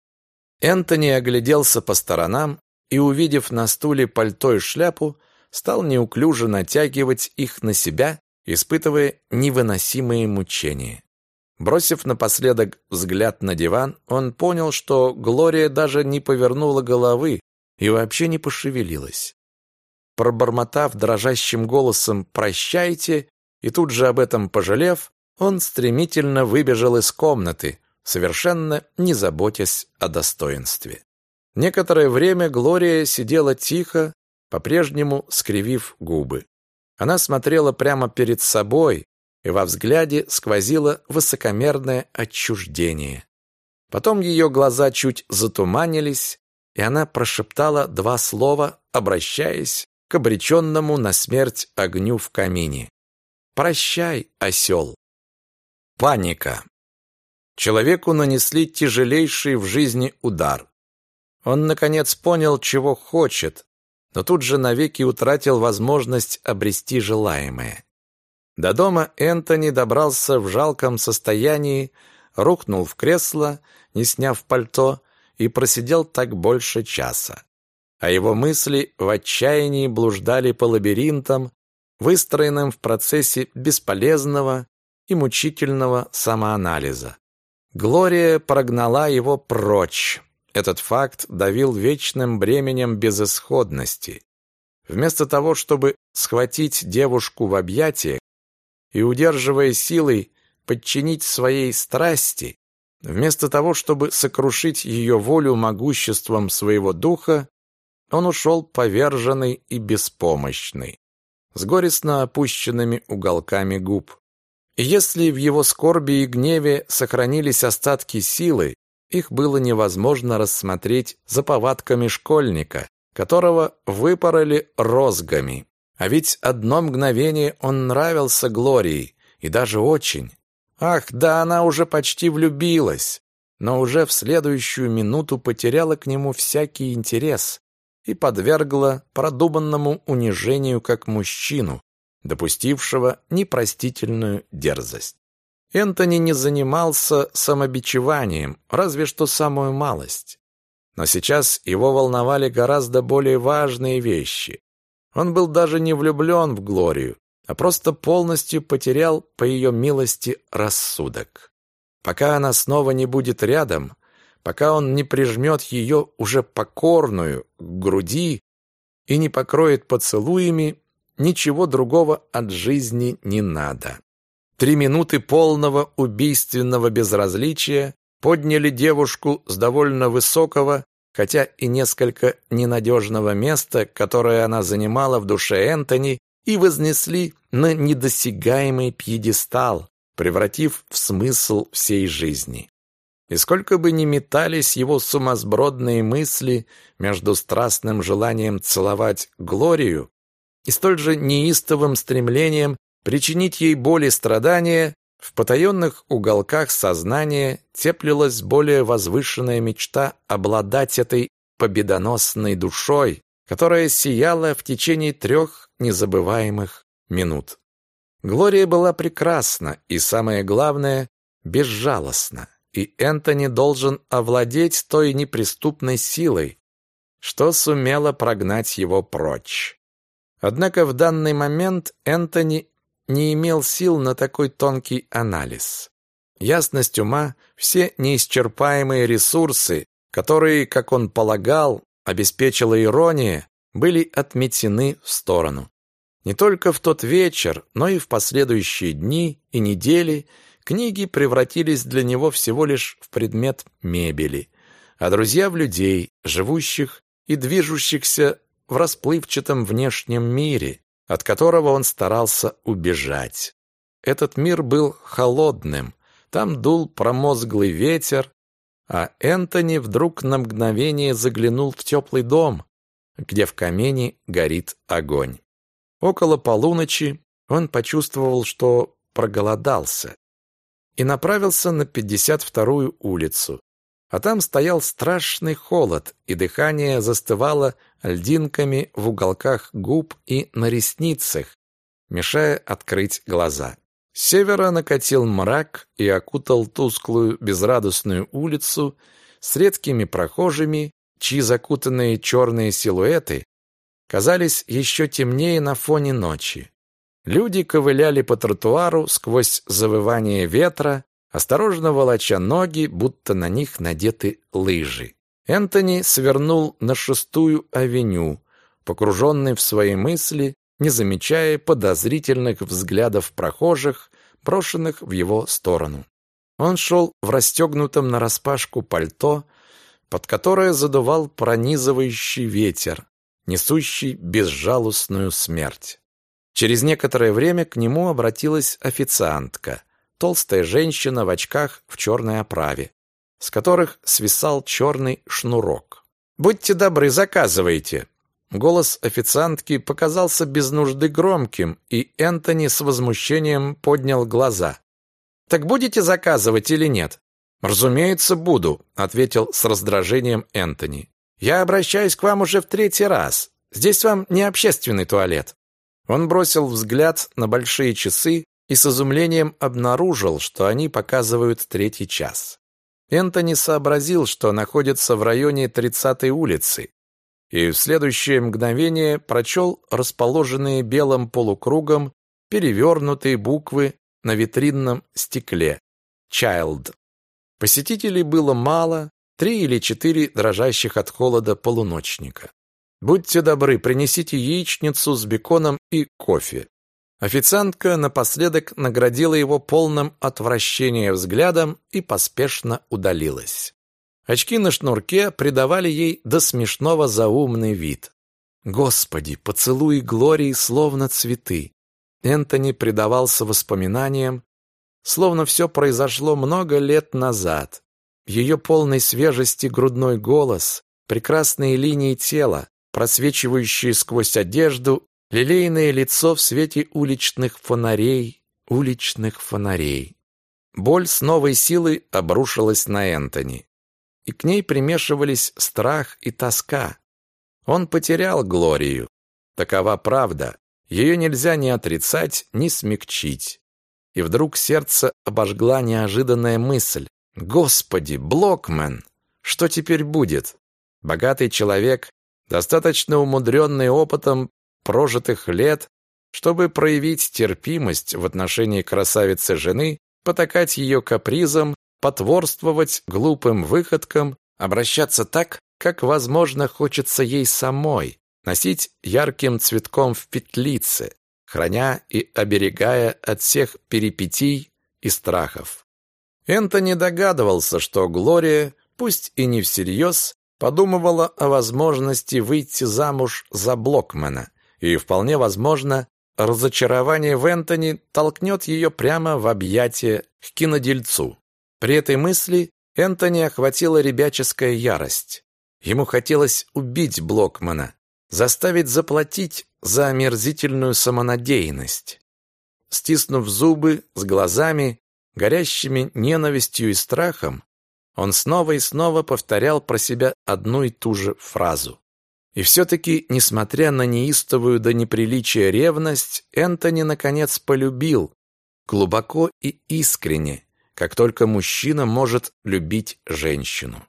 Энтони огляделся по сторонам и, увидев на стуле пальто и шляпу, стал неуклюже натягивать их на себя испытывая невыносимые мучения. Бросив напоследок взгляд на диван, он понял, что Глория даже не повернула головы и вообще не пошевелилась. Пробормотав дрожащим голосом «прощайте» и тут же об этом пожалев, он стремительно выбежал из комнаты, совершенно не заботясь о достоинстве. Некоторое время Глория сидела тихо, по-прежнему скривив губы. Она смотрела прямо перед собой, и во взгляде сквозило высокомерное отчуждение. Потом ее глаза чуть затуманились, и она прошептала два слова, обращаясь к обреченному на смерть огню в камине. «Прощай, осел!» Паника. Человеку нанесли тяжелейший в жизни удар. Он, наконец, понял, чего хочет, но тут же навеки утратил возможность обрести желаемое. До дома Энтони добрался в жалком состоянии, рухнул в кресло, не сняв пальто, и просидел так больше часа. А его мысли в отчаянии блуждали по лабиринтам, выстроенным в процессе бесполезного и мучительного самоанализа. Глория прогнала его прочь, этот факт давил вечным бременем безысходности. Вместо того, чтобы схватить девушку в объятия и, удерживая силой, подчинить своей страсти, вместо того, чтобы сокрушить ее волю могуществом своего духа, он ушел поверженный и беспомощный, с горестно опущенными уголками губ. И если в его скорби и гневе сохранились остатки силы, их было невозможно рассмотреть за повадками школьника, которого выпороли розгами. А ведь одно мгновение он нравился Глории, и даже очень. Ах, да она уже почти влюбилась, но уже в следующую минуту потеряла к нему всякий интерес и подвергла продуманному унижению как мужчину, допустившего непростительную дерзость. Энтони не занимался самобичеванием, разве что самую малость. Но сейчас его волновали гораздо более важные вещи. Он был даже не влюблен в Глорию, а просто полностью потерял по ее милости рассудок. Пока она снова не будет рядом, пока он не прижмет ее уже покорную к груди и не покроет поцелуями, ничего другого от жизни не надо. Три минуты полного убийственного безразличия подняли девушку с довольно высокого, хотя и несколько ненадежного места, которое она занимала в душе Энтони, и вознесли на недосягаемый пьедестал, превратив в смысл всей жизни. И сколько бы ни метались его сумасбродные мысли между страстным желанием целовать Глорию и столь же неистовым стремлением причинить ей боль и страдания, в потаенных уголках сознания теплилась более возвышенная мечта обладать этой победоносной душой, которая сияла в течение трех незабываемых минут. Глория была прекрасна и, самое главное, безжалостна, и Энтони должен овладеть той неприступной силой, что сумела прогнать его прочь. Однако в данный момент Энтони не имел сил на такой тонкий анализ. Ясность ума, все неисчерпаемые ресурсы, которые, как он полагал, обеспечила ирония, были отметены в сторону. Не только в тот вечер, но и в последующие дни и недели книги превратились для него всего лишь в предмет мебели, а друзья в людей, живущих и движущихся в расплывчатом внешнем мире, от которого он старался убежать. Этот мир был холодным, там дул промозглый ветер, а Энтони вдруг на мгновение заглянул в теплый дом, где в камине горит огонь. Около полуночи он почувствовал, что проголодался, и направился на 52-ю улицу. А там стоял страшный холод, и дыхание застывало льдинками в уголках губ и на ресницах, мешая открыть глаза. С севера накатил мрак и окутал тусклую безрадостную улицу с редкими прохожими, чьи закутанные черные силуэты казались еще темнее на фоне ночи. Люди ковыляли по тротуару сквозь завывание ветра, осторожно волоча ноги, будто на них надеты лыжи. Энтони свернул на шестую авеню, погруженный в свои мысли, не замечая подозрительных взглядов прохожих, брошенных в его сторону. Он шел в расстегнутом нараспашку пальто, под которое задувал пронизывающий ветер, несущий безжалостную смерть. Через некоторое время к нему обратилась официантка, толстая женщина в очках в черной оправе, с которых свисал черный шнурок. «Будьте добры, заказывайте!» Голос официантки показался без нужды громким, и Энтони с возмущением поднял глаза. «Так будете заказывать или нет?» «Разумеется, буду», — ответил с раздражением Энтони. «Я обращаюсь к вам уже в третий раз. Здесь вам не общественный туалет. Он бросил взгляд на большие часы и с изумлением обнаружил, что они показывают третий час. Энтони сообразил, что находится в районе 30-й улицы, и в следующее мгновение прочел расположенные белым полукругом перевернутые буквы на витринном стекле «Child». Посетителей было мало, три или четыре дрожащих от холода полуночника. Будьте добры, принесите яичницу с беконом и кофе. Официантка напоследок наградила его полным отвращения взглядом и поспешно удалилась. Очки на шнурке придавали ей до смешного заумный вид. Господи, поцелуи Глории словно цветы. Энтони предавался воспоминаниям, словно все произошло много лет назад. Ее полной свежести грудной голос, прекрасные линии тела, просвечивающее сквозь одежду, лилейное лицо в свете уличных фонарей, уличных фонарей. Боль с новой силой обрушилась на Энтони, и к ней примешивались страх и тоска. Он потерял Глорию. Такова правда. Ее нельзя ни отрицать, ни смягчить. И вдруг сердце обожгла неожиданная мысль. «Господи, Блокмен! Что теперь будет?» Богатый человек достаточно умудренный опытом прожитых лет, чтобы проявить терпимость в отношении красавицы жены, потакать ее капризам, потворствовать глупым выходкам, обращаться так, как, возможно, хочется ей самой, носить ярким цветком в петлице, храня и оберегая от всех перипетий и страхов. Энтони догадывался, что Глория, пусть и не всерьез, подумывала о возможности выйти замуж за Блокмена, и вполне возможно, разочарование в Энтони толкнет ее прямо в объятия к кинодельцу. При этой мысли Энтони охватила ребяческая ярость. Ему хотелось убить Блокмана, заставить заплатить за омерзительную самонадеянность. Стиснув зубы, с глазами, горящими ненавистью и страхом, он снова и снова повторял про себя одну и ту же фразу. И все-таки, несмотря на неистовую до неприличия ревность, Энтони наконец полюбил, глубоко и искренне, как только мужчина может любить женщину.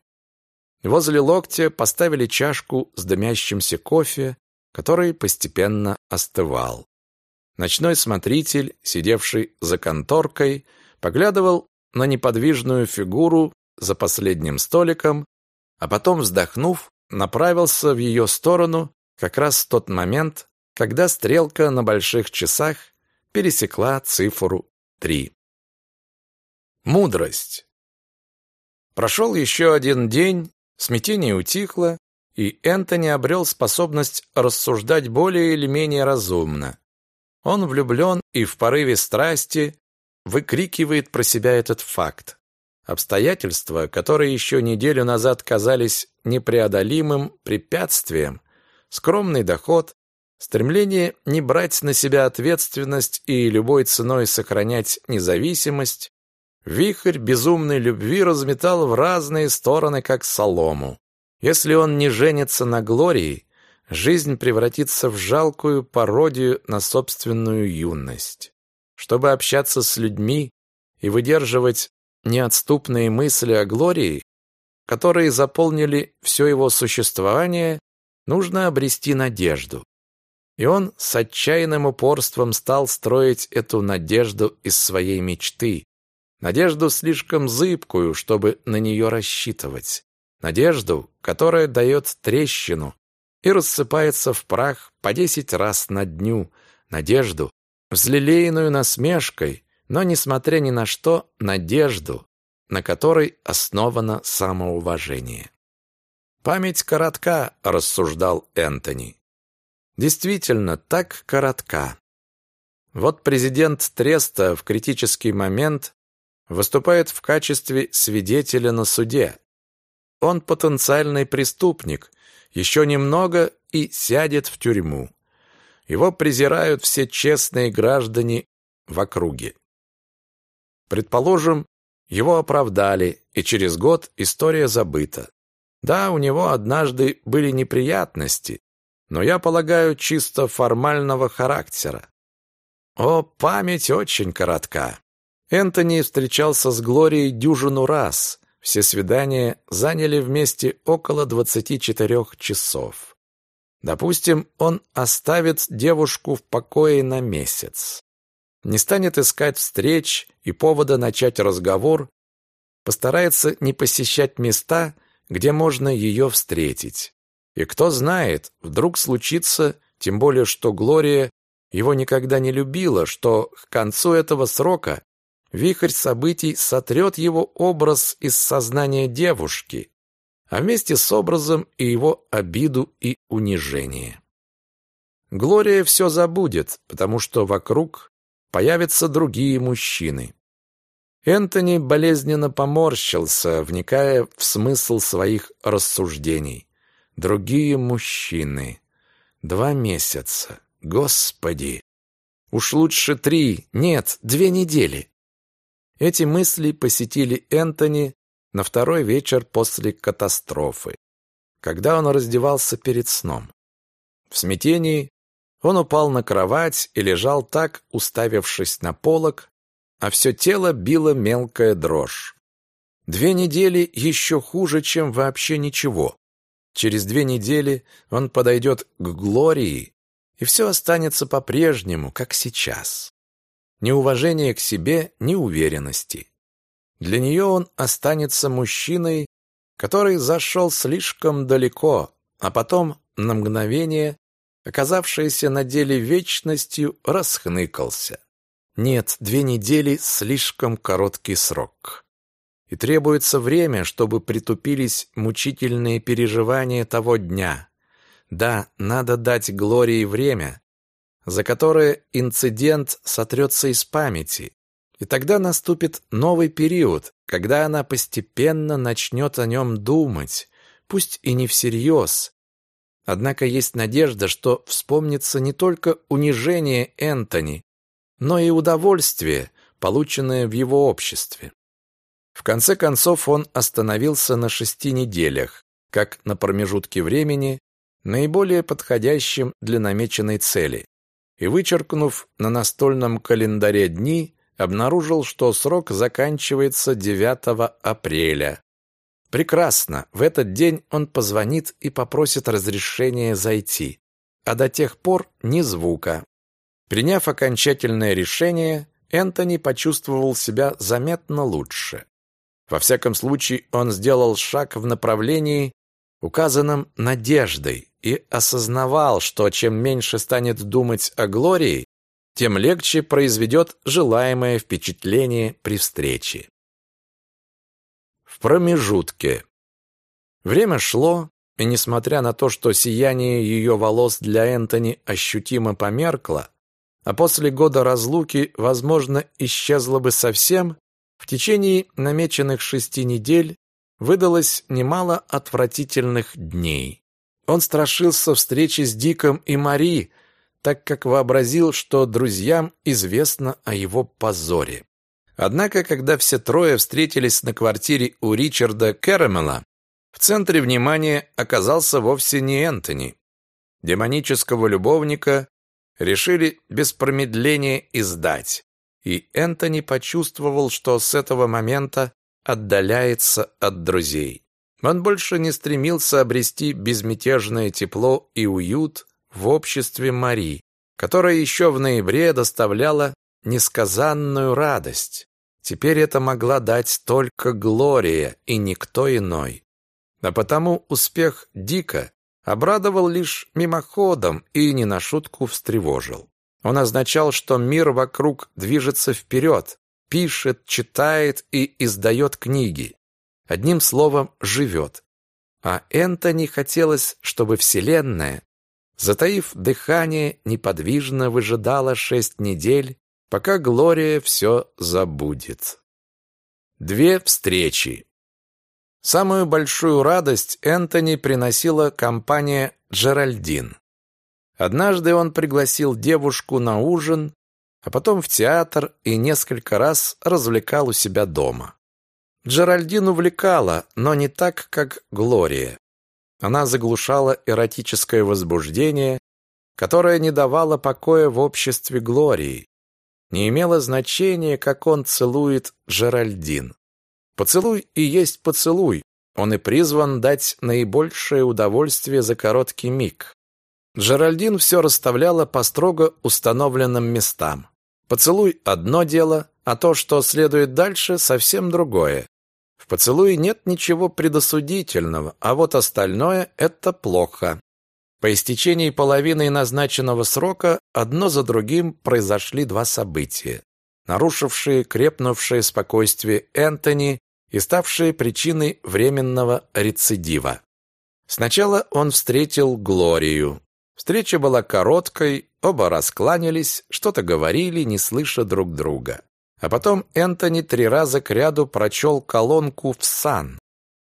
Возле локтя поставили чашку с дымящимся кофе, который постепенно остывал. Ночной смотритель, сидевший за конторкой, поглядывал на неподвижную фигуру за последним столиком, а потом, вздохнув, направился в ее сторону как раз в тот момент, когда стрелка на больших часах пересекла цифру 3. Мудрость. Прошел еще один день, смятение утихло, и Энтони обрел способность рассуждать более или менее разумно. Он влюблен и в порыве страсти выкрикивает про себя этот факт. Обстоятельства, которые еще неделю назад казались непреодолимым препятствием, скромный доход, стремление не брать на себя ответственность и любой ценой сохранять независимость, вихрь безумной любви разметал в разные стороны, как солому. Если он не женится на Глории, жизнь превратится в жалкую пародию на собственную юность. Чтобы общаться с людьми и выдерживать неотступные мысли о Глории, которые заполнили все его существование, нужно обрести надежду. И он с отчаянным упорством стал строить эту надежду из своей мечты. Надежду слишком зыбкую, чтобы на нее рассчитывать. Надежду, которая дает трещину и рассыпается в прах по десять раз на дню. Надежду, взлелеянную насмешкой, но, несмотря ни на что, надежду, на которой основано самоуважение. «Память коротка», — рассуждал Энтони. Действительно, так коротка. Вот президент Треста в критический момент выступает в качестве свидетеля на суде. Он потенциальный преступник, еще немного и сядет в тюрьму. Его презирают все честные граждане в округе. Предположим, его оправдали, и через год история забыта. Да, у него однажды были неприятности, но я полагаю, чисто формального характера. О, память очень коротка. Энтони встречался с Глорией дюжину раз. Все свидания заняли вместе около 24 часов. Допустим, он оставит девушку в покое на месяц. Не станет искать встреч и повода начать разговор, постарается не посещать места, где можно ее встретить. И кто знает, вдруг случится, тем более что Глория его никогда не любила, что к концу этого срока вихрь событий сотрет его образ из сознания девушки, а вместе с образом и его обиду и унижение. Глория все забудет, потому что вокруг появятся другие мужчины. Энтони болезненно поморщился, вникая в смысл своих рассуждений. Другие мужчины. Два месяца. Господи! Уж лучше три, нет, две недели. Эти мысли посетили Энтони на второй вечер после катастрофы, когда он раздевался перед сном. В смятении он упал на кровать и лежал так, уставившись на полок, а все тело било мелкая дрожь. Две недели еще хуже, чем вообще ничего. Через две недели он подойдет к Глории, и все останется по-прежнему, как сейчас ни уважения к себе, ни уверенности. Для нее он останется мужчиной, который зашел слишком далеко, а потом на мгновение, оказавшийся на деле вечностью, расхныкался. Нет, две недели — слишком короткий срок. и требуется время, чтобы притупились мучительные переживания того дня. Да, надо дать Глории время, за которое инцидент сотрется из памяти, и тогда наступит новый период, когда она постепенно начнет о нем думать, пусть и не всерьез. Однако есть надежда, что вспомнится не только унижение Энтони, но и удовольствие, полученное в его обществе. В конце концов он остановился на шести неделях, как на промежутке времени, наиболее подходящем для намеченной цели, и, вычеркнув на настольном календаре дни, обнаружил, что срок заканчивается 9 апреля. Прекрасно, в этот день он позвонит и попросит разрешения зайти, а до тех пор ни звука. Приняв окончательное решение, Энтони почувствовал себя заметно лучше. Во всяком случае, он сделал шаг в направлении, указанном надеждой, и осознавал, что чем меньше станет думать о Глории, тем легче произведет желаемое впечатление при встрече. В промежутке. Время шло, и несмотря на то, что сияние ее волос для Энтони ощутимо померкло, а после года разлуки, возможно, исчезло бы совсем, в течение намеченных шести недель выдалось немало отвратительных дней. Он страшился встречи с Диком и Мари, так как вообразил, что друзьям известно о его позоре. Однако, когда все трое встретились на квартире у Ричарда Кэрэмела, в центре внимания оказался вовсе не Энтони. Демонического любовника решили без промедления издать и Энтони почувствовал, что с этого момента отдаляется от друзей. Он больше не стремился обрести безмятежное тепло и уют в обществе Мари, которая еще в ноябре доставляла несказанную радость. Теперь это могла дать только Глория и никто иной. А потому успех Дика обрадовал лишь мимоходом и не на шутку встревожил. Он означал, что мир вокруг движется вперед, пишет, читает и издает книги. Одним словом, живет. А Энтони хотелось, чтобы Вселенная, затаив дыхание, неподвижно выжидала шесть недель, пока Глория все забудет. Две встречи. Самую большую радость Энтони приносила компания «Джеральдин». Однажды он пригласил девушку на ужин, а потом в театр и несколько раз развлекал у себя дома. Джеральдин увлекала, но не так, как Глория. Она заглушала эротическое возбуждение, которое не давало покоя в обществе Глории. Не имело значения, как он целует Джеральдин. Поцелуй и есть поцелуй, он и призван дать наибольшее удовольствие за короткий миг. Джеральдин все расставляла по строго установленным местам. Поцелуй – одно дело, а то, что следует дальше, совсем другое. В поцелуе нет ничего предосудительного, а вот остальное – это плохо. По истечении половины назначенного срока одно за другим произошли два события, нарушившие крепнувшее спокойствие Энтони и ставшие причиной временного рецидива. Сначала он встретил Глорию, Встреча была короткой, оба раскланялись, что-то говорили, не слыша друг друга. А потом Энтони три раза кряду прочел колонку в сан,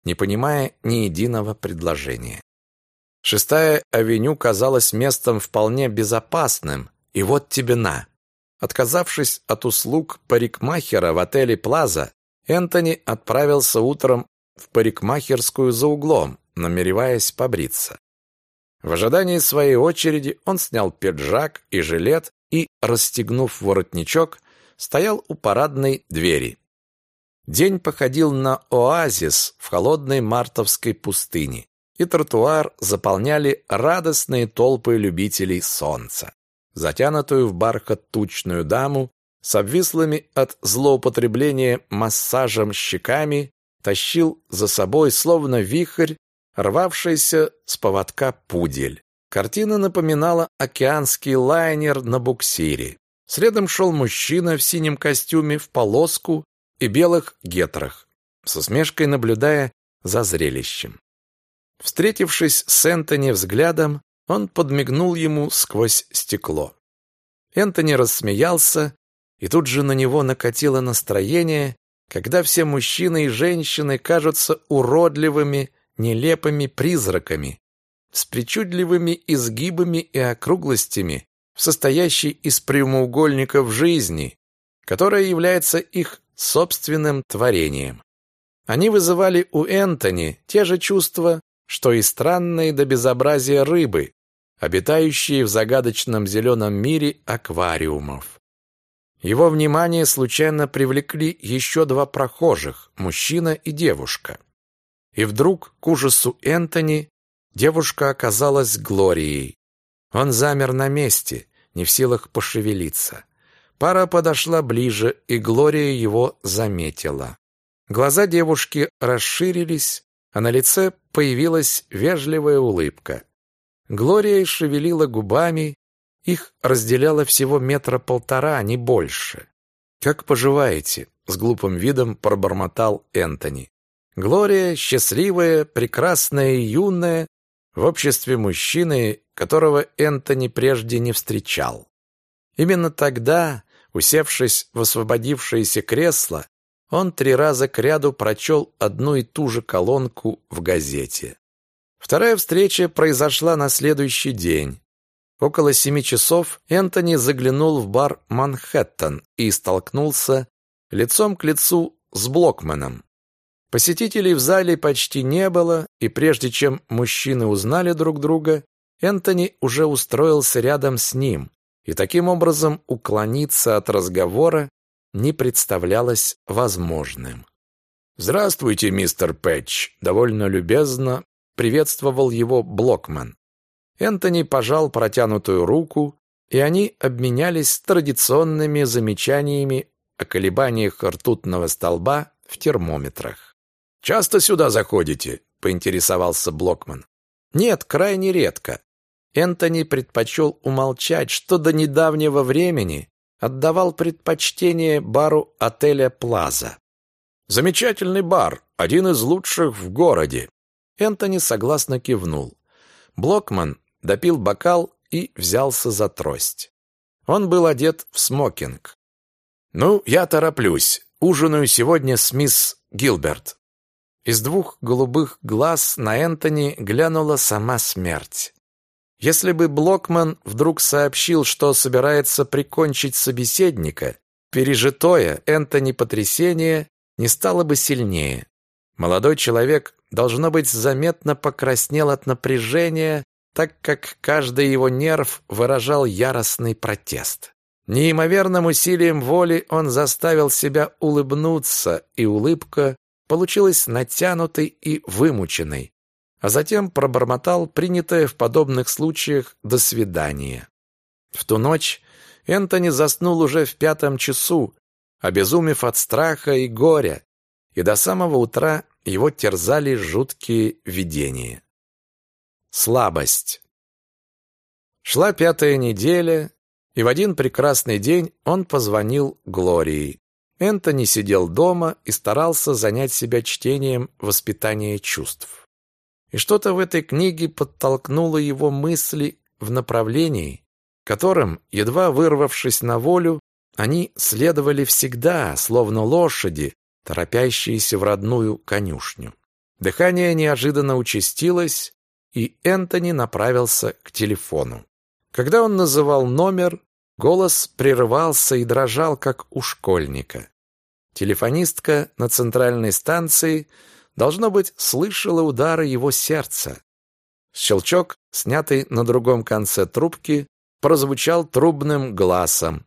не понимая ни единого предложения. Шестая авеню казалась местом вполне безопасным, и вот тебе на. Отказавшись от услуг парикмахера в отеле «Плаза», Энтони отправился утром в парикмахерскую за углом, намереваясь побриться. В ожидании своей очереди он снял пиджак и жилет и, расстегнув воротничок, стоял у парадной двери. День походил на оазис в холодной мартовской пустыне, и тротуар заполняли радостные толпы любителей солнца. Затянутую в бархат тучную даму с обвислыми от злоупотребления массажем щеками тащил за собой, словно вихрь, рвавшийся с поводка пудель. Картина напоминала океанский лайнер на буксире. Следом шел мужчина в синем костюме в полоску и белых гетрах. с усмешкой наблюдая за зрелищем. Встретившись с Энтони взглядом, он подмигнул ему сквозь стекло. Энтони рассмеялся, и тут же на него накатило настроение, когда все мужчины и женщины кажутся уродливыми, нелепыми призраками, с причудливыми изгибами и округлостями, состоящей из прямоугольников жизни, которая является их собственным творением. Они вызывали у Энтони те же чувства, что и странные до безобразия рыбы, обитающие в загадочном зеленом мире аквариумов. Его внимание случайно привлекли еще два прохожих, мужчина и девушка. И вдруг, к ужасу Энтони, девушка оказалась Глорией. Он замер на месте, не в силах пошевелиться. Пара подошла ближе, и Глория его заметила. Глаза девушки расширились, а на лице появилась вежливая улыбка. Глория шевелила губами, их разделяло всего метра полтора, а не больше. «Как поживаете?» — с глупым видом пробормотал Энтони. Глория, счастливая, прекрасная и юная, в обществе мужчины, которого Энтони прежде не встречал. Именно тогда, усевшись в освободившееся кресло, он три раза кряду прочел одну и ту же колонку в газете. Вторая встреча произошла на следующий день. Около семи часов Энтони заглянул в бар «Манхэттен» и столкнулся лицом к лицу с Блокманом. Посетителей в зале почти не было, и прежде чем мужчины узнали друг друга, Энтони уже устроился рядом с ним, и таким образом уклониться от разговора не представлялось возможным. «Здравствуйте, мистер Пэтч!» — довольно любезно приветствовал его Блокман. Энтони пожал протянутую руку, и они обменялись традиционными замечаниями о колебаниях ртутного столба в термометрах. «Часто сюда заходите?» — поинтересовался Блокман. «Нет, крайне редко». Энтони предпочел умолчать, что до недавнего времени отдавал предпочтение бару отеля «Плаза». «Замечательный бар, один из лучших в городе». Энтони согласно кивнул. Блокман допил бокал и взялся за трость. Он был одет в смокинг. «Ну, я тороплюсь. Ужинаю сегодня с мисс Гилберт». Из двух голубых глаз на Энтони глянула сама смерть. Если бы Блокман вдруг сообщил, что собирается прикончить собеседника, пережитое Энтони потрясение не стало бы сильнее. Молодой человек, должно быть, заметно покраснел от напряжения, так как каждый его нерв выражал яростный протест. Неимоверным усилием воли он заставил себя улыбнуться, и улыбка получилась натянутой и вымученной, а затем пробормотал принятое в подобных случаях «до свидания». В ту ночь Энтони заснул уже в пятом часу, обезумев от страха и горя, и до самого утра его терзали жуткие видения. Слабость. Шла пятая неделя, и в один прекрасный день он позвонил Глории. Энтони сидел дома и старался занять себя чтением воспитания чувств. И что-то в этой книге подтолкнуло его мысли в направлении, которым, едва вырвавшись на волю, они следовали всегда, словно лошади, торопящиеся в родную конюшню. Дыхание неожиданно участилось, и Энтони направился к телефону. Когда он называл номер, Голос прерывался и дрожал, как у школьника. Телефонистка на центральной станции, должно быть, слышала удары его сердца. Щелчок, снятый на другом конце трубки, прозвучал трубным глазом,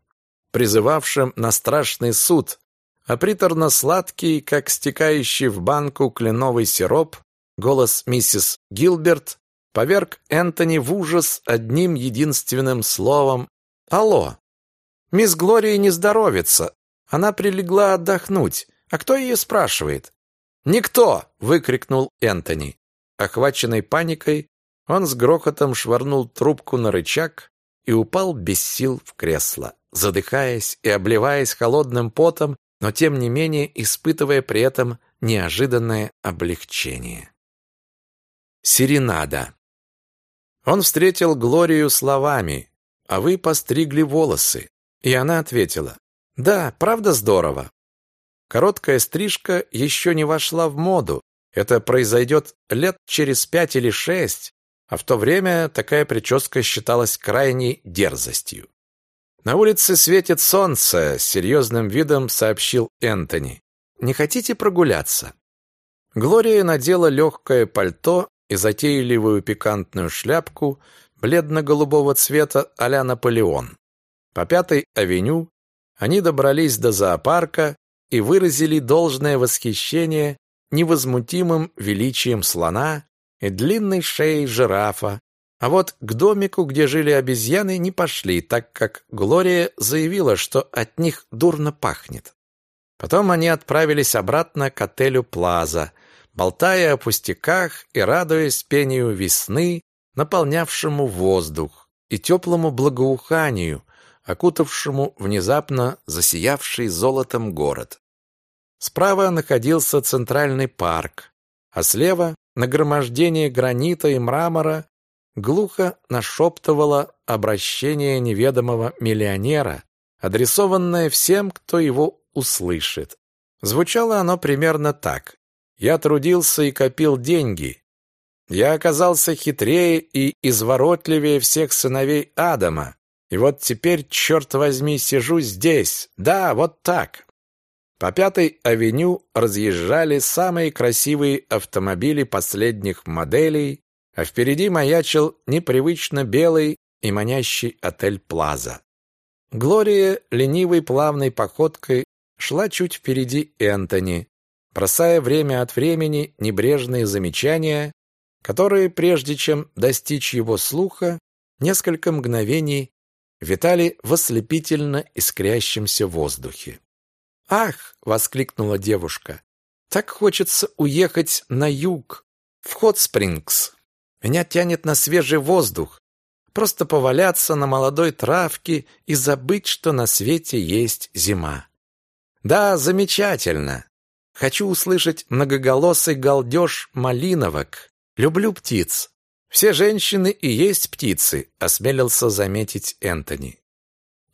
призывавшим на страшный суд, а приторно-сладкий, как стекающий в банку кленовый сироп, голос миссис Гилберт поверг Энтони в ужас одним единственным словом Алло. Мисс Глория не здоровится. Она прилегла отдохнуть. А кто ее спрашивает? Никто, выкрикнул Энтони. Охваченный паникой, он с грохотом швырнул трубку на рычаг и упал без сил в кресло. Задыхаясь и обливаясь холодным потом, но тем не менее испытывая при этом неожиданное облегчение. Серенада. Он встретил Глорию словами «А вы постригли волосы». И она ответила «Да, правда здорово». Короткая стрижка еще не вошла в моду. Это произойдет лет через пять или шесть, а в то время такая прическа считалась крайней дерзостью. «На улице светит солнце», — серьезным видом сообщил Энтони. «Не хотите прогуляться?» Глория надела легкое пальто и затейливую пикантную шляпку бледно-голубого цвета а-ля Наполеон. По Пятой авеню они добрались до зоопарка и выразили должное восхищение невозмутимым величием слона и длинной шеей жирафа, а вот к домику, где жили обезьяны, не пошли, так как Глория заявила, что от них дурно пахнет. Потом они отправились обратно к отелю Плаза, болтая о пустяках и радуясь пению весны, наполнявшему воздух, и теплому благоуханию, окутавшему внезапно засиявший золотом город. Справа находился центральный парк, а слева нагромождение гранита и мрамора глухо нашептывало обращение неведомого миллионера, адресованное всем, кто его услышит. Звучало оно примерно так. «Я трудился и копил деньги. Я оказался хитрее и изворотливее всех сыновей Адама. И вот теперь, черт возьми, сижу здесь. Да, вот так». По Пятой авеню разъезжали самые красивые автомобили последних моделей, а впереди маячил непривычно белый и манящий отель Плаза. Глория ленивой плавной походкой шла чуть впереди Энтони, бросая время от времени небрежные замечания, которые, прежде чем достичь его слуха, несколько мгновений витали в ослепительно искрящемся воздухе. «Ах!» — воскликнула девушка. «Так хочется уехать на юг, в Хотспрингс!» Меня тянет на свежий воздух, просто поваляться на молодой травке и забыть, что на свете есть зима. Да, замечательно. Хочу услышать многоголосый галдеж малиновок. Люблю птиц. Все женщины и есть птицы, осмелился заметить Энтони.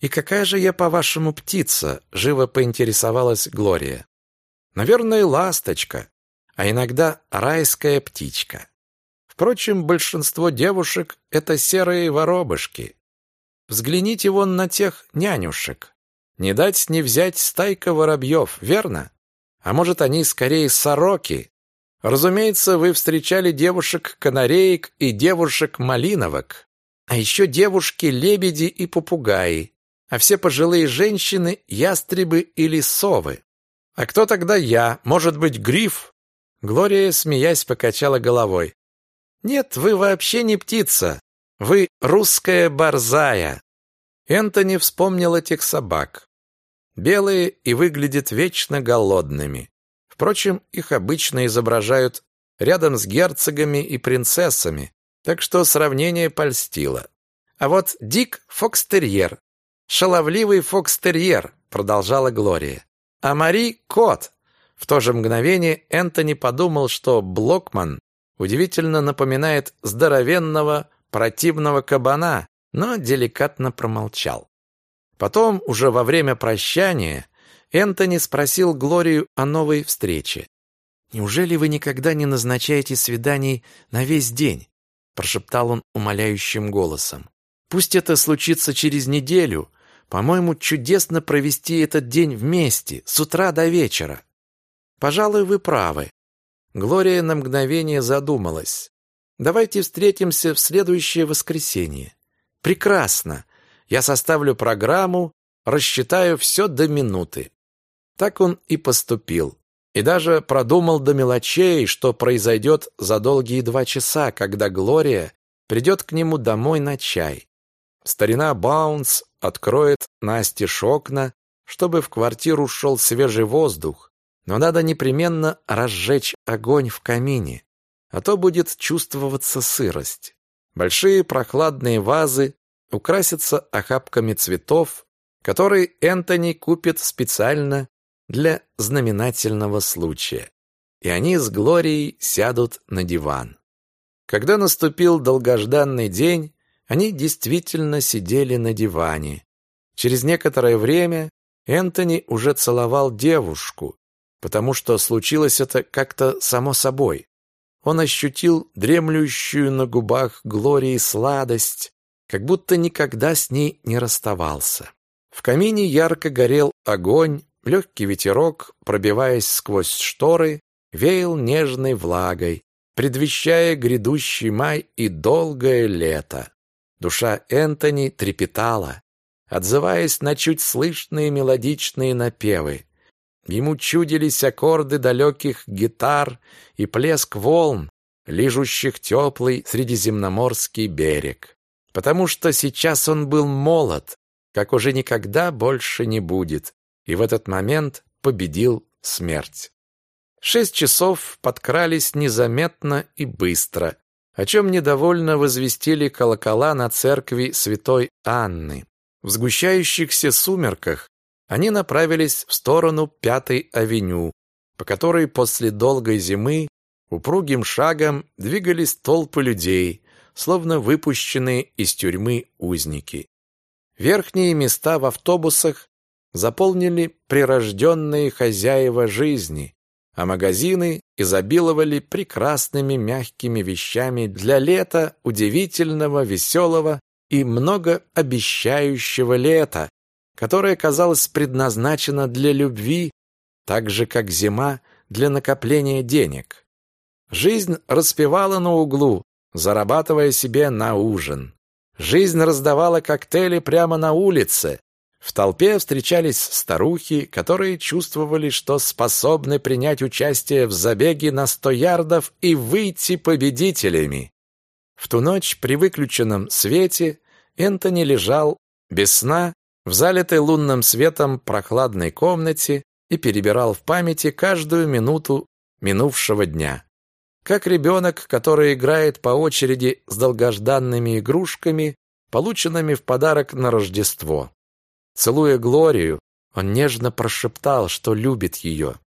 И какая же я, по-вашему, птица? живо поинтересовалась Глория. Наверное, ласточка, а иногда райская птичка. Впрочем, большинство девушек — это серые воробышки. Взгляните вон на тех нянюшек. Не дать не взять стайка воробьев, верно? А может, они скорее сороки? Разумеется, вы встречали девушек-канареек и девушек-малиновок, а еще девушки-лебеди и попугаи, а все пожилые женщины — ястребы или совы. А кто тогда я? Может быть, гриф? Глория, смеясь, покачала головой. Нет, вы вообще не птица. Вы русская борзая. Энтони вспомнил этих собак. Белые и выглядят вечно голодными. Впрочем, их обычно изображают рядом с герцогами и принцессами, так что сравнение польстило. А вот Дик Фокстерьер, шаловливый Фокстерьер, продолжала Глория. А Мари кот. В то же мгновение Энтони подумал, что Блокман удивительно напоминает здоровенного противного кабана, но деликатно промолчал. Потом, уже во время прощания, Энтони спросил Глорию о новой встрече. «Неужели вы никогда не назначаете свиданий на весь день?» прошептал он умоляющим голосом. «Пусть это случится через неделю. По-моему, чудесно провести этот день вместе, с утра до вечера». «Пожалуй, вы правы. Глория на мгновение задумалась. Давайте встретимся в следующее воскресенье. Прекрасно. Я составлю программу, рассчитаю все до минуты. Так он и поступил. И даже продумал до мелочей, что произойдет за долгие два часа, когда Глория придет к нему домой на чай. Старина Баунс откроет Насте окна, чтобы в квартиру шел свежий воздух, но надо непременно разжечь огонь в камине, а то будет чувствоваться сырость. Большие прохладные вазы украсятся охапками цветов, которые Энтони купит специально для знаменательного случая. И они с Глорией сядут на диван. Когда наступил долгожданный день, они действительно сидели на диване. Через некоторое время Энтони уже целовал девушку, потому что случилось это как-то само собой. Он ощутил дремлющую на губах Глории сладость, как будто никогда с ней не расставался. В камине ярко горел огонь, легкий ветерок, пробиваясь сквозь шторы, веял нежной влагой, предвещая грядущий май и долгое лето. Душа Энтони трепетала, отзываясь на чуть слышные мелодичные напевы. Ему чудились аккорды далеких гитар и плеск волн, лижущих теплый средиземноморский берег. Потому что сейчас он был молод, как уже никогда больше не будет, и в этот момент победил смерть. Шесть часов подкрались незаметно и быстро, о чем недовольно возвестили колокола на церкви святой Анны. В сгущающихся сумерках они направились в сторону Пятой авеню, по которой после долгой зимы упругим шагом двигались толпы людей, словно выпущенные из тюрьмы узники. Верхние места в автобусах заполнили прирожденные хозяева жизни, а магазины изобиловали прекрасными мягкими вещами для лета удивительного, веселого и многообещающего лета, которое казалось предназначено для любви, так же, как зима для накопления денег. Жизнь распевала на углу, зарабатывая себе на ужин. Жизнь раздавала коктейли прямо на улице. В толпе встречались старухи, которые чувствовали, что способны принять участие в забеге на сто ярдов и выйти победителями. В ту ночь при выключенном свете Энтони лежал без сна в залитой лунным светом прохладной комнате и перебирал в памяти каждую минуту минувшего дня. Как ребенок, который играет по очереди с долгожданными игрушками, полученными в подарок на Рождество. Целуя Глорию, он нежно прошептал, что любит ее.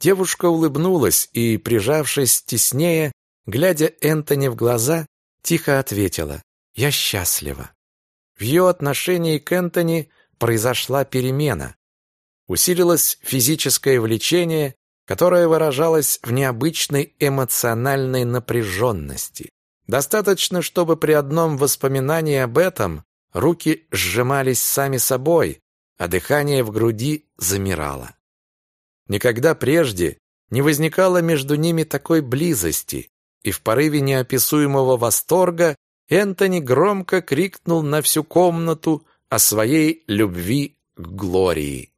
Девушка улыбнулась и, прижавшись теснее, глядя Энтони в глаза, тихо ответила «Я счастлива». В ее отношении к Энтони произошла перемена. Усилилось физическое влечение, которое выражалось в необычной эмоциональной напряженности. Достаточно, чтобы при одном воспоминании об этом руки сжимались сами собой, а дыхание в груди замирало. Никогда прежде не возникало между ними такой близости, и в порыве неописуемого восторга Энтони громко крикнул на всю комнату о своей любви к Глории.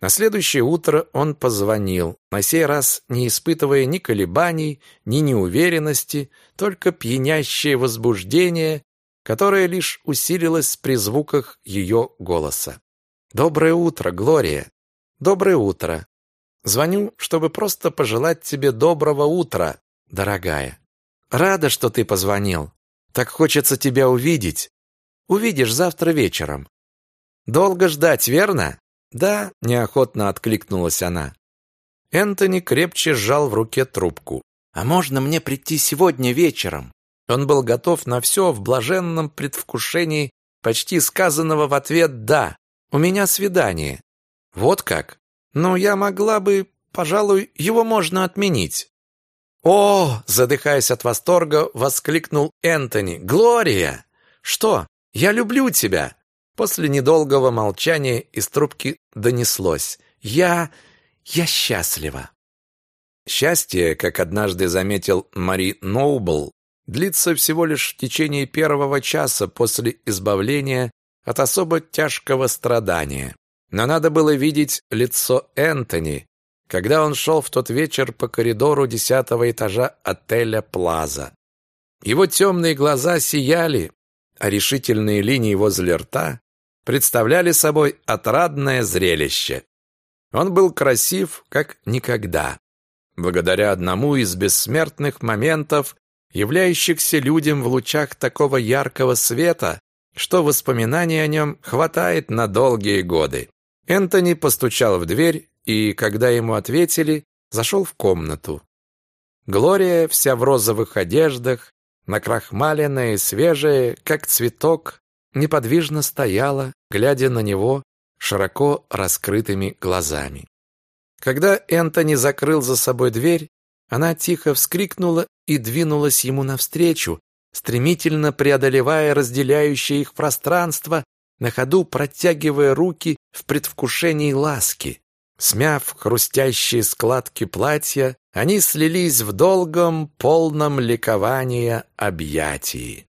На следующее утро он позвонил, на сей раз не испытывая ни колебаний, ни неуверенности, только пьянящее возбуждение, которое лишь усилилось при звуках ее голоса. «Доброе утро, Глория! Доброе утро! Звоню, чтобы просто пожелать тебе доброго утра, дорогая. Рада, что ты позвонил. Так хочется тебя увидеть. Увидишь завтра вечером. Долго ждать, верно? Да, неохотно откликнулась она. Энтони крепче сжал в руке трубку. А можно мне прийти сегодня вечером? Он был готов на все в блаженном предвкушении почти сказанного в ответ «да». У меня свидание. Вот как? Ну, я могла бы, пожалуй, его можно отменить. «О!» – задыхаясь от восторга, воскликнул Энтони. «Глория! Что? Я люблю тебя!» После недолгого молчания из трубки донеслось. «Я... я счастлива!» Счастье, как однажды заметил Мари Ноубл, длится всего лишь в течение первого часа после избавления от особо тяжкого страдания. Но надо было видеть лицо Энтони, когда он шел в тот вечер по коридору десятого этажа отеля «Плаза». Его темные глаза сияли, а решительные линии возле рта представляли собой отрадное зрелище. Он был красив, как никогда, благодаря одному из бессмертных моментов, являющихся людям в лучах такого яркого света, что воспоминаний о нем хватает на долгие годы. Энтони постучал в дверь и, когда ему ответили, зашел в комнату. Глория, вся в розовых одеждах, накрахмаленная и свежая, как цветок, неподвижно стояла, глядя на него широко раскрытыми глазами. Когда Энтони закрыл за собой дверь, она тихо вскрикнула и двинулась ему навстречу, стремительно преодолевая разделяющее их пространство, на ходу протягивая руки в предвкушении ласки. Смяв хрустящие складки платья, они слились в долгом, полном ликования объятии.